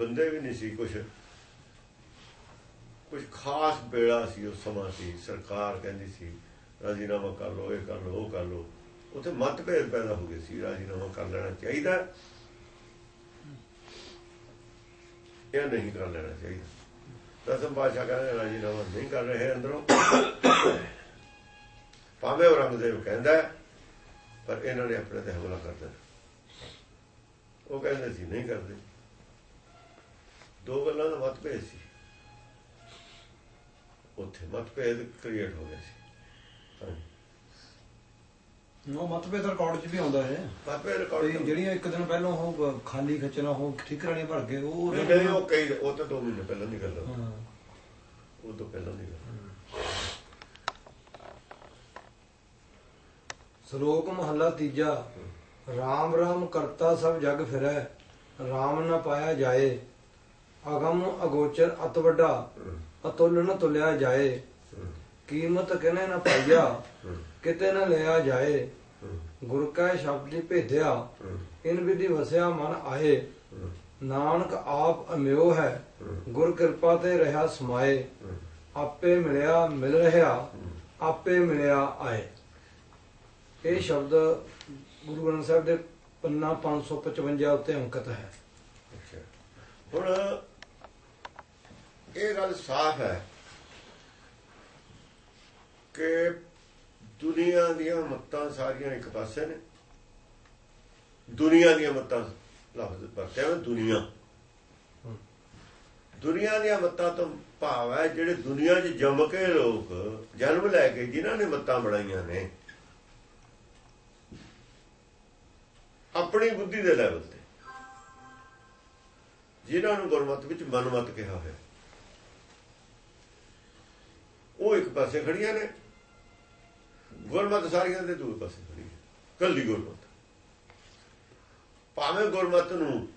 ਬੰਦੇ ਵੀ ਨਹੀਂ ਸੀ ਕੁਝ ਕੁਝ ਖਾਸ ਵੇਲਾ ਸੀ ਉਸ ਸਮਾਂ ਸੀ। ਸਰਕਾਰ ਕਹਿੰਦੀ ਸੀ, ਰਾਜੀਨਾਮਾ ਕਰ ਲੋ ਇਹ ਕਰ ਲੋ ਉਹ ਕਰ ਲਓ। ਉੱਥੇ ਮਤਭੇਦ ਪੈਦਾ ਹੋ ਗਏ ਸੀ, ਰਾਜੀਨਾਮਾ ਕਰ ਲੈਣਾ ਚਾਹੀਦਾ। ਇਹ ਨਹੀਂ ਕਰ ਲੈਣਾ ਚਾਹੀਦਾ। ਦਸਮ ਪਾਸ਼ਾ ਕਹਿੰਦੇ, ਰਾਜੀਨਾਮਾ ਨਹੀਂ ਕਰ ਰਹੇ ਅੰਦਰੋਂ। ਭਾਵੇਂ ਔਰੰਗਜ਼ੇਬ ਕਹਿੰਦਾ, ਪਰ ਇਹਨਾਂ ਨੇ ਆਪਣੇ ਤੇ ਹਮਲਾ ਕਰ ਦਿੱਤਾ। ਉਹ ਕਹਿੰਦੇ ਸੀ, ਨਹੀਂ ਕਰਦੇ। ਦੋ ਗੱਲਾਂ ਦਾ ਮਤਭੇਦ ਸੀ। ਉੱਥੇ ਮਤਭੇਦ ਕ੍ਰੀਏਟ ਹੋ ਗਿਆ ਸੀ। ਉਹ ਮਤਭੇਦ ਰਿਕਾਰਡ 'ਚ ਵੀ ਆਉਂਦਾ ਹੈ। ਮਤਭੇਦ ਰਿਕਾਰਡ ਜਿਹੜੀਆਂ ਇੱਕ ਦਿਨ ਪਹਿਲਾਂ ਉਹ ਖਾਲੀ ਖੱਚਣਾ ਉਹ ਠਿਕਰਾਣੀ ਭਰ ਗਏ ਉਹ ਨਹੀਂ ਉਹ ਕਈ ਉਹ ਤਾਂ ਦੋ ਮਹੀਨੇ ਪਹਿਲਾਂ ਦੀ ਗੱਲ ਹੈ ਹਾਂ। ਉਹ ਤੋਂ ਪਹਿਲਾਂ ਦੀ ਗੱਲ ਸ਼ਲੋਕ ਮਹੱਲਾ ਤੀਜਾ। RAM RAM ਕਰਤਾ ਸਭ ਜਗ ਫਿਰੈ RAM ਨ ਪਾਇਆ ਜਾਏ। ਅਗਮ ਅਗੋਚਰ ਅਤ ਵੱਡਾ ਅਤੁਲ ਨ ਤੁਲਿਆ ਜਾਏ। ਕੀਮਤ ਕਿਨੇ ਨ ਪਾਈਆ, ਕਿਤੇ ਨ ਲਿਆ ਜਾਏ। ਗੁਰ ਕੈ ਸ਼ਬਦ ਭੇਦਿਆ, ਇਨ ਵਿਧੀ ਵਸਿਆ ਮਨ ਆਏ। ਨਾਨਕ ਆਪ ਅਮਿਓ ਹੈ, ਗੁਰ ਕਿਰਪਾ ਤੇ ਰਹਾ ਸਮਾਏ। ਆਪੇ ਮਿਲਿਆ, ਮਿਲ ਰਿਹਾ, ਆਪੇ ਮਿਲਿਆ ਆਏ। ਇਹ ਸ਼ਬਦ ਗੁਰੂ ਗ੍ਰੰਥ ਸਾਹਿਬ ਦੇ ਪੰਨਾ 555 ਉੱਤੇ ਅੰਕਿਤ ਹੈ। ਅੱਛਾ। ਹੁਣ ਇਹ ਗੱਲ ਸਾਫ਼ ਹੈ ਕਿ ਦੁਨੀਆ ਦੀਆਂ ਮੱਤਾਂ ਸਾਰੀਆਂ ਇੱਕ ਪਾਸੇ ਨੇ। ਦੁਨੀਆ ਦੀਆਂ ਮੱਤਾਂ ਲਫ਼ਜ਼ ਵਰਤਿਆ ਹੋਇਆ ਦੁਨੀਆ। ਦੁਨੀਆ ਦੀਆਂ ਮੱਤਾਂ ਤੋਂ ਭਾਵ ਹੈ ਜਿਹੜੇ ਦੁਨੀਆ 'ਚ ਜੰਮ ਕੇ ਲੋਕ ਜਨਮ ਲੈ ਕੇ ਜਿਨ੍ਹਾਂ ਨੇ ਮੱਤਾਂ ਬਣਾਈਆਂ ਨੇ ਆਪਣੀ ਬੁੱਧੀ ਦੇ ਲੈਵਲ ਤੇ ਜਿਨ੍ਹਾਂ ਨੂੰ ਗੁਰਮਤ ਵਿੱਚ ਮਨਮਤ ਕਿਹਾ ਹੋਇਆ। ਉਹ ਇੱਕ ਪਾਸੇ ਖੜੀਆਂ ਨੇ। ਗੁਰਮਤ ਸਾਰੀਆਂ ਦੇ ਦੂਏ ਪਾਸੇ ਖੜੀ ਹੈ ਕੱਲੀ ਗੁਰਮਤ। ਭਾਵੇਂ ਗੁਰਮਤ ਨੂੰ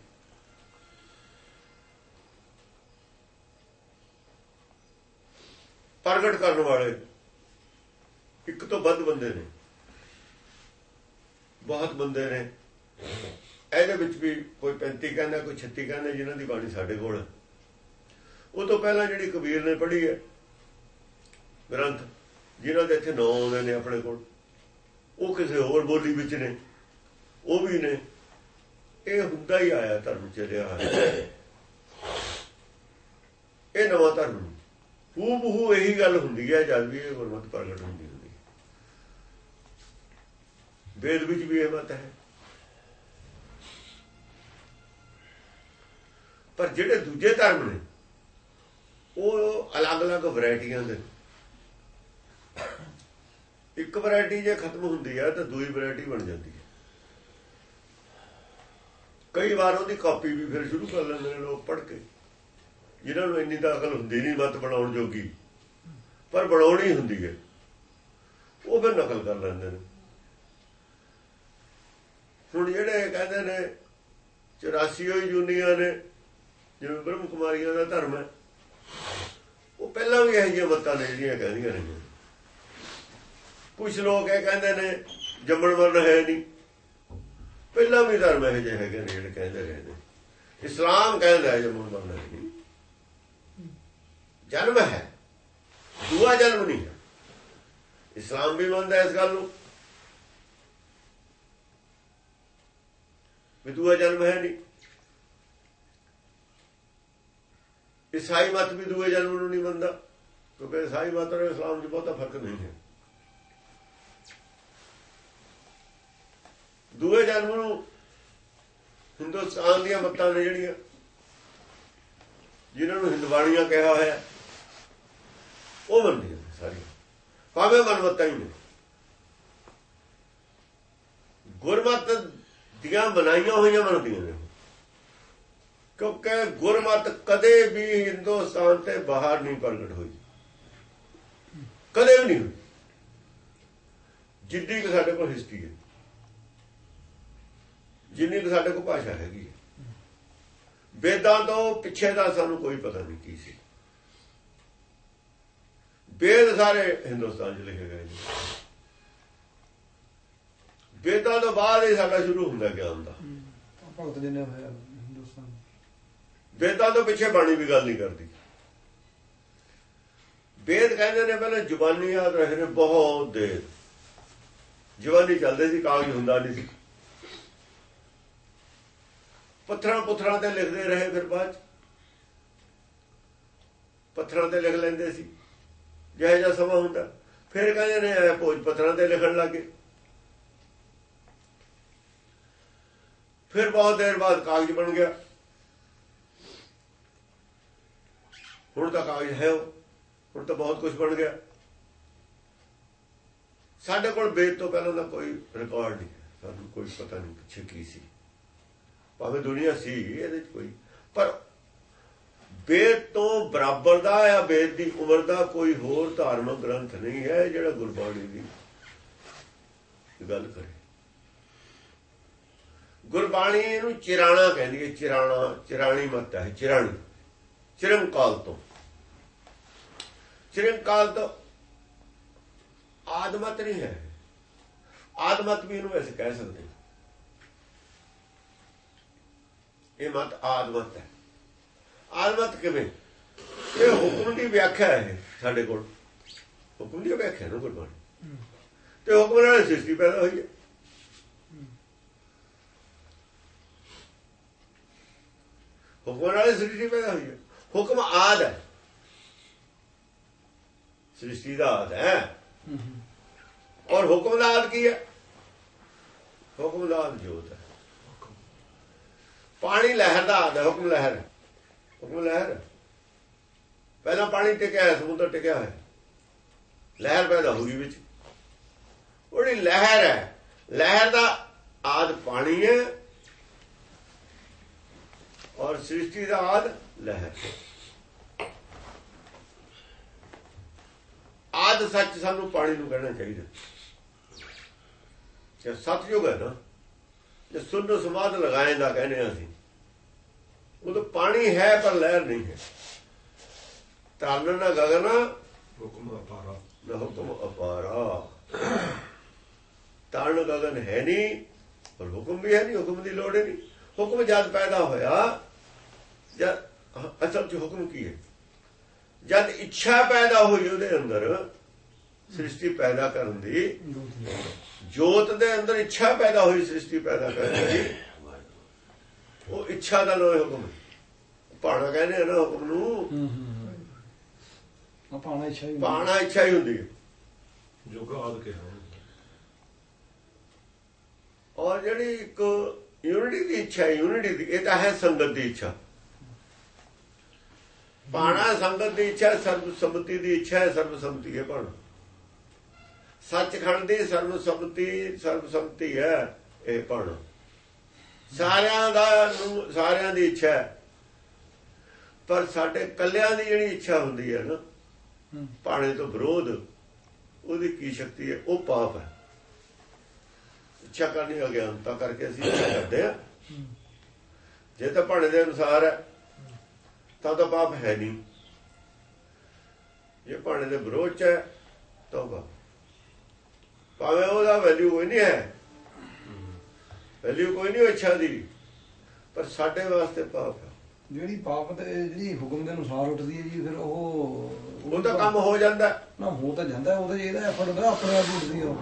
ਪ੍ਰਗਟ ਕਰਨ ਵਾਲੇ ਇੱਕ ਤੋਂ ਵੱਧ ਬੰਦੇ ਨੇ। ਬਹੁਤ ਬੰਦੇ ਨੇ। ਇਹਦੇ ਵਿੱਚ ਵੀ ਕੋਈ 35 ਕਹਿੰਦਾ, ਕੋਈ 36 ਕਹਿੰਦਾ, ਜਿਨ੍ਹਾਂ ਦੀ ਬਾਣੀ ਸਾਡੇ ਕੋਲ ਹੈ। ਉਹ ਤੋਂ ਪਹਿਲਾਂ ਜਿਹੜੀ ਕਬੀਰ ਨੇ ਪੜ੍ਹੀ ਹੈ ਗ੍ਰੰਥ ਜਿਹਨਾਂ ਦੇ ਇੱਥੇ ਨਾਂ ਆਉਂਦੇ ਨੇ ਆਪਣੇ ਕੋਲ, ਉਹ ਕਿਸੇ ਹੋਰ ਬੋਲੀ ਵਿੱਚ ਨੇ, ਉਹ ਵੀ ਨੇ। ਇਹ ਹੁੰਦਾ ਹੀ ਆਇਆ ਧਰਮ ਚੱਲਿਆ ਹੋਇਆ ਇਹ ਨਵਾਂ ਧਰਮ ਨਹੀਂ। ਹੂ ਬਹੂ ਇਹੀ ਗੱਲ ਹੁੰਦੀ ਹੈ, ਜਦ ਵੀ ਇਹ ਗੁਰਮਤਿ ਪ੍ਰਗਟ ਹੁੰਦੀ ਹੁੰਦੀ ਹੈ। ਵੇਦ ਵਿੱਚ ਵੀ ਇਹ ਮਤ ਹੈ। ਪਰ ਜਿਹੜੇ ਦੂਜੇ ਧਰਮ ਨੇ, ਉਹ ਅਲੱਗ-ਅਲੱਗ ਵੈਰਾਈਟੀਆਂ ਦੇ ਇੱਕ ਵੈਰਾਈਟੀ ਜੇ ਖਤਮ ਹੁੰਦੀ ਹੈ ਤਾਂ ਦੂਜੀ ਵੈਰਾਈਟੀ ਬਣ ਜਾਂਦੀ ਹੈ ਕਈ ਵਾਰ ਉਹਦੀ ਕਾਪੀ ਵੀ ਫਿਰ ਸ਼ੁਰੂ ਕਰ ਲੈਂਦੇ ਨੇ ਲੋਕ ਪੜ੍ਹ ਕੇ। ਜਿਹਨਾਂ ਨੂੰ ਇੰਨੀ ਤਾਂ ਅਕਲ ਹੁੰਦੀ ਨਹੀਂ ਮਤ ਬਣਾਉਣ ਜੋਗੀ, ਪਰ ਬਣਾਉਣੀ ਹੁੰਦੀ ਹੈ। ਉਹ ਫਿਰ ਨਕਲ ਕਰ ਲੈਂਦੇ ਨੇ। ਹੁਣ ਜਿਹੜੇ ਕਹਿੰਦੇ ਨੇ 84 ਹੋਈ ਜੁਨੀਆਂ ਨੇ, ਜਿਵੇਂ ਬ੍ਰਹਮ ਕੁਮਾਰੀਆਂ ਦਾ ਧਰਮ ਹੈ, ਉਹ ਪਹਿਲਾਂ ਵੀ ਇਹੋ ਜਿਹੀਆਂ ਮੱਤਾਂ ਨੇ ਜਿਹੜੀਆਂ ਕਹਿੰਦੀਆਂ ਨੇ ਕੁਝ ਲੋਕ ਇਹ ਕਹਿੰਦੇ ਨੇ, ਜੰਮਣ ਮਰਨ ਹੈ ਨਹੀਂ। ਪਹਿਲਾਂ ਵੀ ਧਰਮ ਇਹੋ ਜਿਹੇ ਹੈਗੇ ਨੇ, ਜਿਹੜੇ ਕਹਿੰਦੇ ਰਹੇ ਨੇ। ਇਸਲਾਮ ਕਹਿੰਦਾ ਜੰਮਣ ਮਰਨ ਹੈ ਨਹੀਂ। ਜਨਮ ਹੈ। ਦੂਆ ਜਨਮ ਨਹੀਂ ਹੈ। ਇਸਲਾਮ ਵੀ ਮੰਨਦਾ ਇਸ ਗੱਲ ਨੂੰ। ਵੀ ਦੂਆ ਜਨਮ ਹੈ ਨਹੀਂ। ਈਸਾਈ ਮਤ ਵੀ ਦੂਏ ਜਨਮ ਨੂੰ ਨਹੀਂ ਮੰਨਦਾ। ਕਿਉਂਕਿ ਈਸਾਈ ਮਤ ਔਰ ਇਸਲਾਮ 'ਚ ਬਹੁਤਾ ਫ਼ਰਕ ਨਹੀਂ ਹੈ। ਦੂਏ ਜਨਮ ਨੂੰ ਹਿੰਦੁਸਤਾਨ ਦੀਆਂ ਮਤਾਂ ਨੇ ਜਿਹੜੀਆਂ, ਜਿਨ੍ਹਾਂ ਨੂੰ ਹਿੰਦਵਾਣੀਆਂ ਕਿਹਾ ਹੋਇਆ, ਉਹ ਮੰਨਦੀਆਂ ਨੇ ਸਾਰੀਆਂ। ਭਾਵੇਂ ਮਨਮਤਾਂ ਹੀ ਨੇ। ਗੁਰਮਤ ਦੀਆਂ ਬਣਾਈਆਂ ਹੋਈਆਂ ਮੰਨਦੀਆਂ ਨੇ ਕਿਉਂਕਿ ਗੁਰਮਤ ਕਦੇ ਵੀ ਹਿੰਦੁਸਤਾਨ ਤੇ ਬਾਹਰ ਨਹੀਂ ਪ੍ਰਗਟ ਹੋਈ। ਕਦੇ ਵੀ ਨਹੀਂ ਹੋਈ। ਜਿੱਦੀ ਕਿ ਸਾਡੇ ਕੋਲ ਹਿਸਟਰੀ ਹੈ। ਜਿੰਨੀ ਕਿ ਸਾਡੇ ਕੋਲ ਭਾਸ਼ਾ ਹੈਗੀ ਹੈ। ਵੇਦਾਂ ਤੋਂ ਪਿੱਛੇ ਦਾ ਸਾਨੂੰ ਕੋਈ ਪਤਾ ਨਹੀਂ ਕੀ ਸੀ। ਵੇਦ ਸਾਰੇ ਹਿੰਦੁਸਤਾਨ 'ਚ ਲਿਖੇ ਗਏ ਨੇ। ਵੇਦਾਂ ਤੋਂ ਬਾਅਦ ਹੀ ਸਾਡਾ ਸ਼ੁਰੂ ਹੁੰਦਾ ਗਿਆਨ ਦਾ। ਭਗਤ ਜੀ ਨੇ ਹੋਇਆ ਹਿੰਦੁਸਤਾਨ ਵੇਦਾਂ ਤੋਂ ਪਿੱਛੇ ਬਾਣੀ ਵੀ ਗੱਲ ਨਹੀਂ ਕਰਦੀ। ਵੇਦ ਕਹਿੰਦੇ ਨੇ ਪਹਿਲਾਂ ਜ਼ੁਬਾਨੀ ਯਾਦ ਰਹੇ ਨੇ ਬਹੁਤ ਦੇਰ। ਜ਼ੁਬਾਨੀ ਚੱਲਦੇ ਸੀ ਕਾਗਜ਼ ਹੁੰਦਾ ਨਹੀਂ ਸੀ। ਪੱਥਰਾਂ ਪੁੱਥਰਾਂ ਤੇ ਲਿਖਦੇ ਰਹੇ ਫਿਰ ਬਾਅਦ ਚ। ਪੱਥਰਾਂ ਤੇ ਲਿਖ ਲੈਂਦੇ ਸੀ। ਜਿਹੋ ਜਿਹਾ ਸਮਾਂ ਹੁੰਦਾ। ਫਿਰ ਕਹਿੰਦੇ ਨੇ ਇਹ ਭੋਜ ਪੱਥਰਾਂ ਤੇ ਲਿਖਣ ਲੱਗੇ ਫਿਰ ਬਹੁਤ ਦੇਰ ਬਾਅਦ ਕਾਗਜ਼ ਬਣ ਗਿਆ। ਹੁਣ ਤਾਂ ਕਾਗਜ਼ ਹੈ ਉਹ। ਹੁਣ ਤਾਂ ਬਹੁਤ ਕੁਝ ਬਣ ਗਿਆ। ਸਾਡੇ ਕੋਲ ਵੇਦ ਤੋਂ ਪਹਿਲਾਂ ਦਾ ਕੋਈ ਰਿਕਾਰਡ ਨਹੀਂ ਸਾਨੂੰ ਕੋਈ ਪਤਾ ਨਹੀਂ ਪਿੱਛੇ ਕੀ ਸੀ। ਭਾਵੇਂ ਦੁਨੀਆ ਸੀ, ਇਹਦੇ ਚ ਕੋਈ। ਪਰ ਵੇਦ ਤੋਂ ਬਰਾਬਰ ਦਾ ਜਾਂ ਵੇਦ ਦੀ ਉਮਰ ਦਾ ਕੋਈ ਹੋਰ ਧਾਰਮਿਕ ਗ੍ਰੰਥ ਨਹੀਂ ਹੈ ਜਿਹੜਾ ਗੁਰਬਾਣੀ ਦੀ ਗੱਲ ਕਰੇ। ਗੁਰਬਾਣੀ ਇਹਨੂੰ ਚਿਰਾਣਾ ਕਹਿੰਦੀ ਹੈ, ਚਿਰਾਣਾ, ਚਿਰਾਣੀ ਮਤ ਹੈ, ਚਿਰਾਣੀ। ਚਿਰੰਕਾਲ ਤੋਂ। ਚਿਰੰਕਾਲ ਤੋਂ ਆਦਮਤ ਨਹੀਂ ਹੈ। ਆਦਮਤ ਵੀ ਇਹਨੂੰ ਵੈਸੇ ਕਹਿ ਸਕਦੇ ਹਾਂ। ਇਹ ਮਤ ਆਦਮਤ ਹੈ। ਆਦਮਤ ਕਿਵੇਂ? ਇਹ ਹੁਕਮ ਦੀ ਵਿਆਖਿਆ ਹੈ ਸਾਡੇ ਕੋਲ। ਹੁਕਮ ਦੀ ਵਿਆਖਿਆ ਨਾ ਗੁਰਬਾਣੀ। ਤੇ ਹੁਕਮ ਨਾਲ ਸ੍ਰਿਸ਼ਟੀ ਪੈਦਾ ਹੋਈ ਹੈ। ਹੁਕਮ ਨਾਲ ਸ੍ਰਿਸ਼ਟੀ ਪੈਦਾ ਹੋਈ ਹੈ। ਹੁਕਮ ਆਦ ਹੈ। ਸ੍ਰਿਸ਼ਟੀ ਦਾ ਆਦ ਹੈ। ਔਰ ਹੁਕਮ ਦਾ ਆਦ ਕੀ ਹੈ? ਹੁਕਮ ਦਾ ਆਦ ਜੋਤ ਪਾਣੀ ਲਹਿਰ ਦਾ ਆਦ ਹੈ ਹੁਕਮ ਲਹਿਰ। ਹੁਕਮ ਲਹਿਰ। ਪਹਿਲਾਂ ਪਾਣੀ ਟਿਕਿਆ ਹੈ ਸਮੁੰਦਰ ਟਿਕਿਆ ਹੈ ਲਹਿਰ ਪੈਦਾ ਹੋ ਗਈ ਵਿੱਚ। ਉਹਦੀ ਲਹਿਰ ਹੈ। ਲਹਿਰ ਦਾ ਆਦ ਪਾਣੀ ਹੈ। ਔਰ ਸ੍ਰਿਸ਼ਟੀ ਦਾ ਆਦ ਲਹਿਰ ਆਦ ਸੱਚ ਸਾਨੂੰ ਪਾਣੀ ਨੂੰ ਕਹਿਣਾ ਚਾਹੀਦਾ। ਜੇ ਸਤਜੁਗ ਹੈ ਨਾ, ਜੇ ਸੁੰਨ ਸਮਾਦ ਲਗਾਏ ਦਾ ਕਹਿੰਦੇ ਹਾਂ ਅਸੀਂ ਉਹ ਤਾਂ ਪਾਣੀ ਹੈ ਪਰ ਲਹਿਰ ਨਹੀਂ ਹੈ। ਤਰਨ ਨਾ ਗਗਨ ਹੁਕਮ ਅਪਾਰਾ। ਨਾ ਹੁਕਮ ਅਪਾਰਾ। ਤਰਨ ਗਗਨ ਹੈ ਨਹੀਂ ਪਰ ਹੁਕਮ ਵੀ ਹੈ ਨਹੀਂ ਹੁਕਮ ਦੀ ਲੋੜ ਹੀ ਨਹੀਂ। ਹੁਕਮ ਜਦ ਪੈਦਾ ਹੋਇਆ ਜਦ ਅਸਲ 'ਚ ਹੁਕਮ ਕੀ ਹੈ? ਜਦ ਇੱਛਾ ਪੈਦਾ ਹੋਈ ਉਹਦੇ ਅੰਦਰ ਸ੍ਰਿਸ਼ਟੀ ਪੈਦਾ ਕਰਨ ਦੀ। ਜੋਤ ਦੇ ਅੰਦਰ ਇੱਛਾ ਪੈਦਾ ਹੋਈ ਸ੍ਰਿਸ਼ਟੀ ਪੈਦਾ ਕਰਨ ਦੀ ਉਹ ਇੱਛਾ ਦਾ ਲੋਏ ਹੁਕਮ। ਪਾਣਾ ਕਹਿੰਦੇ ਆ ਨਾ ਹੁਕਮ ਨੂੰ ਹੂੰ ਹੂੰ ਪਾਣਾ ਇੱਛਾ ਹੀ ਪਾਣਾ ਇੱਛਾ ਹੀ ਹੁੰਦੀ ਹੈ। ਜੋ ਕਿ ਆਦ ਕਿਹਾ ਔਰ ਜਿਹੜੀ ਇੱਕ ਯੂਨਿਟੀ ਦੀ ਇੱਛਾ ਹੈ ਯੂਨਿਟੀ ਦੀ ਇਹ ਤਾਂ ਹੈ ਸੰਗਤ ਦੀ ਇੱਛਾ। ਪਾਣਾ ਸੰਗਤ ਦੀ ਇੱਛਾ ਸਰਬ ਸੰਮਤੀ ਦੀ ਇੱਛਾ ਹੈ ਸਰਬ ਸੰਮਤੀ ਹੈ ਪਾਣਾ ਸੱਚਖੰਡ ਦੀ ਸਰਬ ਸੰਮਤੀ ਸਰਬ ਸੰਮਤੀ ਹੈ ਇਹ ਪਾਣਾ ਸਾਰਿਆਂ ਦਾ ਨੂੰ ਸਾਰਿਆਂ ਦੀ ਇੱਛਾ ਹੈ। ਪਰ ਸਾਡੇ ਕੱਲਿਆਂ ਦੀ ਜਿਹੜੀ ਇੱਛਾ ਹੁੰਦੀ ਹੈ ਨਾ। ਪਾਣੇ ਤੋਂ ਵਿਰੋਧ ਉਹਦੀ ਕੀ ਸ਼ਕਤੀ ਹੈ? ਉਹ ਪਾਪ ਹੈ। ਇੱਛਾ ਕਰਨੀ ਅਗਿਆਨਤਾ ਕਰਕੇ ਅਸੀਂ ਇੱਛਾ ਕਰਦੇ ਆ ਜੇ ਤਾਂ ਭਾਣੇ ਦੇ ਅਨੁਸਾਰ ਹੈ ਤਾਂ ਤਾਂ ਪਾਪ ਹੈ ਨਹੀਂ। ਜੇ ਭਾਣੇ ਦੇ ਵਿਰੋਧ ਚ ਹੈ ਤਾਂ ਪਾਪ ਭਾਵੇਂ ਉਹਦਾ ਵੈਲਿਊ ਕੋਈ ਨਹੀਂ ਹੈ। ਵੈਲਿਊ ਕੋਈ ਨਹੀਂ ਇੱਛਾ ਦੀ। ਪਰ ਸਾਡੇ ਵਾਸਤੇ ਪਾਪ ਹੈ ਜਿਹੜੀ ਪਾਪ ਤੇ ਜਿਹੜੀ ਹੁਕਮ ਦੇ ਅਨੁਸਾਰ ਉੱਠਦੀ ਹੈ ਜੀ ਫਿਰ ਉਹ ਉਹ ਤਾਂ ਕੰਮ ਹੋ ਜਾਂਦਾ। ਹੈ। ਨਾ ਹੋ ਤਾਂ ਜਾਂਦਾ ਉਹ ਤਾਂ ਇਹਦਾ ਐਫਰਟ ਹੁੰਦਾ ਆਪਣੇ ਆਪ ਹੀ ਉੱਠਦੀ ਉਹ।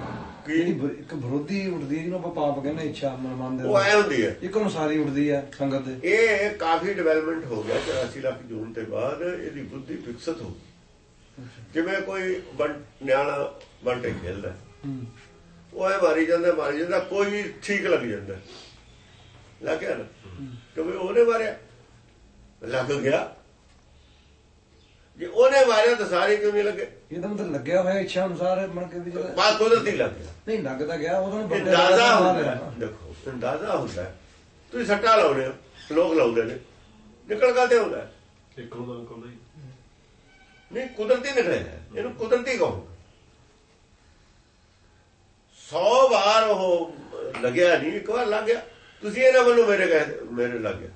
ਕੀ? ਇੱਕ ਵਿਰੋਧੀ ਉੱਠਦੀ ਹੈ ਜਿਹਨੂੰ ਆਪਾਂ ਪਾਪ ਕਹਿੰਦੇ ਇੱਛਾ ਮਨ ਮਨ ਦੇ ਉਹ ਐ ਹੁੰਦੀ ਹੈ। ਇੱਕ ਅਨੁਸਾਰ ਹੀ ਉੱਠਦੀ ਹੈ ਸੰਗਤ ਦੇ। ਇਹ ਕਾਫੀ ਡਿਵੈਲਪਮੈਂਟ ਹੋ ਗਿਆ 84 ਲੱਖ ਜੂਨ ਤੇ ਬਾਅਦ ਇਹਦੀ ਬੁੱਧੀ ਵਿਕਸਿਤ ਹੋ ਗਈ। ਜਿਵੇਂ ਕੋਈ ਨਿਆਣਾ ਬੰਟੇ ਖੇਲਦਾ। ਹੂੰ। ਉਹ ਐ ਮਾਰੀ ਜਾਂਦਾ ਮਾਰੀ ਜਾਂਦਾ ਕੋਈ ਠੀਕ ਲੱਗ ਜਾਂਦਾ। ਲੱਗ ਗਿਆ ਨਾ? ਕਿਉਂਕਿ ਉਹਨੇ ਮਾਰਿਆ। ਲੱਗ ਗਿਆ। ਜੇ ਉਹਨੇ ਮਾਰਿਆ ਤਾਂ ਸਾਰੇ ਕਿਉਂ ਨਹੀਂ ਲੱਗੇ? ਇਹਦਾ ਮਤਲਬ ਲੱਗਿਆ ਹੋਇਆ ਇੱਛਾ ਅਨੁਸਾਰ ਮਨ ਕੇ ਵੀ ਬਾਤ ਕੁਦਰਤੀ ਲੱਗ ਗਿਆ? ਨਹੀਂ ਲੱਗਦਾ ਗਿਆ ਉਹਦਾ ਨੂੰ ਬੰਦੇ ਅੰਦਾਜ਼ਾ ਹੁੰਦਾ ਦੇਖੋ ਅੰਦਾਜ਼ਾ ਹੁੰਦਾ ਤੁਸੀਂ ਸੱਟਾ ਲਾਉਣੇ ਹੋ ਲੋਕ ਲਾਉਂਦੇ ਨੇ। ਨਿਕਲ ਕਾਤੇ ਹੁੰਦਾ ਹੈ? ਇੱਕ ਨੂੰ ਤਾਂ ਨਹੀਂ ਨਹੀਂ ਕੁਦਰਤੀ ਨਿਕਲਿਆ। ਇਹਨੂੰ ਕੁਦਰਤੀ ਕਹੋ। 100 ਵਾਰ ਉਹ ਲੱਗਿਆ ਨਹੀਂ ਇੱਕ ਵਾਰ ਲੱਗ ਗਿਆ। ਤੁਸੀਂ ਇਹਨਾਂ ਵੱਲੋਂ ਮੇਰੇ ਕਹੇ ਮੇਰੇ ਲੱਗ ਗਿਆ।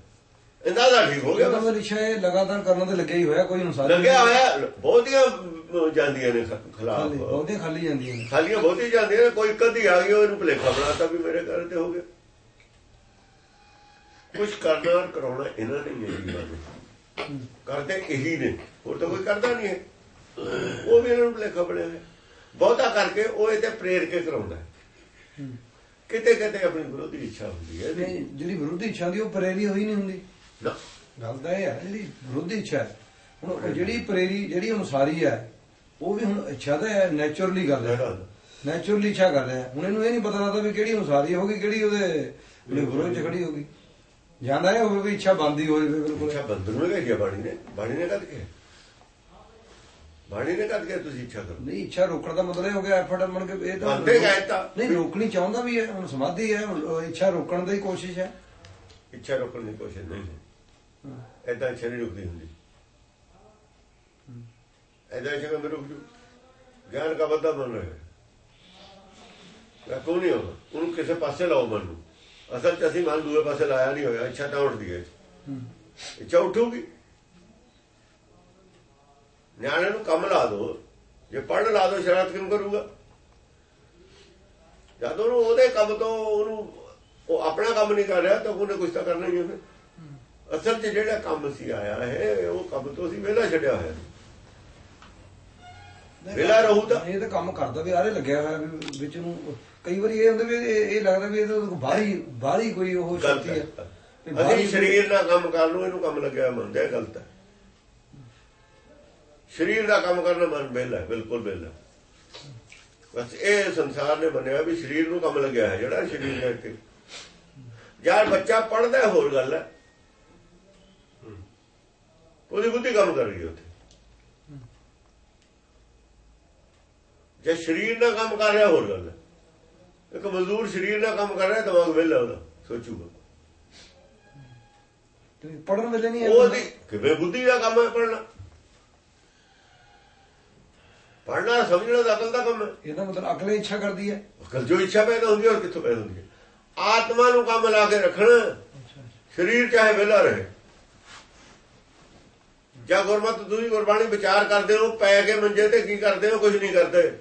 ਅੰਦਾਜ਼ਾ ਠੀਕ ਹੋ ਗਿਆ ਬਸ। ਇਹ ਲਗਾਤਾਰ ਕਰਨ ਤੇ ਲੱਗਿਆ ਹੀ ਹੋਇਆ ਕੋਈ ਅਨੁਸਾਰ ਲੱਗਿਆ ਹੋਇਆ ਬਹੁਤੀਆਂ ਜਾਂਦੀਆਂ ਨੇ ਖਿਲਾਫ। ਖਾਲੀ ਬਹੁਤੀਆਂ ਖਾਲੀ ਜਾਂਦੀਆਂ ਨੇ। ਖਾਲੀਆਂ ਬਹੁਤੀ ਜਾਂਦੀਆਂ ਨੇ ਕੋਈ ਕਦੀ ਆ ਗਿਆ ਇਹਨੂੰ ਭਲੇਖਾ ਬਣਾਤਾ ਵੀ ਮੇਰੇ ਘਰ ਤੇ ਹੋ ਗਿਆ। ਕੁਝ ਕਰਨਾ ਕਰਾਉਣਾ ਇਹਨਾਂ ਨੇ ਹੀ ਜੀਵਨ ਕਰਦੇ ਇਹੀ ਨੇ ਹੋਰ ਤਾਂ ਕੋਈ ਕਰਦਾ ਨਹੀਂ ਹੈ। ਉਹ ਵੀ ਇਹਨਾਂ ਨੂੰ ਲੇਖਾ ਬਣਿਆ ਹੈ ਬਹੁਤਾ ਕਰਕੇ ਉਹ ਇਹ ਤੇ ਪ੍ਰੇਰ ਕੇ ਕਰਾਉਂਦਾ। ਹੈ। ਕਿਤੇ ਕਿਤੇ ਆਪਣੀ ਵਿਰੋਧੀ ਇੱਛਾ ਹੁੰਦੀ ਹੈ ਨਹੀਂ ਜਿਹੜੀ ਵਿਰੋਧੀ ਇੱਛਾ ਦੀ ਉਹ ਪ੍ਰੇਰੀ ਹੋਈ ਨਹੀਂ ਹੁੰਦੀ। ਗੱਲ ਤਾਂ ਇਹ ਹੈ ਜਿਹੜੀ ਵਿਰੋਧੀ ਇੱਛਾ ਹੈ। ਹੁਣ ਜਿਹੜੀ ਪ੍ਰੇਰੀ ਜਿਹੜੀ ਅਨੁਸਾਰੀ ਹੈ ਉਹ ਵੀ ਹੁਣ ਇੱਛਾ ਤਾਂ ਹੈ ਨੇਚਰਲੀ ਗੱਲ। ਨੇਚਰਲੀ ਇੱਛਾ ਕਰ ਰਿਹਾ। ਹੁਣ ਇਹਨੂੰ ਇਹ ਨਹੀਂ ਪਤਾ ਲੱਗਦਾ ਵੀ ਕਿਹੜੀ ਅਨੁਸਾਰੀ ਹੋਗੀ ਕਿਹੜੀ ਉਹਦੇ ਵਿਰੋਧ ਚ ਖੜੀ ਹੋਗੀ ਜਾਂਦਾ ਹੈ ਹੋਵੇ ਵੀ ਇੱਛਾ ਬੰਦੀ ਹੋਵੇ ਬਿਲਕੁਲ। ਇੱਛਾ ਬੰਦਨ ਨੂੰ ਕਹੀ ਬਾਣੀ ਨੇ। ਬਾਣੀ ਨੇ ਕਦ ਕੇ ਬਾਣੀ ਨੇ ਕਦ ਕੇ ਤੁਸੀਂ ਇੱਛਾ ਕਰੋ। ਨਹੀਂ ਇੱਛਾ ਰੋਕਣ ਦਾ ਮਤਲਬ ਇਹ ਹੋ ਗਿਆ ਐਫਰਟ ਮਨ ਕੇ ਇਹ ਤਾਂ ਬੰਦੇ ਗਏ ਤਾਂ। ਨਹੀਂ ਰੋਕਣੀ ਚਾਹੁੰਦਾ ਵੀ ਹੈ ਹੁਣ ਸਮਾਧੀ ਹੈ ਹੁਣ ਇੱਛਾ ਰੋਕਣ ਦੀ ਕੋਸ਼ਿਸ਼ ਹੈ। ਇੱਛਾ ਰੋਕਣ ਦੀ ਕੋਸ਼ਿਸ਼ ਨਹੀਂ ਹੈ। ਐਦਾਂ ਇੱਛਾ ਨਹੀਂ ਰੁਕਦੀ ਹੁੰਦੀ। ਐਦਾਂ ਇੱਛਾ ਕਿਵੇਂ ਰੁਕ ਜੂ। ਗਿਆਨ ਕਾ ਬੱਦਾ ਬਣ ਰਿਹਾ ਕੋਈ ਨਹੀਂ ਹੋਗਾ ਉਹਨੂੰ ਕਿਸੇ ਪਾਸੇ ਲਾਓ ਮਨ ਨੂੰ। ਅਸਲ ਚ ਅਸੀਂ ਮਨ ਦੂਏ ਪਾਸੇ ਲਾਇਆ ਨਹੀਂ ਹੋਇਆ ਇੱਛਾ ਤਾਂ ਉੱਠਦੀ ਹੈ। ਇੱਛਾ ਉੱਠੂਗੀ। ਨਿਆਣੇ ਨੂੰ ਕੰਮ ਲਾ ਦੋ। ਜੇ ਪੜ੍ਹ ਲਾ ਦੋ ਸ਼ਰਾਰਤ ਕਿਉਂ ਕਰੂਗਾ? ਜਦ ਉਹਨੂੰ ਉਹਦੇ ਕੰਮ ਤੋਂ ਉਹਨੂੰ ਉਹ ਆਪਣਾ ਕੰਮ ਨਹੀਂ ਕਰ ਰਿਹਾ ਤਾਂ ਉਹਨੇ ਕੁਝ ਤਾਂ ਕਰਨਾ ਹੀ ਹੈ ਫਿਰ। ਅਸਲ 'ਚ ਜਿਹੜਾ ਕੰਮ ਸੀ ਆਇਆ ਹੈ ਉਹ ਕੰਮ ਤੋਂ ਸੀ ਵਿਹਲਾ ਛੱਡਿਆ ਹੋਇਆ ਵਿਹਲਾ ਰਹੂ ਤਾਂ ਇਹ ਤਾਂ ਕੰਮ ਕਰਦਾ ਵੀ ਆਰੇ ਲੱਗਿਆ ਹੋਇਆ ਵੀ ਵਿੱਚ ਨੂੰ। ਕਈ ਵਾਰੀ ਇਹ ਹੁੰਦਾ ਵੀ ਇਹ ਲੱਗਦਾ ਵੀ ਇਹ ਤਾਂ ਬਾਹਰੀ ਬਾਹਰੀ ਕੋਈ ਉਹ ਸ਼ਕਤੀ ਹੈ। ਅਸੀਂ ਸਰੀਰ ਦਾ ਕੰਮ ਕਰ ਲੂ ਇਹਨੂੰ ਕੰਮ ਲੱਗਿਆ ਮੰਨਦੇ ਗਲਤ ਹੈ। ਸਰੀਰ ਦਾ ਕੰਮ ਕਰਨਾ ਮਨ ਵਿਹਲਾ ਬਿਲਕੁਲ ਵਿਹਲਾ ਬਸ ਇਹ ਸੰਸਾਰ ਨੇ ਬਣਿਆ ਵੀ ਸਰੀਰ ਨੂੰ ਕੰਮ ਲੱਗਿਆ ਹੈ ਜਿਹੜਾ ਸਰੀਰ ਦੇ ਉੱਤੇ ਯਾਰ ਬੱਚਾ ਪੜਦਾ ਹੋਰ ਗੱਲ ਹੈ। ਉਹਦੀ ਬੁੱਧੀ ਕੰਮ ਕਰ ਰਹੀ ਉੱਥੇ। ਜੇ ਸਰੀਰ ਨਾਲ ਕੰਮ ਕਰ ਰਿਹਾ ਹੋਰ ਗੱਲ ਹੈ। ਇੱਕ ਮਜ਼ਦੂਰ ਸਰੀਰ ਨਾਲ ਕੰਮ ਕਰ ਰਿਹਾ ਦਿਮਾਗ ਵਿਹਲਾ ਉਹਦਾ ਸੋਚੂਗਾ। ਪੜਨ ਵੇਲੇ ਨਹੀਂ ਉਹਦੀ ਕਿਵੇਂ ਬੁੱਧੀ ਦਾ ਕੰਮ ਹੈ ਪੜਨਾ ਪੜਨਾ ਸਮਝਣਾ ਦਾ ਅਕਲ ਦਾ ਕੰਮ ਹੈ। ਇਹਦਾ ਮਤਲਬ ਅਕਲੇ ਇੱਛਾ ਕਰਦੀ ਹੈ। ਅਕਲ ਜੋ ਇੱਛਾ ਪੈਦਾ ਹੁੰਦੀ ਹੈ ਕਿੱਥੋਂ ਪੈਦਾ ਹੁੰਦੀ ਹੈ। ਆਤਮਾ ਨੂੰ ਕੰਮ ਲਾ ਕੇ ਰੱਖਣਾ ਸਰੀਰ ਚਾਹੇ ਵਿਹਲਾ ਰਹੇ। ਜਾਂ ਗੁਰਮਤ ਤੁਸੀਂ ਗੁਰਬਾਣੀ ਵਿਚਾਰ ਕਰਦੇ ਹੋ ਪੈ ਕੇ ਮੰਜੇ ਤੇ ਕੀ ਕਰਦੇ ਹੋ ਕੁਝ ਨਹੀਂ ਕਰਦੇ।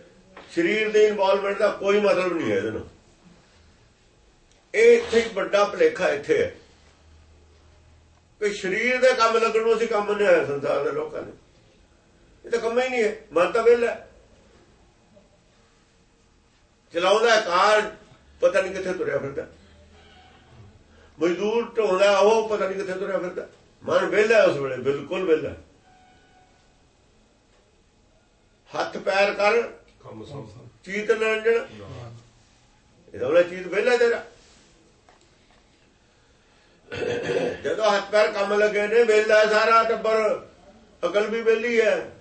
ਸਰੀਰ ਦੇ ਇਨਵੋਲਵਮੈਂਟ ਦਾ ਕੋਈ ਮਤਲਬ ਨਹੀਂ ਹੈ ਇਹਦੇ ਨਾਲ। ਇਹ ਇੱਥੇ ਹੀ ਵੱਡਾ ਭਲੇਖਾ ਇੱਥੇ ਹੈ। ਕਿ ਸਰੀਰ ਦੇ ਕੰਮ ਲੱਗਣ ਨੂੰ ਅਸੀਂ ਕੰਮ ਨਹੀਂ ਆਇਆ ਸੰਸਾਰ ਦੇ ਲੋਕਾਂ ਨੇ ਇਹ ਤਾਂ ਕੰਮ ਹੀ ਨਹੀਂ ਹੈ ਮਨ ਤਾਂ ਵਿਹਲਾ। ਚਲਾਉਂਦਾ ਕਾਰ ਪਤਾ ਨਹੀਂ ਕਿੱਥੇ ਤੁਰਿਆ ਫਿਰਦਾ। ਮਜ਼ਦੂਰ ਢੋਂਦਾ ਉਹ ਪਤਾ ਨਹੀਂ ਕਿੱਥੇ ਤੁਰਿਆ ਫਿਰਦਾ। ਮਨ ਵਿਹਲਾ ਉਸ ਵੇਲੇ ਬਿਲਕੁਲ ਵਿਹਲਾ। ਹੱਥ ਪੈਰ ਕਰ ਕੰਮ ਸਭ ਚੀਤ ਨੰਜਣ ਇਹਦਾ ਉਹਦਾ ਚੀਤ ਵਿਹਲਾ ਤੇਰਾ। ਜਦੋਂ ਹੱਥ ਪੈਰ ਕੰਮ ਲੱਗੇ ਨੇ ਵਿਹਲਾ ਸਾਰਾ ਟੱਬਰ। ਅਕਲ ਵੀ ਵਿਹਲੀ ਹੈ।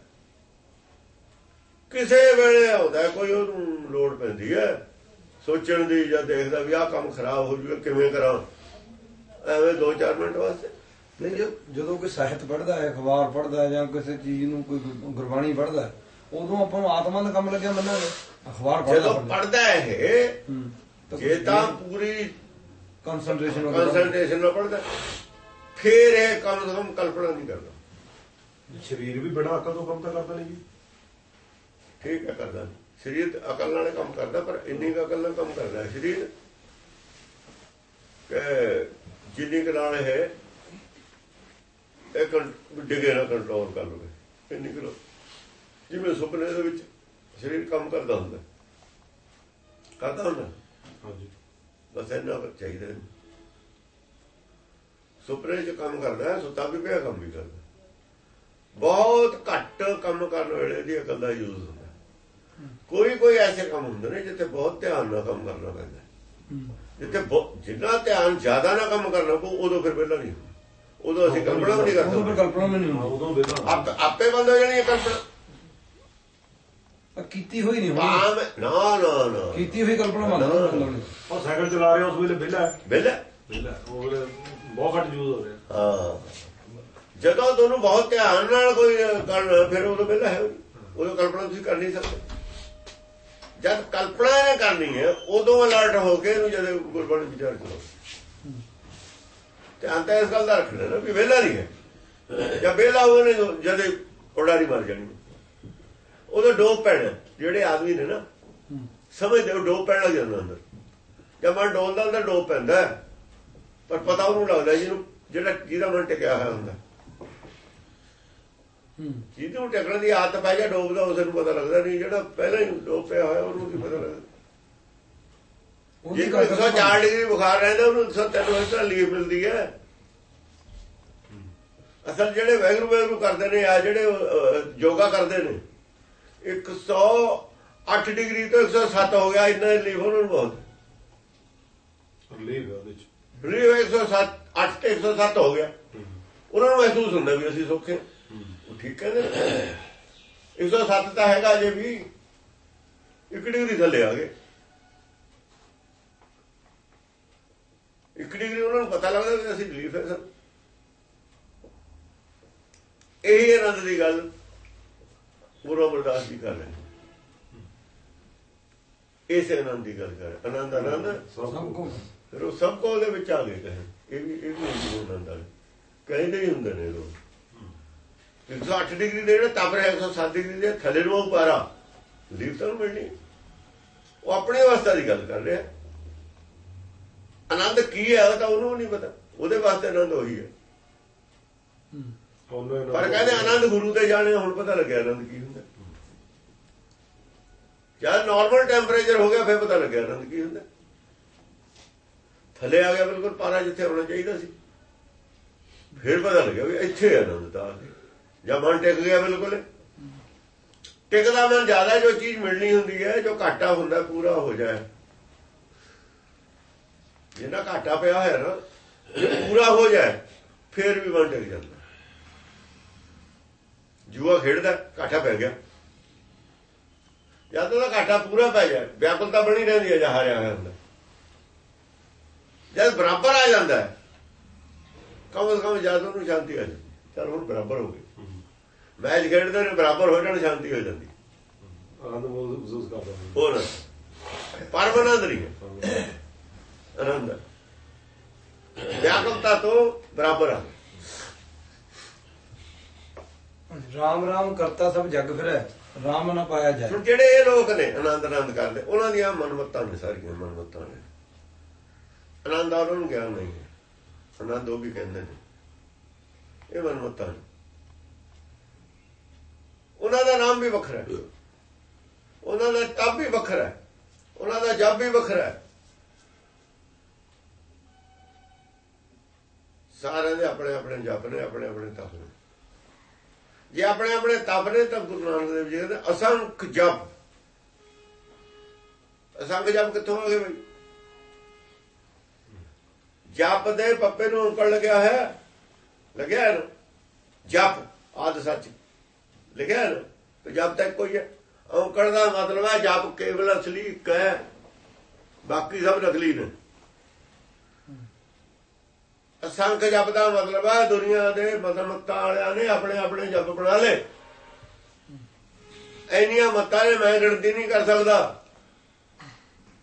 ਕਿਸੇ ਵੇਲੇ ਆਉਂਦਾ ਕੋਈ ਉਹਨੂੰ ਲੋੜ ਪੈਂਦੀ ਹੈ। ਸੋਚਣ ਦੀ ਜਾਂ ਦੇਖਦਾ ਵੀ ਆਹ ਕੰਮ ਖਰਾਬ ਹੋ ਜੂਗਾ ਕਿਵੇਂ ਕਰਾਂ? ਐਵੇਂ 2-4 ਮਿੰਟ ਵਾਸਤੇ। ਨਹੀਂ ਜੋ ਜਦੋਂ ਕੋਈ ਸਾਹਿਤ ਪੜ੍ਹਦਾ ਹੈ ਅਖਬਾਰ ਪੜ੍ਹਦਾ ਹੈ ਜਾਂ ਕਿਸੇ ਚੀਜ਼ ਨੂੰ ਕੋਈ ਗੁਰਬਾਣੀ ਪੜ੍ਹਦਾ ਹੈ ਉਦੋਂ ਆਪਾਂ ਨੂੰ ਆਤਮਾ ਦਾ ਕੰਮ ਲੱਗਿਆ ਮੰਨਾਂਗੇ। ਅਖਬਾਰ ਜਦੋਂ ਪੜ੍ਹਦਾ। ਪੜਦਾ ਹੈ ਇਹ ਹੂੰ। ਜੇ ਤਾਂ ਪੂਰੀ ਕਨਸੈਂਟਰੇਸ਼ਨ ਕਨਸੈਂਟਰੇਸ਼ਨ ਨਾਲ ਪੜਦਾ ਫਿਰ ਇਹ ਕਮ ਤੋਂ ਕਲਪਨਾ ਨਹੀਂ ਕਰਦਾ। ਸਰੀਰ ਵੀ ਬੜਾ ਅਕਲ ਤੋਂ ਕੰਮ ਤਾਂ ਕਰਦਾ ਨਹੀਂ ਜੀ। ਠੀਕ ਹੈ ਕਰਦਾ। ਨੀ। ਸਰੀਰ ਤੇ ਅਕਲ ਨਾਲ ਕੰਮ ਕਰਦਾ ਪਰ ਇੰਨੀ ਕੁ ਅਕਲ ਨਾਲ ਕੰਮ ਕਰਦਾ ਹੈ। ਸਰੀਰ ਕਿ ਜਿੰਨੀ ਕੁ ਨਾਲ ਇਹ ਇਹ ਡਿਗੇ ਨਾਲ ਕੰਟਰੋਲ ਕਰ ਲਵੇ। ਇੰਨੀ ਕੁ ਜਿਵੇਂ ਸੁਪਨੇ ਦੇ ਵਿੱਚ ਸਰੀਰ ਕੰਮ ਕਰਦਾ ਹੁੰਦਾ। ਕਰਦਾ ਹੁੰਦਾ? ਹਾਂਜੀ। ਬਸ ਇੰਨਾ ਕੁ ਚਾਹੀਦਾ ਇਹਨੂੰ। ਸੁਪਨੇ 'ਚ ਕੰਮ ਕਰਦਾ ਹੈ ਸੁੱਤਾ ਵੀ ਪਿਆ ਕੰਮ ਵੀ ਕਰਦਾ। ਬਹੁਤ ਘੱਟ ਕੰਮ ਕਰਨ ਵੇਲੇ ਦੀ ਅਕਲ ਦਾ ਯੂਜ਼ ਹੁੰਦਾ। ਕੋਈ ਕੋਈ ਐਸੇ ਕੰਮ ਹੁੰਦੇ ਨੇ ਜਿੱਥੇ ਬਹੁਤ ਧਿਆਨ ਨਾਲ ਕੰਮ ਕਰਨਾ ਪੈਂਦਾ। ਜਿੱਥੇ ਜਿੰਨਾ ਧਿਆਨ ਜ਼ਿਆਦਾ ਨਾਲ ਕੰਮ ਕਰਨਾ ਪਊ ਉਦੋਂ ਫਿਰ ਪਹਿਲਾਂ ਨਹੀਂ। ਉਦੋਂ ਅਸੀਂ ਕਲਪਨਾ ਵੀ ਨਹੀਂ ਉਦੋਂ ਕਰਦੇ ਕਲਪਨਾ ਵੀ ਨਹੀਂ ਉਦੋਂ ਵੇਲਾ ਆਪ ਬੰਦ ਹੋ ਜਾਣੀ ਹੈ ਕਲਪਨਾ। ਪਰ ਕੀਤੀ ਹੋਈ ਨਹੀਂ ਹੁੰਦੀ ਭਾਵੇਂ ਨਾ ਨਾ ਨਾ। ਕੀਤੀ ਹੋਈ ਕਲਪਨਾ ਨਹੀਂ ਉਹ ਸਾਈਕਲ ਚਲਾ ਰਿਹਾ ਉਸ ਵੇਲੇ ਵਿਹਲਾ ਹੈ। ਬਿੱਲ ਵਿਹਲਾ ਉਹ ਵੇਲੇ ਬਹੁਤ ਘੱਟ ਯੂਜ਼ ਹੋ ਰਿਹਾ। ਹਾਂ। ਜਦੋਂ ਤੁਹਾਨੂੰ ਬਹੁਤ ਧਿਆਨ ਨਾਲ ਕੋਈ ਕਰਨ ਫਿਰ ਉਦੋਂ ਪਹਿਲਾਂ ਹੈ। ਉਦੋਂ ਕਲਪਨਾ ਤੁਸੀਂ ਕਰ ਨਹੀਂ ਸਕਦੇ। ਜਦ ਕਲਪਨਾ ਨੇ ਕਰਨੀ ਹੈ, ਉਦੋਂ ਅਲਰਟ ਹੋ ਕੇ ਇਹਨੂੰ ਜਦੋਂ ਗੁਰਬਾਣੀ ਵਿਚਾਰ ਕਰੋ। ਧਿਆਨ ਤਾਂ ਇਸ ਗੱਲ ਦਾ ਰੱਖਣਾ ਨਾ ਵੀ ਵਿਹਲਾ ਨਹੀਂ ਹੈ। ਜਾਂ ਵਿਹਲਾ ਹੋਵੇ ਨੇ ਜਦ ਉਡਾਰੀ ਮਾਰ ਜਾਣੀ ਉਦੋਂ ਡੋਪ ਪੈਣਾ ਜਿਹੜੇ ਆਦਮੀ ਨੇ ਨਾ, ਸਮਝਦੇ ਉਹ ਡੋਪ ਪੈਣ ਲੱਗ ਜਾਂਦਾ ਅੰਦਰ। ਜਦ ਮਨ ਡੋਲਦਾ ਤਾਂ ਡੋਪ ਪੈਂਦਾ ਪਰ ਪਤਾ ਉਹਨੂੰ ਲੱਗਦਾ ਜਿਹਨੂੰ ਜਿਹੜਾ ਜਿਹਦਾ ਮਨ ਟਿਕਿਆ ਹੋਇਆ ਹੁੰਦਾ। ਜਿਹਨੂੰ ਟਿਕਣ ਦੀ ਆਦਤ ਪੈ ਜਾ ਡੋਬਦਾ ਉਸ ਨੂੰ ਪਤਾ ਲੱਗਦਾ ਨਹੀਂ ਜਿਹੜਾ ਪਹਿਲਾਂ ਹੀ ਡੋਬ ਪਿਆ ਹੋਇਆ ਉਹਨੂੰ ਕੀ ਪਤਾ ਲੱਗਦਾ। ਜੇ ਉਹਦੀ ਕੋਈ ਗੱਲ 104 ਡਿਗਰੀ ਬੁਖਾਰ ਰਹਿੰਦਾ ਉਹਨੂੰ 103 ਵਜੇ ਤੱਕ ਲੀਵ ਮਿਲਦੀ ਹੈ। ਅਸਲ ਜਿਹੜੇ ਵੈਗਰੂ ਵੈਗਰੂ ਕਰਦੇ ਨੇ ਆ ਜਿਹੜੇ ਯੋਗਾ ਕਰਦੇ ਨੇ 108 ਡਿਗਰੀ ਤੋਂ 107 ਹੋ ਗਿਆ ਇੰਨਾ ਲੀਵ ਉਹਨਾਂ ਨੂੰ ਬਹੁਤ। ਰਿਲੀਵ ਹੈ ਉਹਦੇ ਚ। ਲੀਵ 107 8 ਤੇ 107 ਹੋ ਗਿਆ। ਉਹਨਾਂ ਨੂੰ ਮਹਿਸੂਸ ਹੁੰਦਾ ਵੀ ਅਸੀਂ ਸੌਖੇ ਹਾਂ। ਠੀਕ ਕਹਿੰਦੇ ਨੇ 107 ਤਾਂ ਹੈਗਾ ਜੇ ਵੀ ਇੱਕ ਡਿਗਰੀ ਥੱਲੇ ਆ ਗਏ। ਇੱਕ ਡਿਗਰੀ ਉਹਨਾਂ ਨੂੰ ਪਤਾ ਲੱਗਦਾ ਵੀ ਅਸੀਂ ਰਿਲੀਫ ਹੈ ਸਰ। ਇਹ ਆਨੰਦ ਦੀ ਗੱਲ। ਗੁਰੂ ਅਮਰਦਾਸ ਜੀ ਕਰ ਰਹੇ। ਇਸੇ ਆਨੰਦ ਦੀ ਗੱਲ ਕਰ। ਆਨੰਦ ਆਨੰਦ। ਸਭ ਕੋ। ਫਿਰ ਉਹ ਸਭ ਕੋ ਉਹਦੇ ਵਿੱਚ ਆ ਗਏ ਇਹ ਵੀ ਇਹ ਵੀ ਆਨੰਦ ਵਾਲੇ। ਕਹਿੰਦੇ ਹੀ ਹੁੰਦੇ ਨੇ ਲੋਕ। 108 ਡਿਗਰੀ ਦੇ ਜਿਹੜੇ ਤਪ ਰਿਹਾ 107 ਡਿਗਰੀ ਦੇ ਥੱਲੇ ਨੂੰ ਪਾਰਾ। ਲੀਵ ਤਾਂ ਮਿਲਣੀ। ਉਹ ਆਪਣੀ ਅਵਸਥਾ ਦੀ ਗੱਲ ਕਰ ਰਿਹਾ। ਆਨੰਦ ਕੀ ਹੈ ਉਹ ਤਾਂ ਉਹਨੂੰ ਨਹੀਂ ਪਤਾ। ਉਹਦੇ ਵਾਸਤੇ ਆਨੰਦ ਉਹੀ ਹੈ। ਪਰ ਕਹਿੰਦੇ ਆਨੰਦ ਗੁਰੂ ਤੇ ਜਾਣੇ ਹੁਣ ਪਤਾ ਲੱਗਿਆ ਆਨੰਦ ਕੀ ਹੁੰਦਾ। ਜਦ ਨਾਰਮਲ ਟੈਂਪਰੇਚਰ ਹੋ ਗਿਆ ਫਿਰ ਪਤਾ ਲੱਗਿਆ ਆਨੰਦ ਕੀ ਹੁੰਦਾ। ਥੱਲੇ ਆ ਗਿਆ ਬਿਲਕੁਲ ਪਾਰਾ ਜਿੱਥੇ ਹੋਣਾ ਚਾਹੀਦਾ ਸੀ। ਫਿਰ ਪਤਾ ਲੱਗਿਆ ਵੀ ਇੱਥੇ ਆਨੰਦ ਤਾਂ ਆ ਗਿਆ। ਜਾਂ ਮਨ ਟਿਕ ਗਿਆ ਬਿਲਕੁਲ। ਟਿਕਦਾ ਮਨ ਜ਼ਿਆਦਾ ਜੋ ਚੀਜ਼ ਮਿਲਣੀ ਹੁੰਦੀ ਹੈ, ਜੋ ਘਾਟਾ ਹੁੰਦਾ, ਪੂਰਾ ਹੋ ਜਾਏ। ਜਿਹਨਾਂ ਘਾਟਾ ਪਿਆ ਹੋਇਆ ਨਾ, ਪੂਰਾ ਹੋ ਜਾਏ, ਫਿਰ ਵੀ ਮਨ ਟਿਕ ਜਾਂਦਾ। ਜੂਆ ਖੇਡਦਾ, ਘਾਟਾ ਪੈ ਗਿਆ। ਜਦ ਉਹਦਾ ਘਾਟਾ ਪੂਰਾ ਪੈ ਜਾਏ ਵਿਆਕੁਲਤਾ ਬਣੀ ਰਹਿੰਦੀ ਹੈ ਜਾਂ ਹਾਰਿਆ ਹੋਇਆ ਹੁੰਦਾ। ਜਦ ਬਰਾਬਰ ਆ ਜਾਂਦਾ ਕਮ ਸੇ ਕਮ ਜਦ ਉਹਨੂੰ ਸ਼ਾਂਤੀ ਆ ਜਾਂਦੀ ਚਲ ਹੁਣ ਬਰਾਬਰ ਹੋ ਗਏ। ਮੈਚ ਖੇਡਦੇ ਨੇ ਬਰਾਬਰ ਹੋ ਜਾਣ ਸ਼ਾਂਤੀ ਹੋ ਜਾਂਦੀ। ਆਨੰਦ ਮਹਿਸੂਸ ਕਰਦਾ ਹੋਰ ਪਰਮਾਨੰਦ ਨਹੀਂ ਆਨੰਦ ਹੈ। ਵਿਆਕੁਲਤਾ ਤੋਂ ਬਰਾਬਰ ਆ। ਰਾਮ ਰਾਮ ਕਰਤਾ ਸਭ ਜਗ ਫਿਰੈ ਰਾਮ ਨਾ ਪਾਇਆ ਜਾਏ। ਹੁਣ ਜਿਹੜੇ ਇਹ ਲੋਕ ਨੇ ਆਨੰਦ ਆਨੰਦ ਕਰਦੇ ਉਹਨਾਂ ਦੀਆਂ ਮਨਮਤਾਂ ਨੇ ਸਾਰੀਆਂ ਮਨਮਤਾਂ ਨੇ। ਆਨੰਦ ਆ ਉਹਨਾਂ ਨੂੰ ਗਿਆਨ ਨਹੀਂ ਆਨੰਦ ਉਹ ਵੀ ਕਹਿੰਦੇ ਨੇ। ਇਹ ਮਨਮਤਾਂ ਨੇ। ਉਹਨਾਂ ਦਾ ਨਾਮ ਵੀ ਵੱਖਰਾ ਹੈ। ਉਹਨਾਂ ਦਾ ਤਪ ਵੀ ਵੱਖਰਾ ਹੈ। ਉਹਨਾਂ ਦਾ ਜਪ ਵੀ ਵੱਖਰਾ ਹੈ। ਸਾਰਿਆਂ ਦੇ ਆਪਣੇ ਆਪਣੇ ਜਪ ਨੇ ਆਪਣੇ ਆਪਣੇ ਤਪ ਨੇ। ਜੇ ਆਪਣੇ ਆਪਣੇ ਤਪ ਨੇ ਤਾਂ ਗੁਰੂ ਨਾਨਕ ਦੇਵ ਜੀ ਕਹਿੰਦੇ ਅਸੰਖ ਜਪ ਅਸੰਖ ਜਪ ਕਿੱਥੋਂ ਆ ਗਏ ਬਈ? ਜਪ ਦੇ ਪੱਪੇ ਨੂੰ ਔਂਕੜ ਲੱਗਿਆ ਹੈ। ਲੱਗਿਆ ਹੈ ਜਪ ਆਦ ਸੱਚ। ਲਿਖਿਆ ਹੈ ਨਾ ਤੇ ਜਪ ਤੱਕ ਕੋਈ ਹੈ ਔਕੜ ਦਾ ਮਤਲਬ ਹੈ ਜਪ ਕੇਵਲ ਅਸਲੀ ਇੱਕ ਹੈ, ਬਾਕੀ ਸਭ ਨਕਲੀ ਨੇ। ਅਸੰਖ ਜਪ ਦਾ ਮਤਲਬ ਹੈ, ਦੁਨੀਆ ਦੇ ਮਤਮਤਾਂ ਵਾਲਿਆਂ ਨੇ ਆਪਣੇ ਆਪਣੇ ਜਪ ਬਣਾ ਲਏ। ਐਨੀਆਂ ਮਤਾਂ ਨੇ, ਮੈਂ ਗਿਣਤੀ ਨਹੀਂ ਕਰ ਸਕਦਾ।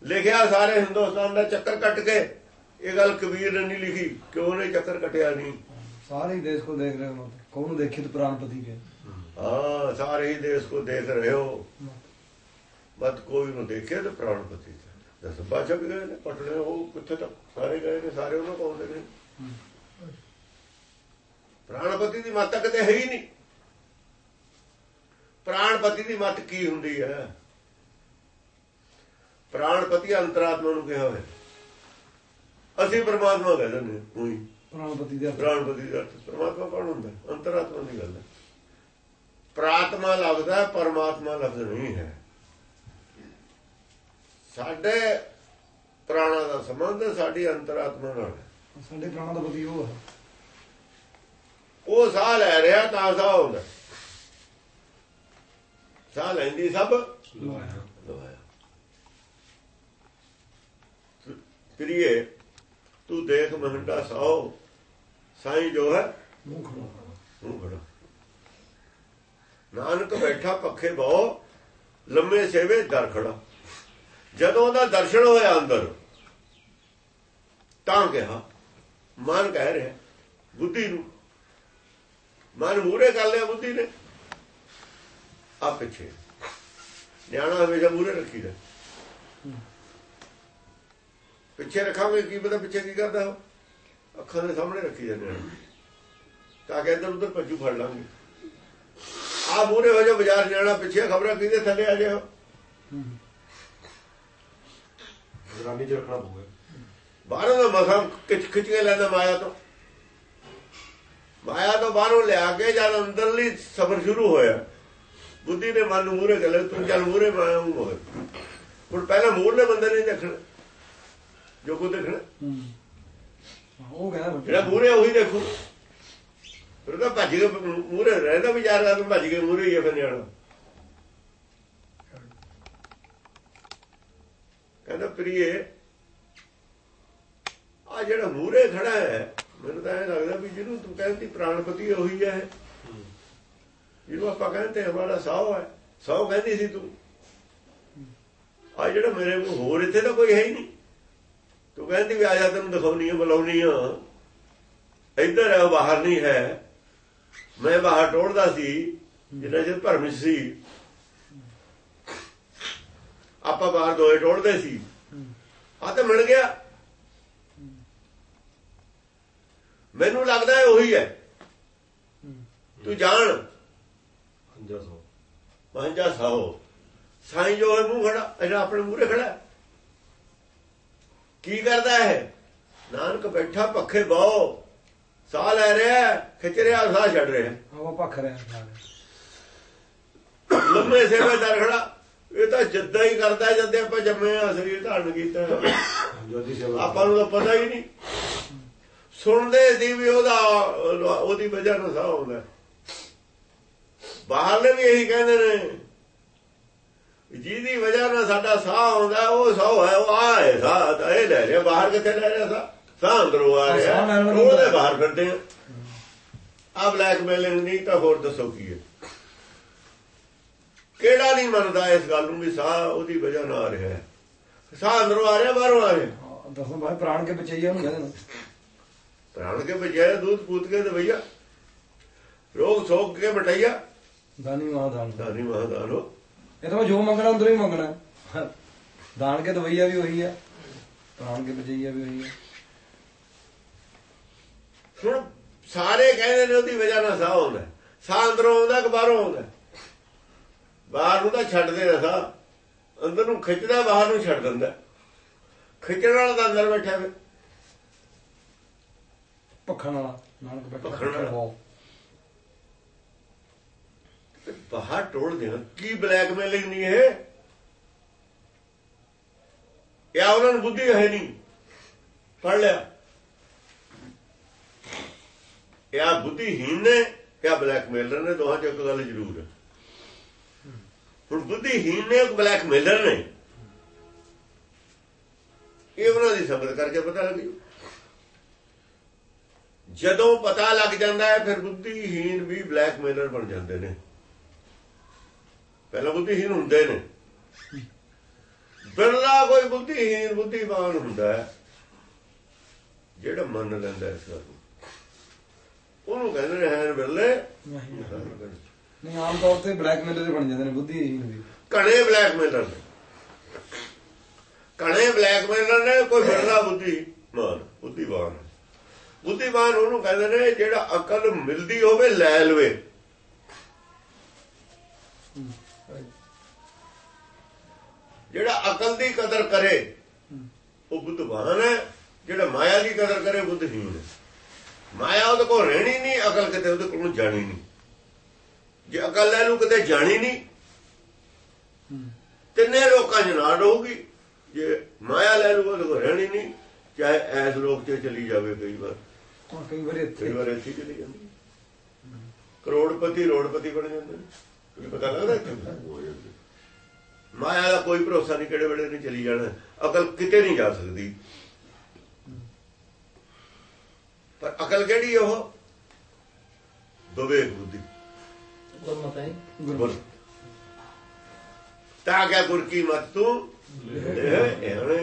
ਲਿਖਿਆ ਸਾਰੇ ਹਿੰਦੁਸਤਾਨ ਦਾ ਚੱਕਰ ਕੱਟ ਕੇ, ਇਹ ਗੱਲ ਕਬੀਰ ਨੇ ਨਹੀਂ ਲਿਖੀ, ਕਿਉਂ ਨੇ ਚੱਕਰ ਕਟਿਆ ਨਹੀਂ? ਸਾਰੇ ਹੀ ਦੇਸ਼ ਕੋ ਦੇਖ ਰਹੇ ਹੋ ਕੌਣ ਦੇਖਿਤ ਪ੍ਰਾਣਪਤੀ ਕੇ? ਹਾਂ ਸਾਰੇ ਹੀ ਦੇਸ਼ ਕੋ ਦੇਖ ਰਹੇ ਹੋ। ਮਤ ਕੋਈ ਨੂੰ ਦੇਖੇ ਤੇ ਪ੍ਰਾਣਪਤੀ ਦਸ ਬਾਚਾ ਵੀ ਗਏ ਨੇ ਪਟਨੇ ਉਹ ਕਿੱਥੇ ਤੱਕ? ਸਾਰੇ ਗਏ ਨੇ ਸਾਰੇ ਉਹਨਾਂ ਕੋਲ ਦੇ ਨੇ। ਪ੍ਰਾਣਪਤੀ ਦੀ ਮੱਤ ਕਿਤੇ ਹੈ ਹੀ ਨਹੀਂ। ਪ੍ਰਾਣਪਤੀ ਦੀ ਮੱਤ ਕੀ ਹੁੰਦੀ ਹੈ? ਪ੍ਰਾਣਪਤੀ ਅੰਤਰਾਤਮਾ ਨੂੰ ਕਿਹਾ ਹੋਇਆ। ਅਸੀਂ ਪਰਮਾਤਮਾ ਕਹਿੰਦੇ ਨੇ ਉਹੀ। ਪ੍ਰਾਣਪਤੀ ਦੇ ਪ੍ਰਾਣਪਤੀ ਦਾ ਪਰਮਾਤਮਾ ਕੌਣ ਹੁੰਦਾ? ਅੰਤਰਾਤਮਾ ਦੀ ਗੱਲ ਹੈ। ਪ੍ਰਾਤਮਾ ਲਫ਼ਜ਼ ਹੈ ਪਰਮਾਤਮਾ ਲਫ਼ਜ਼ ਨਹੀਂ ਹੈ। ਸਾਡੇ ਪ੍ਰਾਣਾ ਦਾ ਸੰਬੰਧ ਸਾਡੀ ਅੰਤਰਾਤਮਾ ਨਾਲ ਹੈ। ਸਾਡੇ ਪ੍ਰਾਣਾ ਦਾ ਪਤੀ ਉਹ ਹੈ। ਉਹ ਸਾਹ ਲੈ ਰਿਹਾ ਤਾਂ ਸਾਹ ਹੁੰਦਾ ਸਾਹ ਲੈਂਦੀ ਸਭ। ਲਵਾਇਆ ਪ੍ਰਿਏ ਤੂੰ ਦੇਖ ਮਹੰਡਾ ਸਾਓ ਸਾਈਂ ਜੋ ਹੈ ਮੂੰਹ ਖੜਾ। ਮੂੰਹ ਖੜਾ। ਨਾਨਕ ਬੈਠਾ, ਪੱਖੇ ਬਹੁ, ਲੰਮੇ ਸੇਵੇ ਦਰ ਖੜਾ। ਜਦੋਂ ਉਹਦਾ ਦਰਸ਼ਨ ਹੋਇਆ ਅੰਦਰ, ਤਾਂ ਕਿਹਾ, ਮਨ ਕਹਿ ਰਿਹਾ, ਬੁੱਧੀ ਨੂੰ। ਮਨ ਮੂਰੇ ਕਰ ਲਿਆ ਬੁੱਧੀ ਨੇ। ਆ ਪਿੱਛੇ, ਨਿਆਣਾ ਹਮੇਸ਼ਾ ਮੂਰੇ ਰੱਖੀਦਾ। ਪਿੱਛੇ ਰੱਖਾਂਗੇ, ਕੀ ਪਤਾ ਪਿੱਛੇ ਕੀ ਕਰਦਾ ਉਹ। ਅੱਖਾਂ ਦੇ ਸਾਹਮਣੇ ਰੱਖੀ ਜਾਂਦੇ ਨੇ। ਤਾਂ ਕਿ ਇੱਧਰ ਉੱਧਰ ਭੱਜੂ ਫੜ ਲਾਂਗੇ। ਆ ਮੂਰੇ ਹੋ ਜਾ ਬਾਜ਼ਾਰ ਜਾਣਾ ਪਿੱਛੇ ਖਬਰਾਂ ਕਿਹਦੇ ਥੱਲੇ ਆ ਜਾਓ। ਨਿਗਰਾਨੀ ਚ ਰੱਖਣਾ ਪਊਗਾ। ਬਾਹਰੋਂ ਦਾ ਮਸਾਂ ਖਿੱਚ ਖਿੱਚ ਕੇ ਲੈਂਦਾ ਮਾਇਆ ਤੋਂ। ਮਾਇਆ ਤੋਂ ਬਾਹਰੋਂ ਲਿਆ ਕੇ ਜਦ ਅੰਦਰਲੀ ਸਬਰ ਸ਼ੁਰੂ ਹੋਇਆ ਬੁੱਧੀ ਨੇ ਮਨ ਨੂੰ ਮੂਰੇ ਲਿਆ ਤੂੰ ਚੱਲ ਮੂਰੇ ਮਾਇਆ ਨੂੰ ਹੋਏ ਹੁਣ ਪਹਿਲਾਂ ਮੂਰਲੇ ਬੰਦੇ ਨੇ ਦੇਖਣਾ ਜੋ ਕੋ ਦੇਖਣਾ। ਉਹ ਕਹਿੰਦਾ ਜਿਹੜਾ ਮੂਰੇ ਉਹੀ ਦੇਖੂ। ਫਿਰ ਤਾਂ ਭੱਜ ਕੇ ਮੂਰੇ ਰਹਿੰਦਾ ਵੀ ਯਾਰ ਭੱਜ ਕੇ ਮੂਰੇ ਹੀ ਆ ਫਿਰ ਨਿਆਣਾ। ਕਹਿੰਦਾ, ਪ੍ਰੀਏ ਆ ਜਿਹੜਾ ਮੂਰੇ ਖੜਾ ਹੈ, ਮੈਨੂੰ ਤਾਂ ਇਹ ਲੱਗਦਾ ਵੀ ਜਿਹਨੂੰ ਤੂੰ ਕਹਿੰਦੀ ਪ੍ਰਾਣਪਤੀ ਉਹੀ ਹੈ। ਜਿਹਨੂੰ ਆਪਾਂ ਕਹਿੰਦੇ ਹਮਾਰਾ ਸਾਹ ਹੈ। ਸਾਹ ਕਹਿੰਦੀ ਸੀ ਤੂੰ। ਆ ਜਿਹੜਾ ਮੇਰੇ ਕੋਲ ਹੋਰ ਇੱਥੇ ਤਾਂ ਕੋਈ ਹੈ ਹੀ ਨਹੀਂ। ਤੂੰ ਕਹਿੰਦੀ ਵੀ ਆ ਜਾ, ਤੈਨੂੰ ਦਿਖਾਉਣੀ ਆ, ਬੁਲਾਉਣੀ ਆ। ਇੱਧਰ ਹੈ ਉਹ ਬਾਹਰ ਨਹੀਂ ਹੈ। ਮੈਂ ਬਾਹਰ ਟੋੜਦਾ ਸੀ ਜਿੰਨਾ ਚਿਰ ਭਰਮ ਸੀ। ਆਪਾਂ ਬਾਹਰ ਦੋਏ ਟੋੜਦੇ ਸੀ। ਆ ਤਾਂ ਮਿਲ ਗਿਆ। ਮੈਨੂੰ ਲੱਗਦਾ ਹੈ ਉਹੀ ਹੈ। ਤੂੰ ਜਾਣ। ਪੰਜਾ ਸਾਹੋ ਸਾਈਂ ਜੋ ਹੈ ਮੂੰਹ ਖੜਾ ਜਿਹੜਾ ਆਪਣੇ ਮੂਹਰੇ ਖੜਾ। ਕੀ ਕਰਦਾ ਹੈ ਨਾਨਕ ਬੈਠਾ ਪੱਖੇ ਬਾਹੋ। ਸਾਹ ਲੈ ਰਿਹਾ ਹੈ, ਖਿੱਚ ਰਿਹਾ ਸਾਹ ਛੱਡ ਰਿਹਾ ਉਹ ਭੱਖ ਰਿਹਾ ਲੰਮੇ ਸੇਵੇਦਾਰ ਖੜਾ। ਇਹ ਤਾਂ ਜਿੱਦਾਂ ਹੀ ਕਰਦਾ ਜਦ ਆਪਾਂ ਜੰਮੇ ਆ ਸਰੀਰ ਧਾਰਨ ਕੀਤਾ ਜੋਤੀ ਸੇਵਾ ਆਪਾਂ ਨੂੰ ਤਾਂ ਪਤਾ ਹੀ ਨਹੀਂ। ਸੁਣਦੇ ਸੀ ਵੀ ਉਹਦਾ ਉਹਦੀ ਵਜ੍ਹਾ ਨਾਲ ਸਾਹ ਆਉਂਦਾ ਬਾਹਰਲੇ ਵੀ ਇਹੀ ਕਹਿੰਦੇ ਨੇ ਜਿਹਦੀ ਵਜ੍ਹਾ ਨਾਲ ਸਾਡਾ ਸਾਹ ਆਉਂਦਾ ਉਹ ਸਾਹ ਹੈ ਉਹ ਆ ਹੈ ਸਾਹ ਤਾਂ ਇਹ ਲੈ ਰਿਹਾ ਬਾਹਰ ਕਿੱਥੇ ਲੈ ਰਿਹਾ ਸਾਹ? ਸਾਹ ਅੰਦਰੋਂ ਆ ਰਿਹਾ। ਉਹਦੇ ਬਾਹਰ ਫਿਰਦੇ ਆ। ਆ ਬਲੈਕਮੇਲਿੰਗ ਨਹੀਂ ਤਾਂ ਹੋਰ ਦੱਸੋ ਕੀ ਹੈ। ਕਿਹੜਾ ਨਹੀਂ ਮੰਨਦਾ ਇਸ ਗੱਲ ਨੂੰ ਵੀ ਸਾਹ ਉਹਦੀ ਵਜ੍ਹਾ ਨਾਲ ਆ ਰਿਹਾ ਹੈ। ਸਾਹ ਅੰਦਰੋਂ ਆ ਰਿਹਾ ਬਾਹਰੋਂ ਆ ਰਿਹਾ। ਦਸੋਂ ਬਾਈ ਪ੍ਰਾਣ ਕੇ ਬਚਈਆ ਉਹਨੂੰ ਕਹਿੰਦੇ ਨੇ। ਪ੍ਰਾਣ ਕੇ ਬਜਾਏ ਦੁੱਧ ਪੂਤ ਕੇ ਤੇ ਭਈਆ ਰੋਗ ਸੋਗ ਕੇ ਮਟਈਆ। ਦਾਨੀ ਮਹਾਦਾਨ। ਦਾਨੀ ਮਹਾਦਾਨੋ ਇਹ ਤਾਂ ਜੋ ਮੰਗਣਾ ਅੰਦਰੋਂ ਹੀ ਮੰਗਣਾ। ਹੈ। ਦਾਨ ਕੇ ਦਵਈਆ ਵੀ ਉਹੀ ਹੈ ਪ੍ਰਾਣ ਕੇ ਬਚਈਆ ਵੀ ਉਹੀ ਹੈ ਹੁਣ ਸਾਰੇ ਕਹਿੰਦੇ ਨੇ ਉਹਦੀ ਵਜ੍ਹਾ ਨਾਲ ਸਾਹ ਆਉਂਦਾ ਸਾਹ ਅੰਦਰੋਂ ਆਉਂਦਾ ਕਿ ਬਾਹਰੋਂ ਆਉਂਦਾ? ਬਾਹਰ ਨੂੰ ਤਾਂ ਛੱਡਦੇ ਆ ਸਾਹ। ਅੰਦਰ ਨੂੰ ਖਿੱਚਦਾ ਬਾਹਰ ਨੂੰ ਛੱਡ ਦਿੰਦਾ। ਖਿੱਚਣ ਵਾਲਾ ਤਾਂ ਅੰਦਰ ਬੈਠਾ ਵੇ ਭੱਖਣ ਵਾਲਾ ਨਾਨਕ ਬੈਠਾ ਭੱਖਣ ਵਾਲਾ। ਬਾਹਰ ਟੋੜ ਦੇਣਾ। ਕੀ ਬਲੈਕਮੇਲਿੰਗ ਨਹੀਂ ਇਹ? ਇਹ ਉਹਨਾਂ ਨੂੰ ਬੁੱਧੀ ਹੈ ਨਹੀਂ। ਪੜ ਲਿਆ। ਇਹ ਆ ਬੁੱਧੀਹੀਨ ਨੇ ਕਿਆ ਬਲੈਕਮੇਲਰ ਨੇ, ਦੋਹਾਂ ਚ ਇੱਕ ਗੱਲ ਜ਼ਰੂਰ ਹੈ। ਹੁਣ ਬੁੱਧੀਹੀਨ ਨੇ, ਇੱਕ ਬਲੈਕਮੇਲਰ ਨੇ। ਇਹ ਉਹਨਾਂ ਦੀ ਸੰਗਤ ਕਰਕੇ ਪਤਾ ਲੱਗ ਜੂ। ਜਦੋਂ ਪਤਾ ਲੱਗ ਜਾਂਦਾ ਹੈ, ਫਿਰ ਬੁੱਧੀਹੀਨ ਵੀ ਬਲੈਕਮੇਲਰ ਬਣ ਜਾਂਦੇ ਨੇ। ਪਹਿਲਾਂ ਬੁੱਧੀਹੀਨ ਹੁੰਦੇ ਨੇ। ਬਿਰਲਾ ਕੋਈ ਬੁੱਧੀਹੀਨ ਬੁੱਧੀਮਾਨ ਹੁੰਦਾ ਹੈ। ਜਿਹੜਾ ਮੰਨ ਲੈਂਦਾ ਇਸ ਗੱਲ ਨੂੰ। ਉਹਨੂੰ ਕਹਿੰਦੇ ਨੇ ਹੈ ਬਿਰਲੇ ਨਹੀਂ। ਨਹੀਂ ਆਮ ਤੌਰ ਤੇ ਬਲੈਕਮੇਲਰ ਬਣ ਜਾਂਦੇ ਨੇ ਬੁੱਧੀਹੀਨ ਵੀ ਕਣੇ ਬਲੈਕਮੇਲਰ ਨੇ। ਬਲੈਕਮੇਲਰ ਨੇ ਕੋਈ ਬਿਰਲਾ ਬੁੱਧੀਮਾਨ ਬੁੱਧੀਮਾਨ ਬੁੱਧੀਮਾਨ ਉਹਨੂੰ ਕਹਿੰਦੇ ਨੇ ਜਿਹੜਾ ਅਕਲ ਮਿਲਦੀ ਹੋਵੇ ਲੈ ਲਵੇ। ਜਿਹੜਾ ਅਕਲ ਦੀ ਕਦਰ ਕਰੇ ਉਹ ਬੁੱਧਵਾਨ ਹੈ। ਜਿਹੜਾ ਮਾਇਆ ਦੀ ਕਦਰ ਕਰੇ ਬੁੱਧਹੀਨ ਹੈ। ਮਾਇਆ ਉਹਦੇ ਕੋਲ ਰਹਿਣੀ ਨਹੀਂ ਅਕਲ ਕਿਤੇ ਉਹਦੇ ਕੋਲੋਂ ਜਾਣੀ ਨਹੀਂ। ਜੇ ਅਕਲ ਲੈ ਲੂ ਕਿਤੇ ਜਾਣੀ ਨਹੀਂ। ਤਿੰਨੇ ਲੋਕਾਂ 'ਚ ਨਾ ਰਹੂਗੀ। ਜੇ ਮਾਇਆ ਲੈ ਲੂ ਉਹਦੇ ਕੋਲ ਰਹਿਣੀ ਨਹੀਂ ਚਾਹੇ ਐਸ ਲੋਕ 'ਚ ਚਲੀ ਜਾਵੇ ਕਈ ਵਾਰ। ਕਈ ਵਾਰੀ ਕਈ ਇੱਥੇ ਵਾਰ ਇੱਥੇ ਚਲੀ ਜਾਂਦੀ। ਕਰੋੜਪਤੀ ਰੋੜਪਤੀ ਬਣ ਜਾਂਦੇ ਨੇ। ਪਤਾ ਲੱਗਦਾ ਇੱਥੇ? ਮਾਇਆ ਦਾ ਕੋਈ ਭਰੋਸਾ ਨਹੀਂ ਕਿਹੜੇ ਵੇਲੇ ਨਹੀਂ ਚਲੀ ਜਾਣਾ। ਅਕਲ ਕਿਤੇ ਨਹੀਂ ਜਾ ਸਕਦੀ। ਪਰ ਅਕਲ ਕਿਹੜੀ ਹੈ ਉਹ? ਵਿਵੇਕ ਬੁੱਧੀ। ਗੁਰਮਤਿ ਤਾਂ ਕਿਆ ਗੁਰ ਕੀ ਮਤ ਤੂੰ? ਇਹ ਇਹਨੇ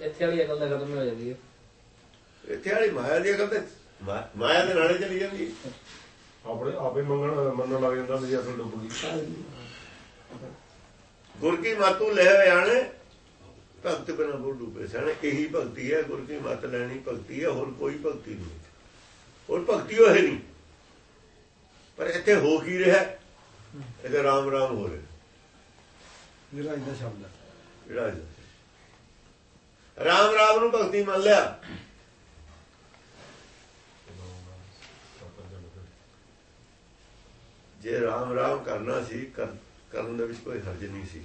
ਇੱਥੇ ਵਾਲੀ ਅਕਲ ਦਾ ਖਤਮ ਹੋ ਜਾਂਦੀ ਹੈ। ਇੱਥੇ ਵਾਲੀ ਮਾਇਆ ਦੀ ਅਕਲ ਤੇ। ਮਾਇਆ ਦੇ ਨਾਲੇ ਚਲੀ ਜਾਂਦੀ। ਆਪਣੇ ਆਪੇ ਮੰਗਣ ਮੰਨਣ ਲੱਗ ਜਾਂਦਾ ਵੀ ਅਸਲ ਡੁੱਬ ਗਈ। ਗੁਰ ਕੀ ਮਤ ਤੂੰ ਲੈ ਆਣੇ ਭਗਤ ਬਿਨਾ ਬੁੱਢੂ ਪੇਸਣ ਇਹੀ ਭਗਤੀ ਹੈ ਗੁਰ ਕੀ ਮਤ ਲੈਣੀ ਭਗਤੀ ਹੈ ਹੋਰ ਕੋਈ ਭਗਤੀ ਨਹੀਂ। ਹੋਰ ਭਗਤੀ ਉਹ ਹੈ ਨਹੀਂ। ਪਰ ਇੱਥੇ ਹੋ ਕੀ ਰਿਹਾ ਇਹਦੇ ਰਾਮ ਰਾਮ ਹੋ ਰਿਹਾ ਜਿਹੜਾ ਇਹਦਾ ਸ਼ਬਦ ਇਹ- ਰਾਮ ਰਾਮ ਨੂੰ ਭਗਤੀ ਮੰਨ ਲਿਆ। ਜੇ ਰਾਮ ਰਾਮ ਕਰਨਾ ਸੀ ਕਰ- ਕਰਨ ਦੇ ਵਿੱਚ ਕੋਈ ਹਰਜ ਨਹੀਂ ਸੀ।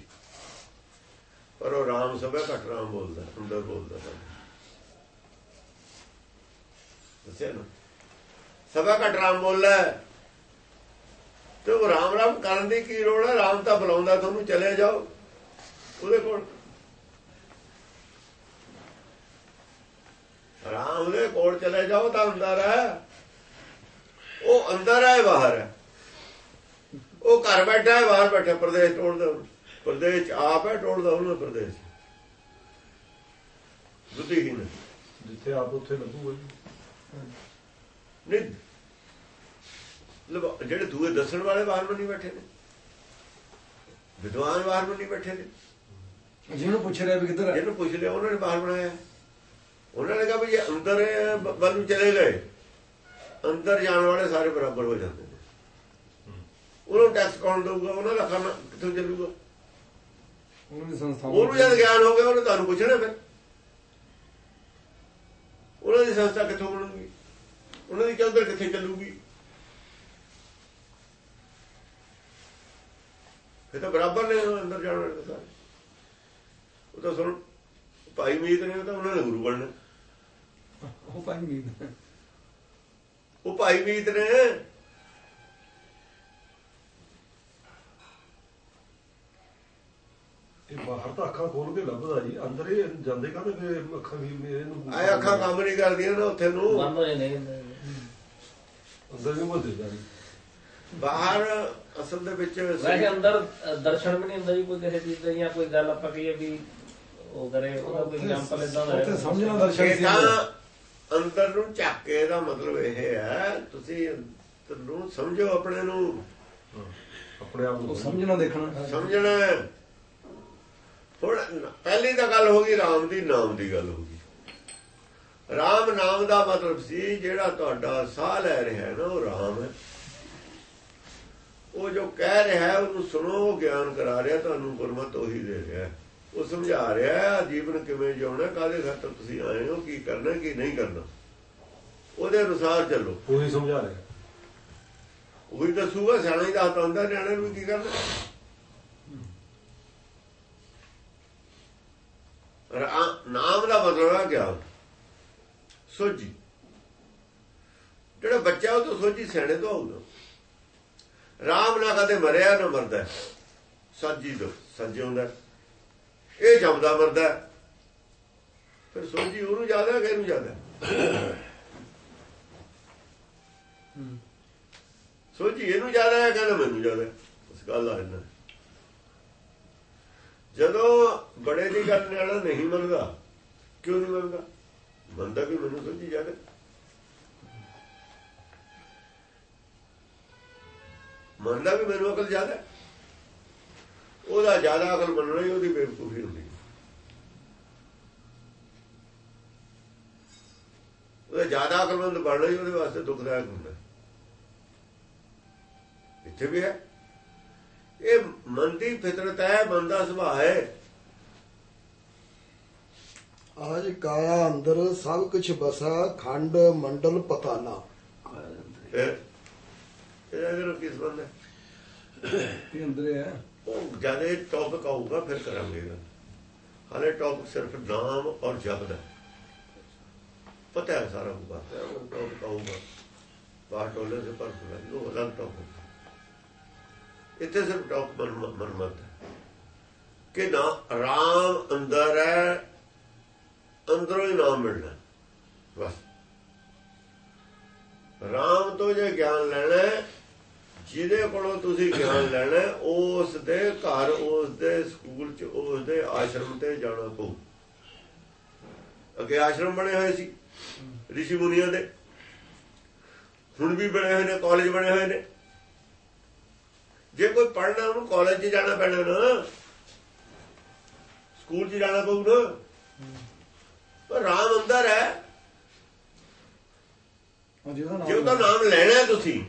ਪਰ ਉਹ ਰਾਮ ਸਭਾ ਘਟ ਰਾਮ ਬੋਲਦਾ ਅੰਦਰ ਬੋਲਦਾ ਦੱਸਿਆ ਨਾ? ਸਭਾ ਘਟ ਰਾਮ ਬੋਲਦਾ ਹੈ। ਤੇ ਉਹ ਰਾਮ ਰਾਮ ਕਰਨ ਦੀ ਕੀ ਲੋੜ ਹੈ? ਰਾਮ ਤਾਂ ਬੁਲਾਉਂਦਾ ਤੁਹਾਨੂੰ ਚਲੇ ਜਾਓ। ਉਹਦੇ ਕੋਲ ਰਾਮ ਦੇ ਕੋਲ ਚਲੇ ਜਾਓ ਤਾਂ ਅੰਦਰ ਹੈ। ਉਹ ਅੰਦਰ ਹੈ ਬਾਹਰ ਹੈ। ਉਹ ਘਰ ਬੈਠਾ ਹੈ ਬਾਹਰ ਬੈਠਾ ਪ੍ਰਦੇਸ਼ ਟੋੜਦਾ। ਪ੍ਰਦੇਸ਼ ਆਪ ਹੈ ਟੋੜਦਾ ਉਹਨੂੰ ਪ੍ਰਦੇਸ਼। ਬੁੱਧੀਹੀਨ ਹੈ। ਜਿੱਥੇ ਆਪ ਉੱਥੇ ਲੱਗੂਗਾ ਨਹੀਂ ਜਿਹੜੇ ਦੂਏ ਦੱਸਣ ਵਾਲੇ ਬਾਹਰ ਬਣੀ ਬੈਠੇ ਨੇ। ਵਿਦਵਾਨ ਬਾਹਰ ਬਣੀ ਬੈਠੇ ਨੇ। ਜਿਹਨੂੰ ਪੁੱਛ ਰਿਹਾ ਵੀ ਕਿੱਧਰ ਹੈ ਜਿਹਨੂੰ ਪੁੱਛ ਲਿਆ ਉਹਨਾਂ ਨੇ ਬਾਹਰ ਬਣਾਇਆ। ਉਹਨਾਂ ਨੇ ਕਿਹਾ ਵੀ ਅੰਦਰ ਵੱਲ ਨੂੰ ਚਲੇ ਗਏ ਅੰਦਰ ਜਾਣ ਵਾਲੇ ਸਾਰੇ ਬਰਾਬਰ ਹੋ ਜਾਂਦੇ ਨੇ। ਉਹਨੂੰ ਟੈਕਸ ਕੌਣ ਦਊਗਾ? ਉਹਨਾਂ ਦਾ ਖਾਣਾ ਕਿੱਥੋਂ ਚੱਲੂਗਾ? ਉਹਨਾਂ ਦੀ ਸੰਸਥਾ ਉਹਨੂੰ ਜਦ ਗਿਆਨ ਹੋ ਗਿਆ ਉਹਨੇ ਤੁਹਾਨੂੰ ਪੁੱਛਣਾ ਫਿਰ। ਉਹਨਾਂ ਦੀ ਸੰਸਥਾ ਕਿੱਥੋਂ ਬਣੂਗੀ? ਉਹਨਾਂ ਦੀ ਚੌਧਰ ਕਿੱਥੇ ਚੱਲੂਗੀ? ਫਿਰ ਤਾਂ ਬਰਾਬਰ ਨੇ ਅੰਦਰ ਜਾਣ ਵਾਲੇ ਸਾਰੇ। ਉਹ ਤਾਂ ਸੁਣ ਭਾਈ ਮੀਤ ਨੇ ਤਾਂ ਉਹਨਾਂ ਨੇ ਗੁਰੂ ਬਣਨਾ। ਉਹ ਭਾਈ ਮੀਤ ਉਹ ਭਾਈ ਮੀਤ ਨੇ। ਇਹ ਬਾਹਰ ਤਾਂ ਅੱਖਾਂ ਖੋਲ ਕੇ ਲੱਭਦਾ ਜੀ। ਅੰਦਰ ਇਹ ਜਾਂਦੇ ਕਾਹਦੇ ਫਿਰ ਅੱਖਾਂ ਵੀ ਇਹਨੂੰ ਆਏ ਅੱਖਾਂ ਕੰਮ ਨਹੀਂ ਕਰਦੀਆਂ ਨਾ ਉੱਥੇ ਨੂੰ। ਬੰਦ ਹੋ ਜਾਂਦੇ ਅੰਦਰ ਵੀ ਮੱਦੇ ਜਾਂਦੇ ਬਾਹਰ ਅਸਲ ਦੇ ਵਿੱਚ ਵੈਸੇ ਅੰਦਰ ਦਰਸ਼ਨ ਵੀ ਨਹੀਂ ਹੁੰਦਾ ਜੀ ਕੋਈ ਕਿਸੇ ਚੀਜ਼ ਦਾ ਜਾਂ ਕੋਈ ਗੱਲ ਆਪਾਂ ਕਹੀਏ ਵੀ ਉਹ ਕਰੇ ਉਹਦਾ ਕੋਈ ਐਗਜ਼ਾਮਪਲ ਇਦਾਂ ਦਾ ਉੱਥੇ ਹੈ ਸਮਝਣਾ ਦਰਸ਼ਨ ਸੀ ਤਾਂ ਅੰਦਰ ਨੂੰ ਝਾਕੇ ਦਾ ਮਤਲਬ ਇਹ ਹੈ ਤੁਸੀਂ ਅੰਦਰ ਨੂੰ ਸਮਝੋ ਆਪਣੇ ਨੂੰ। ਆਪਣੇ ਆਪ ਨੂੰ ਸਮਝਣਾ ਦੇਖਣਾ। ਸਮਝਣਾ। ਹੁਣ ਪਹਿਲੀ ਤਾਂ ਗੱਲ ਹੋ ਗਈ ਰਾਮ ਦੀ ਨਾਮ ਦੀ ਗੱਲ ਹੋ ਗਈ। ਰਾਮ ਨਾਮ ਦਾ ਮਤਲਬ ਸੀ ਜਿਹੜਾ ਤੁਹਾਡਾ ਸਾਹ ਲੈ ਰਿਹਾ ਹੈ ਨਾ ਉਹ ਰਾਮ ਹੈ। ਉਹ ਜੋ ਕਹਿ ਰਿਹਾ ਉਹਨੂੰ ਸੁਣੋ ਉਹ ਗਿਆਨ ਕਰਾ ਰਿਹਾ ਤੁਹਾਨੂੰ ਗੁਰਮਤ ਉਹੀ ਦੇ ਰਿਹਾ। ਉਹ ਸਮਝਾ ਰਿਹਾ ਜੀਵਨ ਕਿਵੇਂ ਜਿਉਣਾ ਕਾਹਦੇ ਖਾਤਰ ਤੁਸੀਂ ਆਏ ਹੋ ਕੀ ਕਰਨਾ ਕੀ ਨਹੀਂ ਕਰਨਾ। ਉਹਦੇ ਅਨੁਸਾਰ ਚੱਲੋ। ਪੂਰੀ ਸਮਝਾ ਰਿਹਾ। ਉਹੀ ਦੱਸੂਗਾ ਸਿਆਣਾ ਹੀ ਦੱਸਦਾ ਹੁੰਦਾ ਨਿਆਣੇ ਨੂੰ ਕੀ ਕਰਨਾ। ਨਾਮ ਦਾ ਮਤਲਬ ਹੈ ਗਿਆਨ ਸੋਝੀ। ਜਿਹੜਾ ਬੱਚਾ ਉਹ ਤੋਂ ਸੋਝੀ ਸਿਆਣੇ ਤੋਂ ਆਉਂਦਾ ਰਾਮ ਨਾ ਕਦੇ ਮਰਿਆ ਨਾ ਮਰਦਾ। ਸੱਜੀ ਤੋਂ ਸੱਜੇ ਇਹ ਜਮਦਾ ਮਰਦਾ। ਫਿਰ ਸੋਝੀ ਉਹਨੂੰ ਜ਼ਿਆਦਾ ਕਿ ਇਹਨੂੰ ਜ਼ਿਆਦਾ ਸੋਝੀ ਇਹਨੂੰ ਜ਼ਿਆਦਾ ਹੈ ਕਹਿੰਦਾ ਮੈਨੂੰ ਜ਼ਿਆਦਾ ਉਸ ਗੱਲ ਆ ਇਹਨਾਂ। ਜਦੋਂ ਬੜੇ ਦੀ ਗੱਲ ਨਿਆਣਾ ਨਹੀਂ ਮੰਨਦਾ, ਕਿਉਂ ਨਹੀਂ ਮੰਨਦਾ? ਮੰਨਦਾ ਵੀ ਮੈਨੂੰ ਸੋਝੀ ਜ਼ਿਆਦਾ ਮੰਨਦਾ ਵੀ ਮੈਨੂੰ ਅਕਲ ਜ਼ਿਆਦਾ। ਉਹਦਾ ਜ਼ਿਆਦਾ ਅਕਲ ਮੰਨਣਾ ਹੀ ਉਹਦੀ ਬੇਵਕੂਫੀ ਹੁੰਦੀ। ਉਹਦਾ ਜ਼ਿਆਦਾ ਅਕਲਮੰਦ ਬਣਨਾ ਹੀ ਉਹਦੇ ਵਾਸਤੇ ਦੁਖਦਾਇਕ ਹੁੰਦਾ। ਇੱਥੇ ਵੀ ਹੈ ਇਹ ਮਨ ਦੀ ਫਿਤਰਤ ਹੈ ਮਨ ਦਾ ਸੁਭਾਅ ਹੈ ਆਜ ਕਾਇਆ ਅੰਦਰ ਸਭ ਕੁਛ ਬਸਾ ਖੰਡ ਮੰਡਲ ਪਤਾਨਾ ਫਿਰ ਇਹਦਾ ਕੀ ਸੰਬੰਧ ਹੈ? ਇਹ ਅੰਦਰ ਹੈ। ਉਹ ਜ਼ਿਆਦਾ ਟੌਪਿਕ ਆਊਗਾ ਫਿਰ ਕਰਾਂਗੇ ਇਹਦਾ ਹਾਲੇ ਟੌਪਿਕ ਸਿਰਫ ਨਾਮ ਔਰ ਜਪ ਦਾ ਪਤਾ ਹੈ ਸਾਰਾ ਕੁਝ ਬਾਤ ਹੈ ਉਹ ਟੌਪਿਕ ਆਊਗਾ। ਬਾਹਰ ਟੋਲੇ ਸੇ ਪਰ ਸੁਣਾ ਉਹ ਅਲੱਗ ਟੌਪਿਕ ਇੱਥੇ ਸਿਰਫ ਟੌਪ ਮਨਮਤ ਹੈ। ਕਿ ਨਾ ਰਾਮ ਅੰਦਰ ਹੈ ਅੰਦਰੋਂ ਹੀ ਨਾਮ ਮਿਲਣਾ ਬਸ। ਰਾਮ ਤੋਂ ਜੇ ਗਿਆਨ ਲੈਣਾ ਹੈ, ਜਿਹਦੇ ਕੋਲੋਂ ਤੁਸੀਂ ਗਿਆਨ ਲੈਣਾ ਉਸ ਦੇ ਘਰ ਉਸ ਦੇ ਸਕੂਲ ਚ ਉਸ ਦੇ ਆਸ਼ਰਮ ਤੇ ਜਾਣਾ ਪਊ। ਅੱਗੇ ਆਸ਼ਰਮ ਬਣੇ ਹੋਏ ਸੀ ਰਿਸ਼ੀ ਮੁਨੀਆਂ ਦੇ। ਹੁਣ ਵੀ ਬਣੇ ਹੋਏ ਨੇ ਕਾਲਜ ਬਣੇ ਹੋਏ ਨੇ। ਜੇ ਕੋਈ ਪੜ੍ਹਨਾ ਉਹਨੂੰ ਕਾਲਜ 'ਚ ਜਾਣਾ ਪੈਣਾ ਨਾ। ਸਕੂਲ 'ਚ ਜਾਣਾ ਪਊ ਨਾ। ਪਰ ਰਾਮ ਅੰਦਰ ਹੈ। ਜੇ ਉਹਦਾ ਨਾਮ ਲੈਣਾ ਤੁਸੀਂ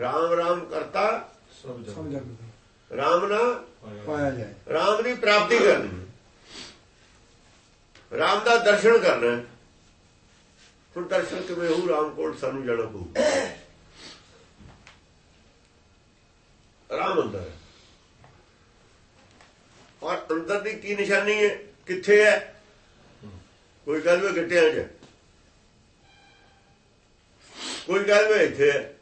ਰਾਮ ਰਾਮ ਕਰਤਾ ਸਭ ਜਗ ਰਾਮ ਨਾ ਪਾਇਆ ਜਾਏ। ਰਾਮ ਦੀ ਪ੍ਰਾਪਤੀ ਕਰਨੀ। ਹੈ। ਰਾਮ ਦਾ ਦਰਸ਼ਨ ਕਰਨਾ। ਹੈ। ਹੁਣ ਦਰਸ਼ਨ ਕਿਵੇਂ ਹੋਊ? ਰਾਮ ਕੋਲ ਸਾਨੂੰ ਜਾਣਾ ਪਊ। ਰਾਮ ਅੰਦਰ ਹੈ। ਔਰ ਅੰਦਰ ਦੀ ਕੀ ਨਿਸ਼ਾਨੀ ਹੈ? ਕਿੱਥੇ ਹੈ? ਕੋਈ ਗੱਲ ਵੀ ਗਿੱਟਿਆਂ 'ਚ ਹੈ। ਕੋਈ ਗੱਲ ਵੀ ਇੱਥੇ ਹੈ।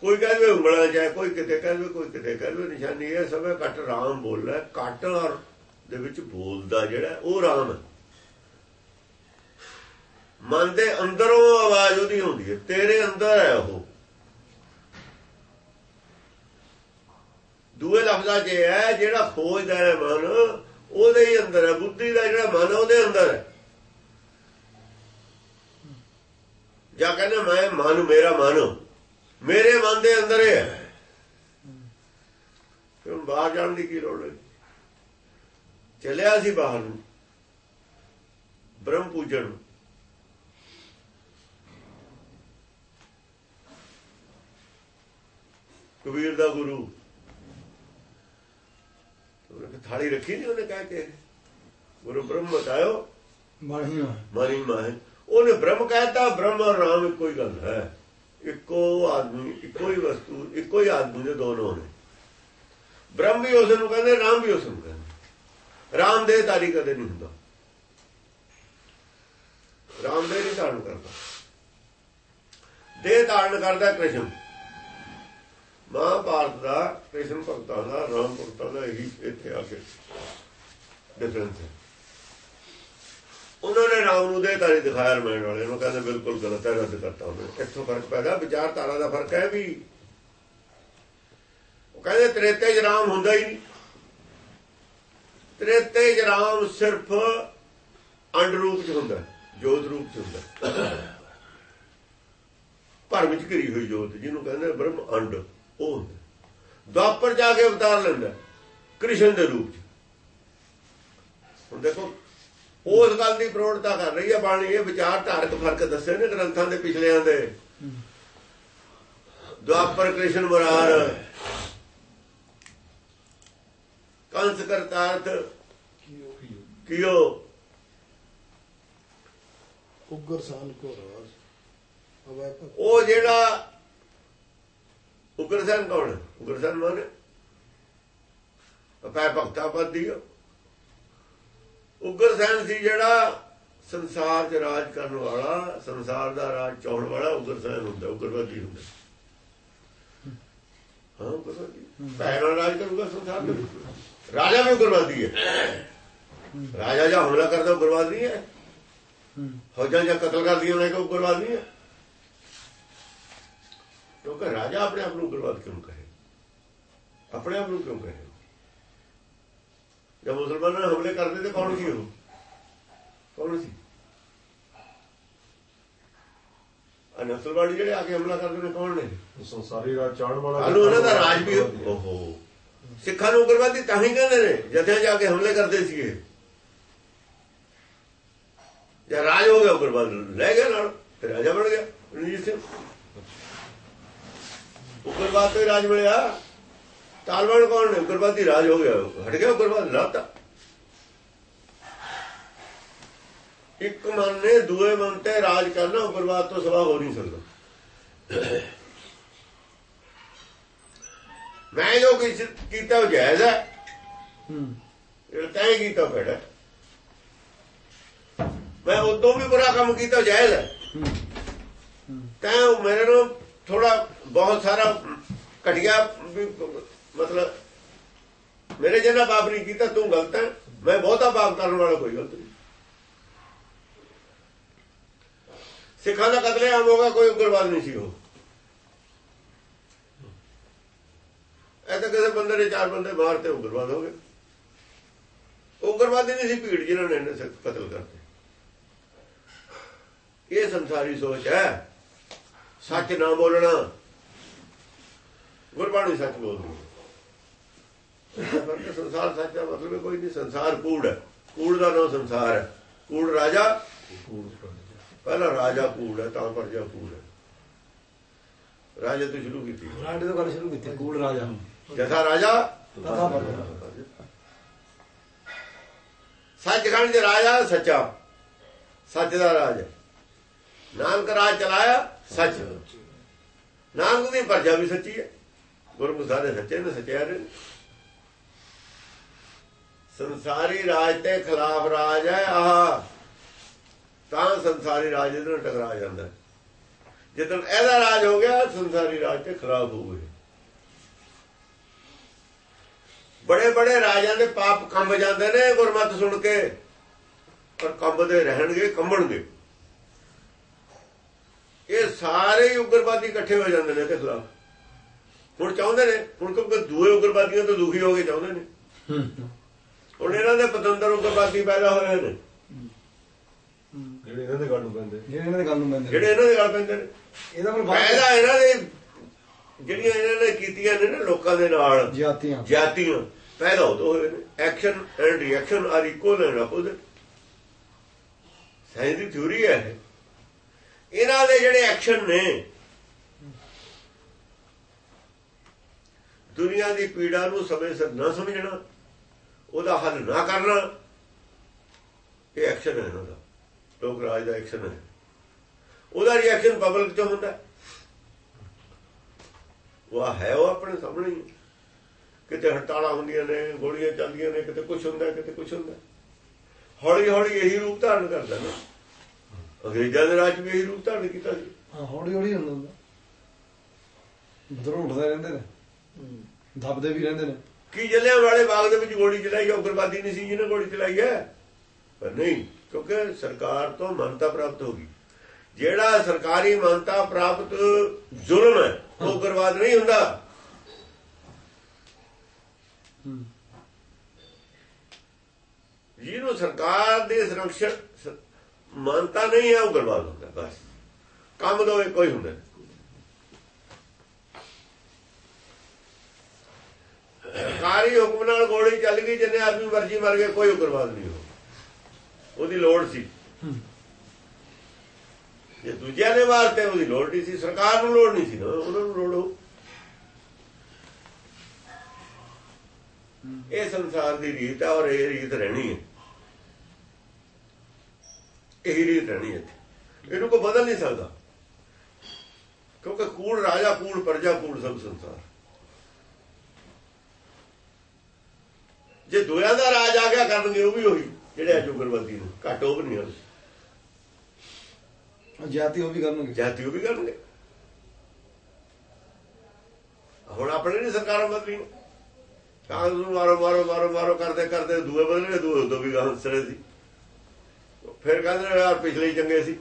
ਕੋਈ ਕਹਿੰਦੇ ਉਂਗਲਾਂ ਚ ਕੋਈ ਕਿਤੇ ਕਹਿੰਦੇ ਕੋਈ ਕਿਤੇ ਕਹਿੰਦੇ ਨਿਸ਼ਾਨੀ ਇਹ ਸਭ ਘੱਟ ਰਾਮ ਬੋਲਦਾ ਘੱਟ ਔਰ ਦੇ ਵਿੱਚ ਬੋਲਦਾ ਜਿਹੜਾ ਉਹ ਰਾਮ ਹੈ। ਮਨ ਦੇ ਅੰਦਰੋਂ ਆਵਾਜ਼ ਉਹਦੀ ਹੁੰਦੀ ਹੈ ਤੇਰੇ ਅੰਦਰ ਹੈ ਉਹ। ਦੂਏ ਲਫ਼ਜ਼ਾਂ 'ਚ ਇਹ ਹੈ ਜਿਹੜਾ ਖੋਜਦਾ ਹੈ ਮਨ ਉਹਦੇ ਹੀ ਅੰਦਰ ਹੈ ਬੁੱਧੀ ਦਾ ਜਿਹੜਾ ਮਨ ਹੈ, ਉਹਦੇ ਅੰਦਰ ਹੈ। ਜਾਂ ਕਹਿੰਦੇ ਮੈਂ ਮਨ ਮੇਰਾ ਮਨ। ਮੇਰੇ ਮਨ ਦੇ ਅੰਦਰ ਹੀ। ਹੈ ਹੁਣ ਬਾਹਰ ਜਾਣ ਦੀ ਕੀ ਲੋੜ ਹੈ? ਚੱਲਿਆ ਸੀ ਬਾਹਰ ਨੂੰ। ਬ੍ਰਹਮ ਪੂਜਣ। ਕਬੀਰ ਦਾ ਗੁਰੂ। ਉਹਨੇ ਥਾਲੀ ਰੱਖੀ ਨਹੀਂ ਉਹਨੇ ਕਹਿ ਕੇ। ਗੁਰੂ ਬ੍ਰਹਮ ਬਤਾਇਓ। ਮਾਰੀ ਮਾਹ। ਉਹਨੇ ਬ੍ਰਹਮ ਕਹਿਤਾ ਬ੍ਰਹਮ ਔਰ ਰਾਮ ਇੱਕੋ ਹੀ ਗੱਲ ਹੈ। ਇੱਕੋ ਆਦਮੀ, ਇੱਕੋ ਹੀ ਵਸਤੂ, ਇੱਕੋ ਹੀ ਆਦਮੀ ਦੇ ਦੋਨੋਂ ਨੇ। ਬ੍ਰਹਮ ਵੀ ਉਸ ਨੂੰ ਕਹਿੰਦੇ, ਰਾਮ ਵੀ ਉਸ ਨੂੰ ਕਹਿੰਦੇ। ਰਾਮ ਦੇ ਤਾਰੀ ਕਦੇ ਨਹੀਂ ਹੁੰਦਾ। ਰਾਮ ਦੇ ਨਹੀਂ ਧਾਰਨ ਕਰਦਾ। ਦੇ ਧਾਰਨ ਕਰਦਾ ਕ੍ਰਿਸ਼ਨ। ਮਹਾਭਾਰਤ ਦਾ ਕ੍ਰਿਸ਼ਨ ਭਗਤਾਂ ਦਾ, ਰਾਮ ਭਗਤਾਂ ਦਾ ਇਹੀ ਇੱਥੇ ਆ ਕੇ ਡਿਫਰੈਂਸ ਹੈ। ਉਹਨਾਂ ਨੇ ਰਾਮ ਨੂੰ ਦੇ ਤਾਰੀ ਦਿਖਾਇਆ ਰਮਾਇਣ ਵਾਲੇ ਨੂੰ, ਕਹਿੰਦੇ ਬਿਲਕੁਲ ਗਲਤ ਹੈ, ਰੱਦ ਕਰਤਾ ਉਹਨੇ। ਇੱਥੋਂ ਫ਼ਰਕ ਪੈਦਾ ਵਿਚਾਰਧਾਰਾ ਦਾ ਫ਼ਰਕ ਹੈ ਵੀ ਉਹ ਕਹਿੰਦੇ ਤ੍ਰੇਤੇ ਚ ਰਾਮ ਹੁੰਦਾ ਹੀ ਨਹੀਂ। ਤ੍ਰੇਤੇ ਚ ਰਾਮ ਸਿਰਫ ਅੰਡ ਰੂਪ ਚ ਹੁੰਦਾ, ਜੋਤ ਰੂਪ ਚ ਹੁੰਦਾ। ਭਰਮ ਵਿੱਚ ਘਿਰੀ ਹੋਈ ਜੋਤ, ਜਿਹਨੂੰ ਕਹਿੰਦੇ ਬ੍ਰਹਮ ਅੰਡ, ਉਹ ਹੁੰਦਾ। ਦੁਆਪਰ ਜਾ ਕੇ ਅਵਤਾਰ ਲੈਂਦਾ, ਕ੍ਰਿਸ਼ਨ ਦੇ ਰੂਪ ਚ। ਹੁਣ ਦੇਖੋ ਉਸ ਗੱਲ ਦੀ ਪ੍ਰੋੜਤਾ ਕਰ ਰਹੀ ਹੈ ਬਾਣੀ ਇਹ ਵਿਚਾਰ ਧਾਰਕ ਫ਼ਰਕ ਦੱਸੇ ਨੇ ਗ੍ਰੰਥਾਂ ਦੇ ਪਿਛਲਿਆਂ ਦੇ। ਦੁਆਪਰ ਕ੍ਰਿਸ਼ਨ ਮੁਰਾਰ ਕੰਸ ਕਰਤਾਰਥ ਕਿਉ ਉਗਰ ਸਾਨ ਕੋ ਰਾਜ ਉਹ ਜਿਹੜਾ ਉਗਰਸੈਨ ਕੌਣ? ਉਗਰਸੈਨ ਮਾਨੇ? ਅਪੈ ਭਗਤਾ ਪਦ ਦਿਓ ਉਗਰਸੈਨ ਸੀ ਜਿਹੜਾ ਸੰਸਾਰ 'ਚ ਰਾਜ ਕਰਨ ਵਾਲਾ, ਸੰਸਾਰ ਦਾ ਰਾਜ ਚਾਉਣ ਵਾਲਾ ਉਗਰਸੈਨ ਹੁੰਦਾ ਉਗਰਵਾਦੀ ਹੁੰਦਾ। ਹਾਂ ਉਗਰਵਾਦੀ ਪਹਿਲਾਂ ਰਾਜ ਕਰੂਗਾ ਸੰਸਾਰ ਦੇ ਰਾਜਾ ਵੀ ਉਗਰਵਾਦੀ ਹੈ। ਰਾਜਾ ਜਾਂ ਹਮਲਾ ਕਰਦਾ ਉਗਰਵਾਦ ਨਹੀਂ ਹੈ। ਫੌਜਾਂ ਜਾਂ ਕਤਲ ਕਰਦੀਆਂ ਉਹਨਾਂ ਕੋ ਉਗਰਵਾਦ ਨਹੀਂ ਹੈ। ਕਿਉਂਕਿ ਰਾਜਾ ਆਪਣੇ ਆਪ ਨੂੰ ਉਗਰਵਾਦ ਕਿਉਂ ਕਹੇ? ਆਪਣੇ ਆਪ ਨੂੰ ਕਿਉਂ ਕਹੇ? ਜਦ ਮੁਸਲਮਾਨਾਂ ਨੇ ਹਮਲੇ ਕਰਦੇ ਤੇ ਕੌਣ ਸੀ ਉਹ? ਕੌਣ ਸੀ? ਆ ਨਸਲਵਾੜੀ ਜਿਹੜੇ ਆ ਕੇ ਹਮਲਾ ਕਰਦੇ ਨੇ ਕੌਣ ਨੇ? ਸੰਸਾਰੀ ਰਾਜ ਚਾਣ ਵਾਲਾ ਉਹਨਾਂ ਦਾ ਰਾਜ ਵੀ ਓਹੋ। ਸਿੱਖਾਂ ਨੂੰ ਉਗਰਵਾਦੀ ਤਾਂ ਹੀ ਕਹਿੰਦੇ ਨੇ ਜਥਿਆਂ ਜਾ ਕੇ ਹਮਲੇ ਕਰਦੇ ਸੀਗੇ। ਜੇ ਰਾਜ ਹੋ ਗਿਆ ਉਗਰਵਾਦ ਲੈ ਗਿਆ ਨਾਲ ਫਿਰ ਰਾਜਾ ਬਣ ਗਿਆ ਰਣਜੀਤ ਸਿੰਘ। ਉਗਰਵਾਦ ਤੋਂ ਰਾਜ ਮਿਲਿਆ। ਤਾਲਵਾਨ ਕੌਣ ਨੇ ਉਗਰਵਾਦੀ ਰਾਜ ਹੋ ਗਿਆ ਹਟ ਗਿਆ ਉਗਰਵਾਦ ਲਾਤਾ ਇੱਕ ਮਨ ਨੇ ਦੂਏ ਮਨ ਤੇ ਰਾਜ ਕਰਨਾ ਉਗਰਵਾਦ ਤੋਂ ਸਵਾ ਹੋ ਨਹੀਂ ਸਕਦਾ ਮੈਂ ਜੋ ਕੁਛ ਕੀਤਾ ਉਹ ਜਾਇਜ਼ ਹੈ ਹੂੰ ਇਹ ਤੈਂ ਕੀਤਾ ਫੇੜਾ ਮੈਂ ਉਦੋਂ ਵੀ ਬੁਰਾ ਕੰਮ ਕੀਤਾ ਜਾਇਜ਼ ਹੈ ਤੈਂ ਮੇਰੇ ਨੂੰ ਥੋੜਾ ਬਹੁਤ ਸਾਰਾ ਘਟਿਆ ਮਤਲਬ, ਮੇਰੇ ਜਿੰਨਾ ਪਾਪ ਨਹੀਂ ਕੀਤਾ, ਤੂੰ ਗਲਤ ਹੈ। ਮੈਂ ਬਹੁਤਾ ਪਾਪ ਕਰਨ ਵਾਲਾ ਕੋਈ ਗਲਤ ਨਹੀਂ। ਸਿੱਖਾਂ ਦਾ ਕਤਲੇ ਆਮ ਹੋਗਾ ਕੋਈ ਉਗਰਵਾਦ ਨਹੀਂ ਸੀ ਉਹ। ਇਹ ਤਾਂ ਕਿਸੇ ਬੰਦੇ ਨੇ ਚਾਰ ਬੰਦੇ ਬਾਹਰ ਤੇ ਉਗਰਵਾਦ ਹੋ ਗਏ। ਉਗਰਵਾਦੀ ਨਹੀਂ ਸੀ ਭੀੜ ਜਿਹਨਾਂ ਨੇ ਇਹਨੇ ਕਤਲ ਕਰਤੇ। ਇਹ ਸੰਸਾਰੀ ਸੋਚ ਹੈ। ਸੱਚ ਨਾ ਬੋਲਣਾ। ਗੁਰਬਾਣੀ ਸੱਚ ਬੋਲਦੀ ਪਰ ਕਿ ਸੰਸਾਰ ਸੱਚਾ ਮਤਲਬ ਕੋਈ ਨਹੀਂ ਸੰਸਾਰ ਕੂੜ ਹੈ। ਕੂੜ ਦਾ ਨਾਮ ਸੰਸਾਰ ਹੈ ਕੂੜ ਰਾਜਾ ਪਹਿਲਾ ਰਾਜਾ ਕੂੜ ਹੈ ਤਾਂ ਪਰਜਾ ਕੂੜ ਹੈ ਰਾਜਾ ਤੋਂ ਸ਼ੁਰੂ ਕੀਤੀ ਰਾਜੇ ਤੋਂ ਗੱਲ ਸ਼ੁਰੂ ਕੀਤੀ ਕੂੜ ਰਾਜਾ ਜਥਾ ਰਾਜਾ ਤਥਾ ਪਰਜਾ ਸੱਚਖੰਡ ਦੇ ਰਾਜਾ ਸੱਚਾ ਸੱਚ ਦਾ ਰਾਜ ਨਾਨਕ ਰਾਜ ਚਲਾਇਆ ਸੱਚ ਨਾਨਕ ਦੀ ਪਰਜਾ ਵੀ ਸੱਚੀ ਹੈ ਗੁਰਮੁਖ ਸਾਰੇ ਸੱਚੇ ਨੇ ਸੱਚਿਆ ਨੇ ਸੰਸਾਰੀ ਰਾਜ ਤੇ ਖਿਲਾਫ ਰਾਜ ਹੈ ਆਹ। ਤਾਂ ਸੰਸਾਰੀ ਰਾਜ ਇਹਦੇ ਨਾਲ ਟਕਰਾ ਜਾਂਦਾ ਜਦੋਂ ਇਹਦਾ ਰਾਜ ਹੋ ਗਿਆ, ਸੰਸਾਰੀ ਰਾਜ ਤੇ ਖਿਲਾਫ ਹੋ ਗਏ ਬੜੇ ਬੜੇ ਰਾਜਾਂ ਦੇ ਪਾਪ ਕੰਬ ਜਾਂਦੇ ਨੇ ਗੁਰਮਤ ਸੁਣ ਕੇ, ਪਰ ਕੰਬਦੇ ਰਹਿਣਗੇ, ਕੰਬਣਗੇ। ਇਹ ਸਾਰੇ ਹੀ ਉਗਰਵਾਦੀ ਇਕੱਠੇ ਹੋ ਜਾਂਦੇ ਨੇ ਤੇ ਖਿਲਾਫ। ਹੁਣ ਚਾਹੁੰਦੇ ਨੇ, ਹੁਣ ਕਿਉਂਕਿ ਦੂਏ ਉਗਰਵਾਦੀਆਂ ਤੋਂ ਦੁਖੀ ਹੋ ਕੇ ਚਾਹੁੰਦੇ ਨੇ। ਹੁਣ ਇਹਨਾਂ ਦੇ ਪਤੰਦਰ ਉਗਰਵਾਦੀ ਪੈਦਾ ਹੋਏ ਨੇ। ਜਿਹੜੇ ਇਹਨਾਂ ਦੇ ਗੱਲ ਨੂੰ ਪੈਂਦੇ ਜਿਹੜੇ ਇਹਨਾਂ ਦੇ ਗੱਲ ਨੂੰ ਮੰਨਦੇ ਜਿਹੜੇ ਇਹਨਾਂ ਦੇ ਗੱਲ ਪੈਂਦੇ ਨੇ। ਇਹਦਾ ਪਰ ਪੈਦਾ ਇਹਨਾਂ ਦੇ ਜਿਹੜੀਆਂ ਇਹਨਾਂ ਨੇ ਕੀਤੀਆਂ ਨੇ ਨਾ ਲੋਕਾਂ ਦੇ ਨਾਲ। ਜਾਤੀਆਂ। ਜਾਤੀਆਂ। ਪੈਦਾ ਹੋਏ ਨੇ। Action and reaction are equal and opposite science the theory ਹੈ ਇਹ। ਇਹਨਾਂ ਦੇ ਜਿਹੜੇ ਐਕਸ਼ਨ ਨੇ ਦੁਨੀਆ ਦੀ ਪੀੜਾ ਨੂੰ ਸਮੇਂ ਸਿਰ ਨਾ ਸਮਝਣਾ। ਉਹਦਾ ਹੱਲ ਨਾ ਕਰਨਾ ਇਹ ਐਕਸ਼ਨ ਹੈ ਇਹਨਾਂ ਦਾ ਲੋਕ ਰਾਜ ਦਾ ਐਕਸ਼ਨ ਹੈ। ਉਹਦਾ ਰਿਐਕਸ਼ਨ ਪਬਲਿਕ ਚ ਹੁੰਦਾ। ਉਹ ਹੈ ਉਹ ਆਪਣੇ ਸਾਹਮਣੇ ਹੀ। ਕਿਤੇ ਹੜਤਾਲਾਂ ਹੁੰਦੀਆਂ ਨੇ ਗੋਲੀਆਂ ਚੱਲਦੀਆਂ ਨੇ ਕਿਤੇ ਕੁਝ ਹੁੰਦਾ ਕਿਤੇ ਕੁਝ ਹੁੰਦਾ। ਹੌਲੀ ਹੌਲੀ ਇਹੀ ਰੂਪ ਧਾਰਨ ਕਰਦਾ ਨਾ। ਅੰਗਰੇਜ਼ਾਂ ਦੇ ਰਾਜ ਵੀ ਇਹੀ ਰੂਪ ਧਾਰਨ ਕੀਤਾ ਸੀ। ਹਾਂ ਹੌਲੀ ਹੌਲੀ ਹੁੰਦਾ ਹੁੰਦਾ। ਬਦਰੋਂ ਉੱਠਦੇ ਰਹਿੰਦੇ ਨੇ। ਦਬਦੇ ਵੀ ਰਹਿੰਦੇ ਨੇ। ਕੀ ਜੱਲਿਆਂ ਵਾਲੇ ਬਾਗ ਦੇ ਵਿੱਚ ਗੋਲੀ ਚਲਾਈ, ਉਗਰਵਾਦੀ ਨਹੀਂ ਸੀ ਜਿਹਨੇ ਗੋਲੀ ਚਲਾਈ ਹੈ। ਪਰ ਨਹੀਂ, ਕਿਉਂਕਿ ਸਰਕਾਰ ਤੋਂ ਮਾਨਤਾ ਪ੍ਰਾਪਤ ਹੋ ਗਈ। ਜਿਹੜਾ ਸਰਕਾਰੀ ਮਾਨਤਾ ਪ੍ਰਾਪਤ ਜ਼ੁਲਮ ਹੈ, ਉਹ ਉਗਰਵਾਦ ਨਹੀਂ ਹੁੰਦਾ। ਜਿਹਨੂੰ ਸਰਕਾਰ ਦੇ ਸੰਰਕਸ਼ਣ ਮਾਨਤਾ ਨਹੀਂ ਹੈ, ਉਹ ਉਗਰਵਾਦ ਹੁੰਦਾ, ਬਸ। ਕੰਮ ਦੋ ਇੱਕੋ ਹੀ ਹੁੰਦਾ ਸਰਕਾਰੀ ਹੁਕਮ ਨਾਲ ਗੋਲੀ ਚੱਲ ਗਈ ਜਿੰਨੇ ਆਦਮੀ ਮਰਜ਼ੀ ਮਰ ਗਏ ਕੋਈ ਉਗਰਵਾਦ ਨਹੀਂ ਹੋ ਉਹਦੀ ਲੋੜ ਸੀ। ਜੇ ਦੂਜਿਆਂ ਨੇ ਵਾਸਤੇ ਉਹਦੀ ਲੋੜ ਨਹੀਂ ਸੀ ਸਰਕਾਰ ਨੂੰ ਲੋੜ ਨਹੀਂ ਸੀ ਉਹਨਾਂ ਨੂੰ ਲੋੜ ਹੋ। ਇਹ ਸੰਸਾਰ ਦੀ ਰੀਤ ਹੈ ਔਰ ਇਹ ਰੀਤ ਰਹਿਣੀ ਹੈ। ਇਹ ਰੀਤ ਰਹਿਣੀ ਹੈ। ਇਹਨੂੰ ਕੋਈ ਬਦਲ ਨਹੀਂ ਸਕਦਾ। ਕਿਉਂਕਿ ਕੂੜ ਰਾਜਾ ਕੂੜ ਪ੍ਰਜਾ ਕੂੜ ਸਭ ਸੰਸਾਰ। ਜੇ ਦੋਇਆ ਦਾ ਰਾਜ ਆ ਗਿਆ ਕਰਨਗੇ ਉਹ ਵੀ ਉਹੀ ਜਿਹੜੇ ਅੱਜ ਉਗਰਵਾਦੀ ਨੇ। ਘੱਟ ਉਹ ਨਹੀਂ ਹਨ ਜਾਤੀ ਉਹ ਵੀ ਕਰਨਗੇ। ਜਾਤੀ ਉਹ ਵੀ ਕਰਨਗੇ। ਹੁਣ ਆਪਣੇ ਨਹੀਂ ਸਰਕਾਰਾਂ ਬਦਲੀਆਂ। ਕਾਂਗਰਸ ਨੂੰ ਮਾਰੋ ਮਾਰੋ ਮਾਰੋ ਮਾਰੋ ਕਰਦੇ ਕਰਦੇ ਦੂਏ ਬਦਲੇ ਦੂਏ ਉਦੋਂ ਵੀ ਗਾਂ ਸੜੇ ਸੀ। ਫਿਰ ਕਹਿੰਦੇ ਨੇ ਯਾਰ ਪਿਛਲੇ ਚੰਗੇ ਸੀ।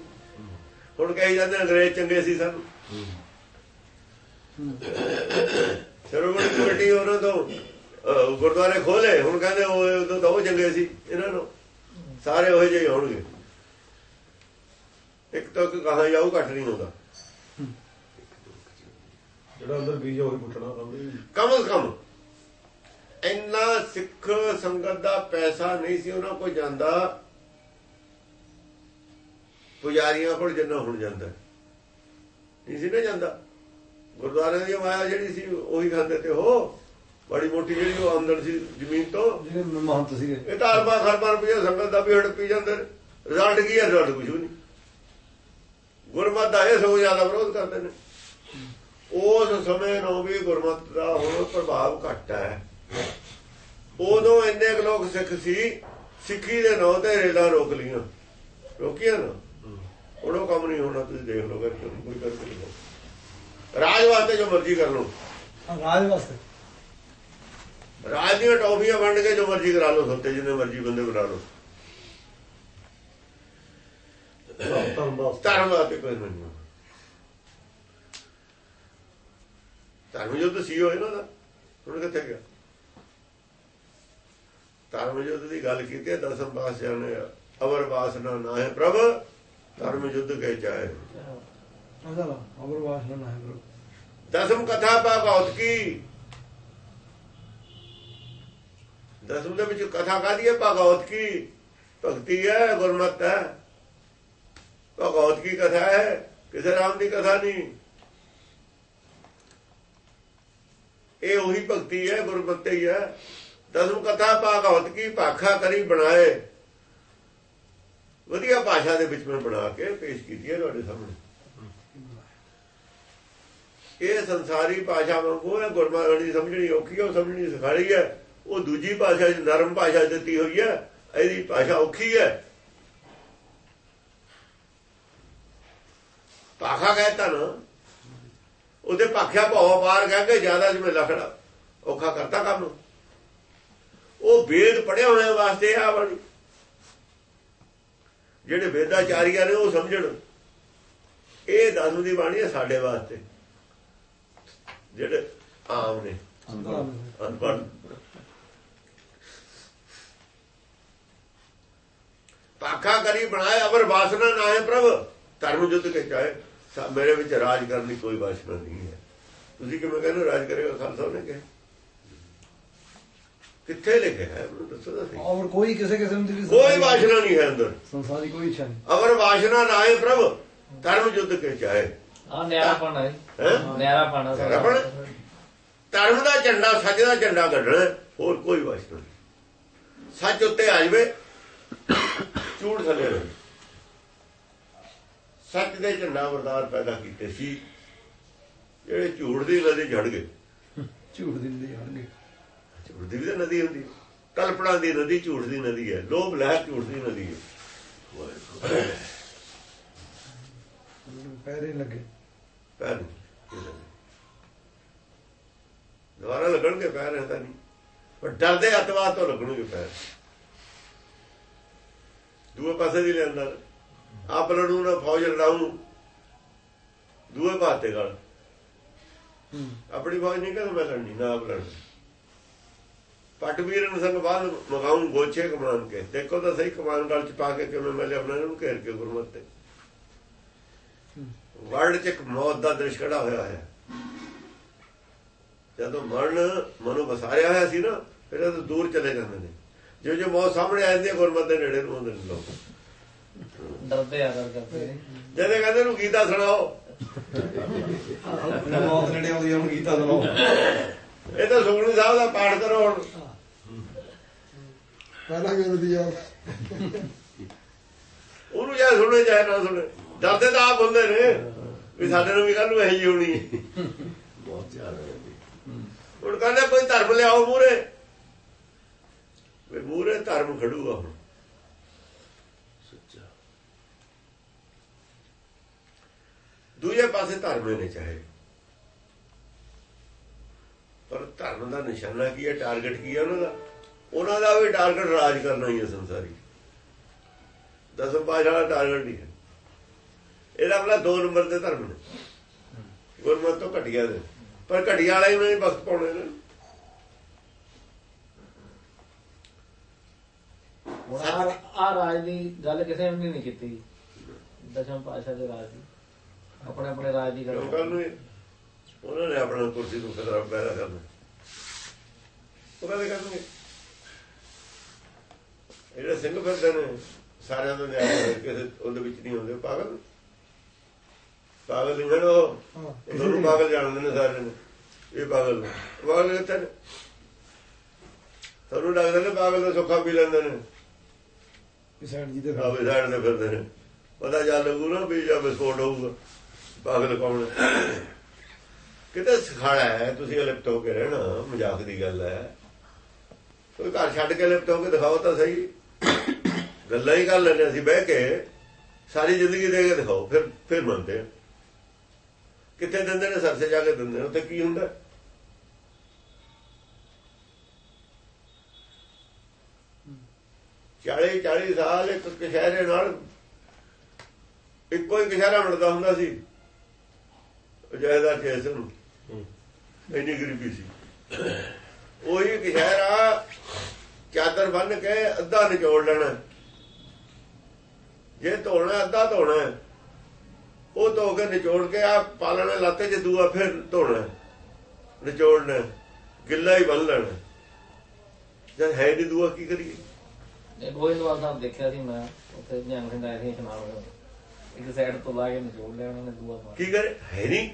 ਹੁਣ ਕਹੀ ਜਾਂਦੇ ਅੰਗਰੇਜ਼ ਚੰਗੇ ਸੀ ਸਾਨੂੰ। ਸ਼ਰੋਮਣੀ ਕਮੇਟੀ ਉਹਨਾਂ ਤੋਂ। ਗੁਰਦੁਆਰੇ ਖੋਲੇ ਹੁਣ ਕਹਿੰਦੇ ਉਹ ਤਾਂ ਉਹ ਚੰਗੇ ਸੀ ਇਹਨਾਂ ਨੂੰ। ਸਾਰੇ ਉਹੋ ਜਿਹੇ ਹੀ ਹੋਣਗੇ। ਇੱਕ ਤੋਂ ਇੱਕ ਕਹਾਂ ਜਾਊ ਘੱਟ ਨਹੀਂ ਹੁੰਦਾ। ਜਿਹੜਾ ਅੰਦਰ ਬੀਜ ਉਹੀ ਪੁੱਟਣਾ ਕਮ ਕਮ। ਇੰਨਾ ਸਿੱਖ ਸੰਗਤ ਦਾ ਪੈਸਾ ਨਹੀਂ ਸੀ ਉਹਨਾਂ ਕੋਲ ਜਾਂਦਾ। ਪੁਜਾਰੀਆਂ ਕੋਲ ਜਿੰਨਾ ਹੁਣ ਜਾਂਦਾ। ਨਹੀਂ ਸੀ ਨਾ ਜਾਂਦਾ। ਗੁਰਦੁਆਰੇ ਦੀ ਮਾਇਆ ਜਿਹੜੀ ਸੀ ਉਹੀ ਖਾਂਦੇ ਤੇ ਉਹ। ਬੜੀ ਮੋਟੀ ਜਿਹੜੀ ਉਹ ਆਮਦਨ ਸੀ ਜ਼ਮੀਨ ਤੋਂ। ਜਿਹੜੇ ਮਹੰਤ ਸੀਗੇ। ਇਹ ਤਾਂ ਅਰਬਾਂ ਖਰਬਾਂ ਰੁਪਏ ਸੰਗਤ ਦਾ ਵੀ ਹੜਪੀ ਜਾਂਦੇ ਰਿਜ਼ਲਟ ਕੀ ਹੈ ਰਿਜ਼ਲਟ ਕੁਝ ਨਹੀਂ। ਗੁਰਮਤ ਦਾ ਇਹ ਸਗੋਂ ਜ਼ਿਆਦਾ ਵਿਰੋਧ ਕਰਦੇ ਨੇ। ਉਸ ਸਮੇਂ ਨੂੰ ਵੀ ਗੁਰਮਤ ਦਾ ਹੁਣ ਪ੍ਰਭਾਵ ਘੱਟ ਹੈ। ਉਦੋਂ ਇੰਨੇ ਲੋਕ ਸਿੱਖ ਸੀ ਸਿੱਖੀ ਦੇ ਨਾਂ ਤੇ ਰੇਲਾਂ ਰੋਕ ਲੀਆਂ ਰੋਕੀਆਂ ਨਾ? ਹੁਣ ਉਹ ਕੰਮ ਨਹੀਂ ਹੋਣਾ ਤੁਸੀਂ ਦੇਖ ਲਓ ਕਰਕੇ ਕੋਈ ਕਰਕੇ। ਰਾਜ ਵਾਸਤੇ ਜੋ ਮਰਜ਼ੀ ਕਰ ਲਓ। ਰਾਜ ਵਾਸਤੇ। ਰਾਜ ਦੀਆਂ ਟੌਫੀਆਂ ਵੰਡ ਕੇ ਜੋ ਮਰਜ਼ੀ ਕਰਾ ਲਓ ਸੱਤੇ ਜਿੰਨੇ ਮਰਜ਼ੀ ਬੰਦੇ ਬਣਾ ਲਓ। ਧਰਮ ਵਾਸਤੇ ਕੋਈ ਨਹੀਂ। ਧਰਮ ਯੁੱਧ ਸੀ ਹੋਏ ਨਾ ਹੁਣ ਕਿੱਥੇ ਗਿਆ? ਧਰਮ ਯੁੱਧ ਦੀ ਗੱਲ ਕੀਤੀ ਹੈ ਦਸਮ ਪਾਤਸ਼ਾਹ ਨੇ ਅਵਰ ਵਾਸਨਾ ਨਾ ਹੈ ਪ੍ਰਭ ਧਰਮ ਯੁੱਧ ਕੇ ਚਾਹੇ ਅਜਾ ਅਮਰ ਵਾਸਨਾ ਨਾ ਹੈ ਬਰੋ ਦਸਮ ਕਥਾ ਪਾ ਬਹੁਤ ਕੀ? ਦਸਮ ਦੇ ਵਿੱਚ ਕਥਾ ਕਾਦੀ ਹੈ? ਭਗਵਤ ਕੀ ਭਗਤੀ ਹੈ? ਗੁਰਮਤ ਹੈ। ਭਗਵਤ ਕੀ ਕਥਾ ਹੈ? ਕਿਸੇ ਰਾਮ ਦੀ ਕਥਾ ਨਹੀਂ। ਇਹ ਉਹੀ ਭਗਤੀ ਹੈ, ਗੁਰਮਤਿ ਹੀ ਹੈ। ਦਸਮ ਕਥਾ, ਭਗਵਤ ਕੀ ਭਾਖਾ ਕਰੀ ਬਣਾਏ। ਵਧੀਆ ਭਾਸ਼ਾ ਦੇ ਵਿੱਚ ਮੈਂ ਬਣਾ ਕੇ ਪੇਸ਼ ਕੀਤੀ ਹੈ ਤੁਹਾਡੇ ਸਾਹਮਣੇ। ਇਹ ਸੰਸਾਰੀ ਭਾਸ਼ਾ ਵਾਂਗੂ ਹੈ ਗੁਰਬਾਣੀ ਸਮਝਣੀ ਔਖੀ ਹੈ, ਉਹ ਸਮਝਣੀ ਸਿਖਾਈ ਹੈ। ਉਹ ਦੂਜੀ ਭਾਸ਼ਾ ਚ ਨਰਮ ਭਾਸ਼ਾ ਦਿੱਤੀ ਹੋਈ ਹੈ ਇਹਦੀ ਭਾਸ਼ਾ ਔਖੀ ਹੈ। ਭਾਖਾ ਕਹਿੰਦਾ ਨਾ ਉਹਦੇ ਭਾਖਿਆ ਭਾਵ ਪਾਰ ਕਹਿ ਕੇ ਜ਼ਿਆਦਾ ਜਿਵੇਂ ਲਖੜਾ ਔਖਾ ਕਰਤਾ ਕੰਮ। ਉਹ ਵੇਦ ਪੜਿਆ ਹੋਣੇ ਵਾਸਤੇ ਆ ਬਣੀ ਜਿਹੜੇ ਵੇਦਾਚਾਰੀਆਂ ਨੇ ਉਹ ਸਮਝਣ ਇਹ ਦਸਮ ਦੀ ਬਾਣੀ ਹੈ ਸਾਡੇ ਵਾਸਤੇ। ਜਿਹੜੇ ਆਮ ਨੇ ਅਨਪੜ੍ਹ। ਪਾਖਾ ਕਰੀ ਬਣਾਏ ਅਵਰ ਵਾਸਨਾ ਨਾ ਹੈ ਪ੍ਰਭ। ਧਰਮ ਜੁੱਧ ਕੇ ਚਾਹੇ ਮੇਰੇ ਵਿੱਚ ਰਾਜ ਕਰਨ ਦੀ ਕੋਈ ਵਾਸਨਾ ਨਹੀਂ ਹੈ। ਤੁਸੀਂ ਕਿਵੇਂ ਕਹਿੰਦੇ ਰਾਜ ਕਰੇਗਾ ਖਾਲਸਾ ਉਹਨੇ ਕਿਹਾ? ਕਿੱਥੇ ਲਿਖਿਆ ਹੈ? ਦੱਸੋ ਤਾਂ ਸਹੀ। ਔਰ ਕੋਈ ਕਿਸੇ ਕਿਸਮ ਦੀ ਵੀ ਕੋਈ ਵਾਸਨਾ ਨਹੀਂ ਹੈ ਅੰਦਰ। ਸੰਸਾਰੀ ਕੋਈ ਇੱਛਾ ਨਹੀਂ। ਅਵਰ ਵਾਸਨਾ ਨਾ ਹੈ ਪ੍ਰਭ। ਧਰਮ ਜੁੱਧ ਕੇ ਚਾਹੇ। ਆ ਨਿਆਰਾ ਪਾਣਾ ਹੈ? ਹੈਂ? ਨਿਆਰਾ ਪਾਣਾ ਰਬੜ ਧਰਮ ਦਾ ਝੰਡਾ ਸੱਚ ਦਾ ਝੰਡਾ ਕੱਢਣਾ ਹੈ, ਹੋਰ ਕੋਈ ਵਾਸਨਾ ਨਹੀਂ। ਸੱਚ ਉੱਤੇ ਆ ਜਾਵੇ। ਝੂਠ ਥੱਲੇ ਰਹੇ ਸੱਚ ਦੇ ਝੰਡਾ ਵਰਦਾਰ ਪੈਦਾ ਕੀਤੇ ਸੀ। ਜਿਹੜੇ ਝੂਠ ਦੀ ਨਦੀ ਝੜ ਗਏ। ਝੂਠ ਦੀ ਨਹੀਂ ਹਣਗੇ ਝੂਠ ਦੀ ਵੀ ਤਾਂ ਨਦੀ ਹੁੰਦੀ ਹੈ। ਕਲਪਨਾ ਦੀ ਨਦੀ ਝੂਠ ਦੀ ਨਦੀ ਹੈ। ਲੋਭ ਲਹਿਰ ਝੂਠ ਦੀ ਨਦੀ ਹੈ। ਪੈਰੇ ਲੱਗੇ। ਪੈਰ ਦੁਬਾਰਾ ਲੱਗਣਗੇ ਪੈਰ ਰਹਿੰਦਾ ਨਹੀਂ। ਪਰ ਡਰਦੇ ਅਤਵਾਦ ਤੋਂ ਲੱਗਣਗੇ ਪੈਰ। ਦੂਏ ਪਾਸੇ ਦੀ ਲੈਂਦਾ ਆਪ ਲੜੂ ਨਾ ਫੌਜ ਲੜਾਉ ਦੂਏ ਪਾਸੇ ਗਲ ਆਪਣੀ ਫੌਜ ਨਹੀਂ ਕਹਿੰਦਾ ਮੈਂ ਲੜਨੀ ਨਾ ਆਪ ਲੜਨੀ। ਪੱਟ ਵੀਰਨ ਸੰਗ ਬਾਅਦ ਮਗਾਉਂ ਗੋਚੇ ਕਮਾਨ ਕੇ। ਦੇਖੋ ਤਾਂ ਸਹੀ ਕਮਾਨ ਗਲ ਚ ਪਾ ਕੇ ਕਿਵੇਂ ਮੈਂ ਆਪਣੇ ਨੂੰ ਘੇਰ ਕੇ ਗੁਰਮਤ ਤੇ। ਵਰਲਡ ਚ ਇੱਕ ਮੌਤ ਦਾ ਦ੍ਰਿਸ਼ ਖੜਾ ਹੋਇਆ ਹੈ। ਜਦੋਂ ਮਰਨ ਮਨੋਂ ਵਸਾਰਿਆ ਹੋਇਆ ਸੀ ਨਾ ਫਿਰ ਇਹ ਦੂਰ ਚਲੇ ਜਾਂਦੇ ਨੇ। ਜੋ ਜੋ ਮੌਤ ਸਾਹਮਣੇ ਆ ਜਾਂਦੀ ਹੈ ਗੁਰਮਤ ਦੇ ਨੇੜੇ ਨੂੰ ਆਉਂਦੇ ਨੇ। ਲੋਕ ਡਰਦੇ ਆ ਕਰ ਕਰਦੇ ਜਦੇ ਕਹਿੰਦੇ ਨੂੰ ਗੀਤਾ ਸੁਣਾਓ। ਮੌਤ ਨੇੜੇ ਆਉਂਦੀ ਉਹਨੂੰ ਗੀਤਾ ਸੁਣਾਓ। ਇਹ ਤਾਂ ਸੁਖਣੀ ਸਾਹਿਬ ਦਾ ਪਾਠ ਕਰੋ ਹੁਣ। ਪਹਿਲਾਂ ਗੱਲ ਦੀ ਯਾਰ ਉਹਨੂੰ ਜਾਂ ਸੁਣੇ ਜਾਂ ਨਾ ਸੁਣੇ। ਡਰਦੇ ਤਾਂ ਆਪ ਹੁੰਦੇ ਨੇ ਵੀ ਸਾਡੇ ਨੂੰ ਵੀ ਕੱਲ ਨੂੰ ਇਹੀ ਹੋਣੀ ਹੈ। ਬਹੁਤ ਜ਼ਿਆਦਾ ਹੈ ਹੁਣ ਕਹਿੰਦੇ ਕੋਈ ਧਰਮ ਲਿਆਓ ਮੂਰੇ ਵੀ ਮੂਰੇ ਧਰਮ ਖੜੂਗਾ ਹੁਣ। ਸੱਚਾ। ਦੂਜੇ ਪਾਸੇ ਧਰਮ ਨੇ ਚਾਹੇ। ਪਰ ਧਰਮ ਦਾ ਨਿਸ਼ਾਨਾ ਕੀ ਹੈ ਟਾਰਗੇਟ ਕੀ ਹੈ ਉਹਨਾਂ ਦਾ? ਉਹਨਾਂ ਦਾ ਵੀ ਟਾਰਗੇਟ ਰਾਜ ਕਰਨਾ ਹੀ ਹੈ ਸੰਸਾਰੀ। ਦਸਮ ਪਾਸ਼ਾ ਦਾ ਟਾਰਗੇਟ ਨਹੀਂ ਹੈ। ਇਹਦਾ ਆਪਣਾ ਦੋ ਨੰਬਰ ਦੇ ਧਰਮ ਨੇ। ਗੁਰਮਤ ਤੋਂ ਘਟਿਆ ਦੇ। ਪਰ ਘਟਿਆ ਵਾਲੇ ਨੂੰ ਹੀ ਵਕਤ ਪਾਉਣੇ ਨੇ। ਹੁਣ ਆ ਰਾਜ ਦੀ ਗੱਲ ਕਿਸੇ ਨੇ ਨਹੀਂ ਕੀਤੀ। ਦਸ਼ਮ ਪਾਸ਼ਾ ਦੇ ਰਾਜ ਦੀ। ਆਪਣੇ ਆਪਣੇ ਰਾਜ ਦੀ ਗੱਲ ਲੋਕਾਂ ਨੂੰ ਉਹਨਾਂ ਨੇ ਆਪਣਾ ਕੁਰਸੀ ਤੋਂ ਖਤਰਾ ਪੈਦਾ ਕਰਨਾ ਉਹ ਕਹਿੰਦੇ ਕਰਨਗੇ ਜਿਹੜੇ ਸਿੰਘ ਫਿਰਦੇ ਨੇ ਸਾਰਿਆਂ ਦਾ ਨਿਆਂ ਕਿਸੇ ਉਹਦੇ ਵਿੱਚ ਨਹੀਂ ਹੁੰਦੇ ਪਾਗਲ ਪਾਗਲ ਨਹੀਂ ਹਨ ਉਹ। ਉਹਨਾਂ ਨੂੰ ਪਾਗਲ ਜਾਣਦੇ ਨੇ ਸਾਰੇ ਨੇ। ਇਹ ਪਾਗਲ ਨੇ। ਪਾਗਲ ਕਿੱਥੇ ਨੇ। ਤੁਹਾਨੂੰ ਲੱਗਦਾ ਨੇ ਪਾਗਲ ਦਾ ਸੁੱਖਾ ਪੀ ਲੈਂਦੇ ਨੇ। ਇਸ ਜੀ ਦੇ ਆਵੇ ਸਾਈਡ ਤੇ ਫਿਰਦੇ ਨੇ। ਪਤਾ ਜਾ ਲੱਗੂ ਨਾ ਵੀ ਜਾਂ ਵਿਸਫੋਟ ਹੋਊਗਾ। ਪਾਗਲ ਕੌਣ ਕਿਤੇ ਸਿਖਾਣਾ ਹੈ, ਤੁਸੀਂ ਲਿਪਟ ਹੋ ਕੇ ਰਹਿਣਾ, ਮਜ਼ਾਕ ਦੀ ਗੱਲ ਹੈ। ਕੋਈ ਘਰ ਛੱਡ ਕੇ ਲਿਪਟ ਹੋ ਕੇ ਦਿਖਾਓ ਤਾਂ ਸਹੀ। ਗੱਲਾਂ ਹੀ ਕਰ ਲੈਣੇ ਅਸੀਂ, ਬਹਿ ਕੇ ਸਾਰੀ ਜ਼ਿੰਦਗੀ ਦੇ ਕੇ ਦਿਖਾਓ, ਫਿਰ ਫਿਰ ਮੰਨਦੇ ਆ ਕਿੱਥੇ ਦਿੰਦੇ ਨੇ? ਸਰਸੇ ਜਾ ਕੇ ਦਿੰਦੇ ਨੇ, ਉੱਥੇ ਕੀ ਹੁੰਦਾ? ਚਾਲੀ 40 ਸਾਲ ਇੱਕ ਕਸ਼ਹਿਰੇ ਨਾਲ ਇੱਕੋ ਹੀ ਕਸ਼ਹਿਰਾ ਬਣਦਾ ਹੁੰਦਾ ਸੀ। ਜਾਇਦਾਦ ਕੇਸ ਨੂੰ। ਇੰਨੀ ਗਰੀਬੀ ਸੀ। ਉਹੀ ਕਸ਼ਹਿਰਾ ਚਾਦਰ ਬੰਨ ਕੇ ਅੱਧਾ ਨਿਚੋੜ ਲੈਣਾ। ਜੇ ਧੋਣਾ ਅੱਧਾ ਧੋਣਾ। ਉਹ ਧੋ ਕੇ ਨਿਚੋੜ ਕੇ ਆ ਪਾਲਣਾ ਲਾਤੇ ਚ ਦੂਆ ਫਿਰ ਧੋਣਾ। ਨਿਚੋੜਨਾ। ਗਿੱਲਾ ਹੀ ਬੰਨ ਲੈਣਾ ਜਦ ਹੈ ਨਹੀਂ ਦੁਆ ਕੀ ਕਰੀਏ? ਇਹ ਗੋਇੰਦਵਾਲ ਸਾਹਿਬ ਦੇਖਿਆ ਸੀ ਮੈਂ ਉੱਥੇ ਜੰਗ ਸਿੰਘ ਆਏ ਸੀ ਸੁਣਾਉਣ ਇੱਕ ਸਾਈਡ ਤੋਂ ਲਾ ਕੇ ਨਿਚੋੜ ਲਿਆ ਉਹਨਾਂ ਨੇ ਦੂਆ ਪਾ ਕੀ ਕਰੇ? ਹੈ ਨਹੀਂ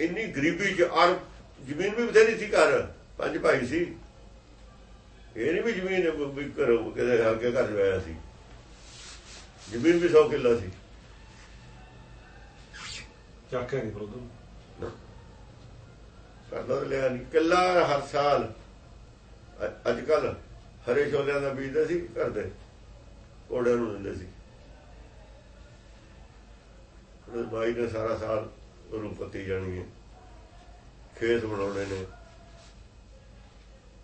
ਇੰਨੀ ਗਰੀਬੀ ਚ ਔਰ ਜ਼ਮੀਨ ਵੀ ਬਥੇਰੀ ਸੀ ਘਰ ਪੰਜ ਭਾਈ ਸੀ। ਇਹ ਨਹੀਂ ਵੀ ਜ਼ਮੀਨ ਵੀ ਕਰੋ ਕਿਤੇ ਅੱਗੇ ਘਰ ਹੋਇਆ ਸੀ। ਜ਼ਮੀਨ ਵੀ 100 ਕਿੱਲਾ ਸੀ। ਚੱਕਿਆ ਨਹੀਂ ਉਧਰ ਕਰਦਾ ਲਿਆ ਨਹੀਂ ਕਿੱਲਾ ਹਰ ਸਾਲ ਅੱਜ ਕੱਲ ਹਰੇ ਛੋਲਿਆਂ ਦਾ ਬੀਜਦੇ ਸੀ ਕਰਦੇ ਕੋੜਿਆਂ ਨੂੰ ਦਿੰਦੇ ਸੀ। ਉਹ ਬਾਈ ਨੇ ਸਾਰਾ ਸਾਲ ਉਹਨੂੰ ਪੱਤੀ ਜਾਣੀ ਹੈ। ਖੇਤ ਬਣਾਉਣੇ ਨੇ।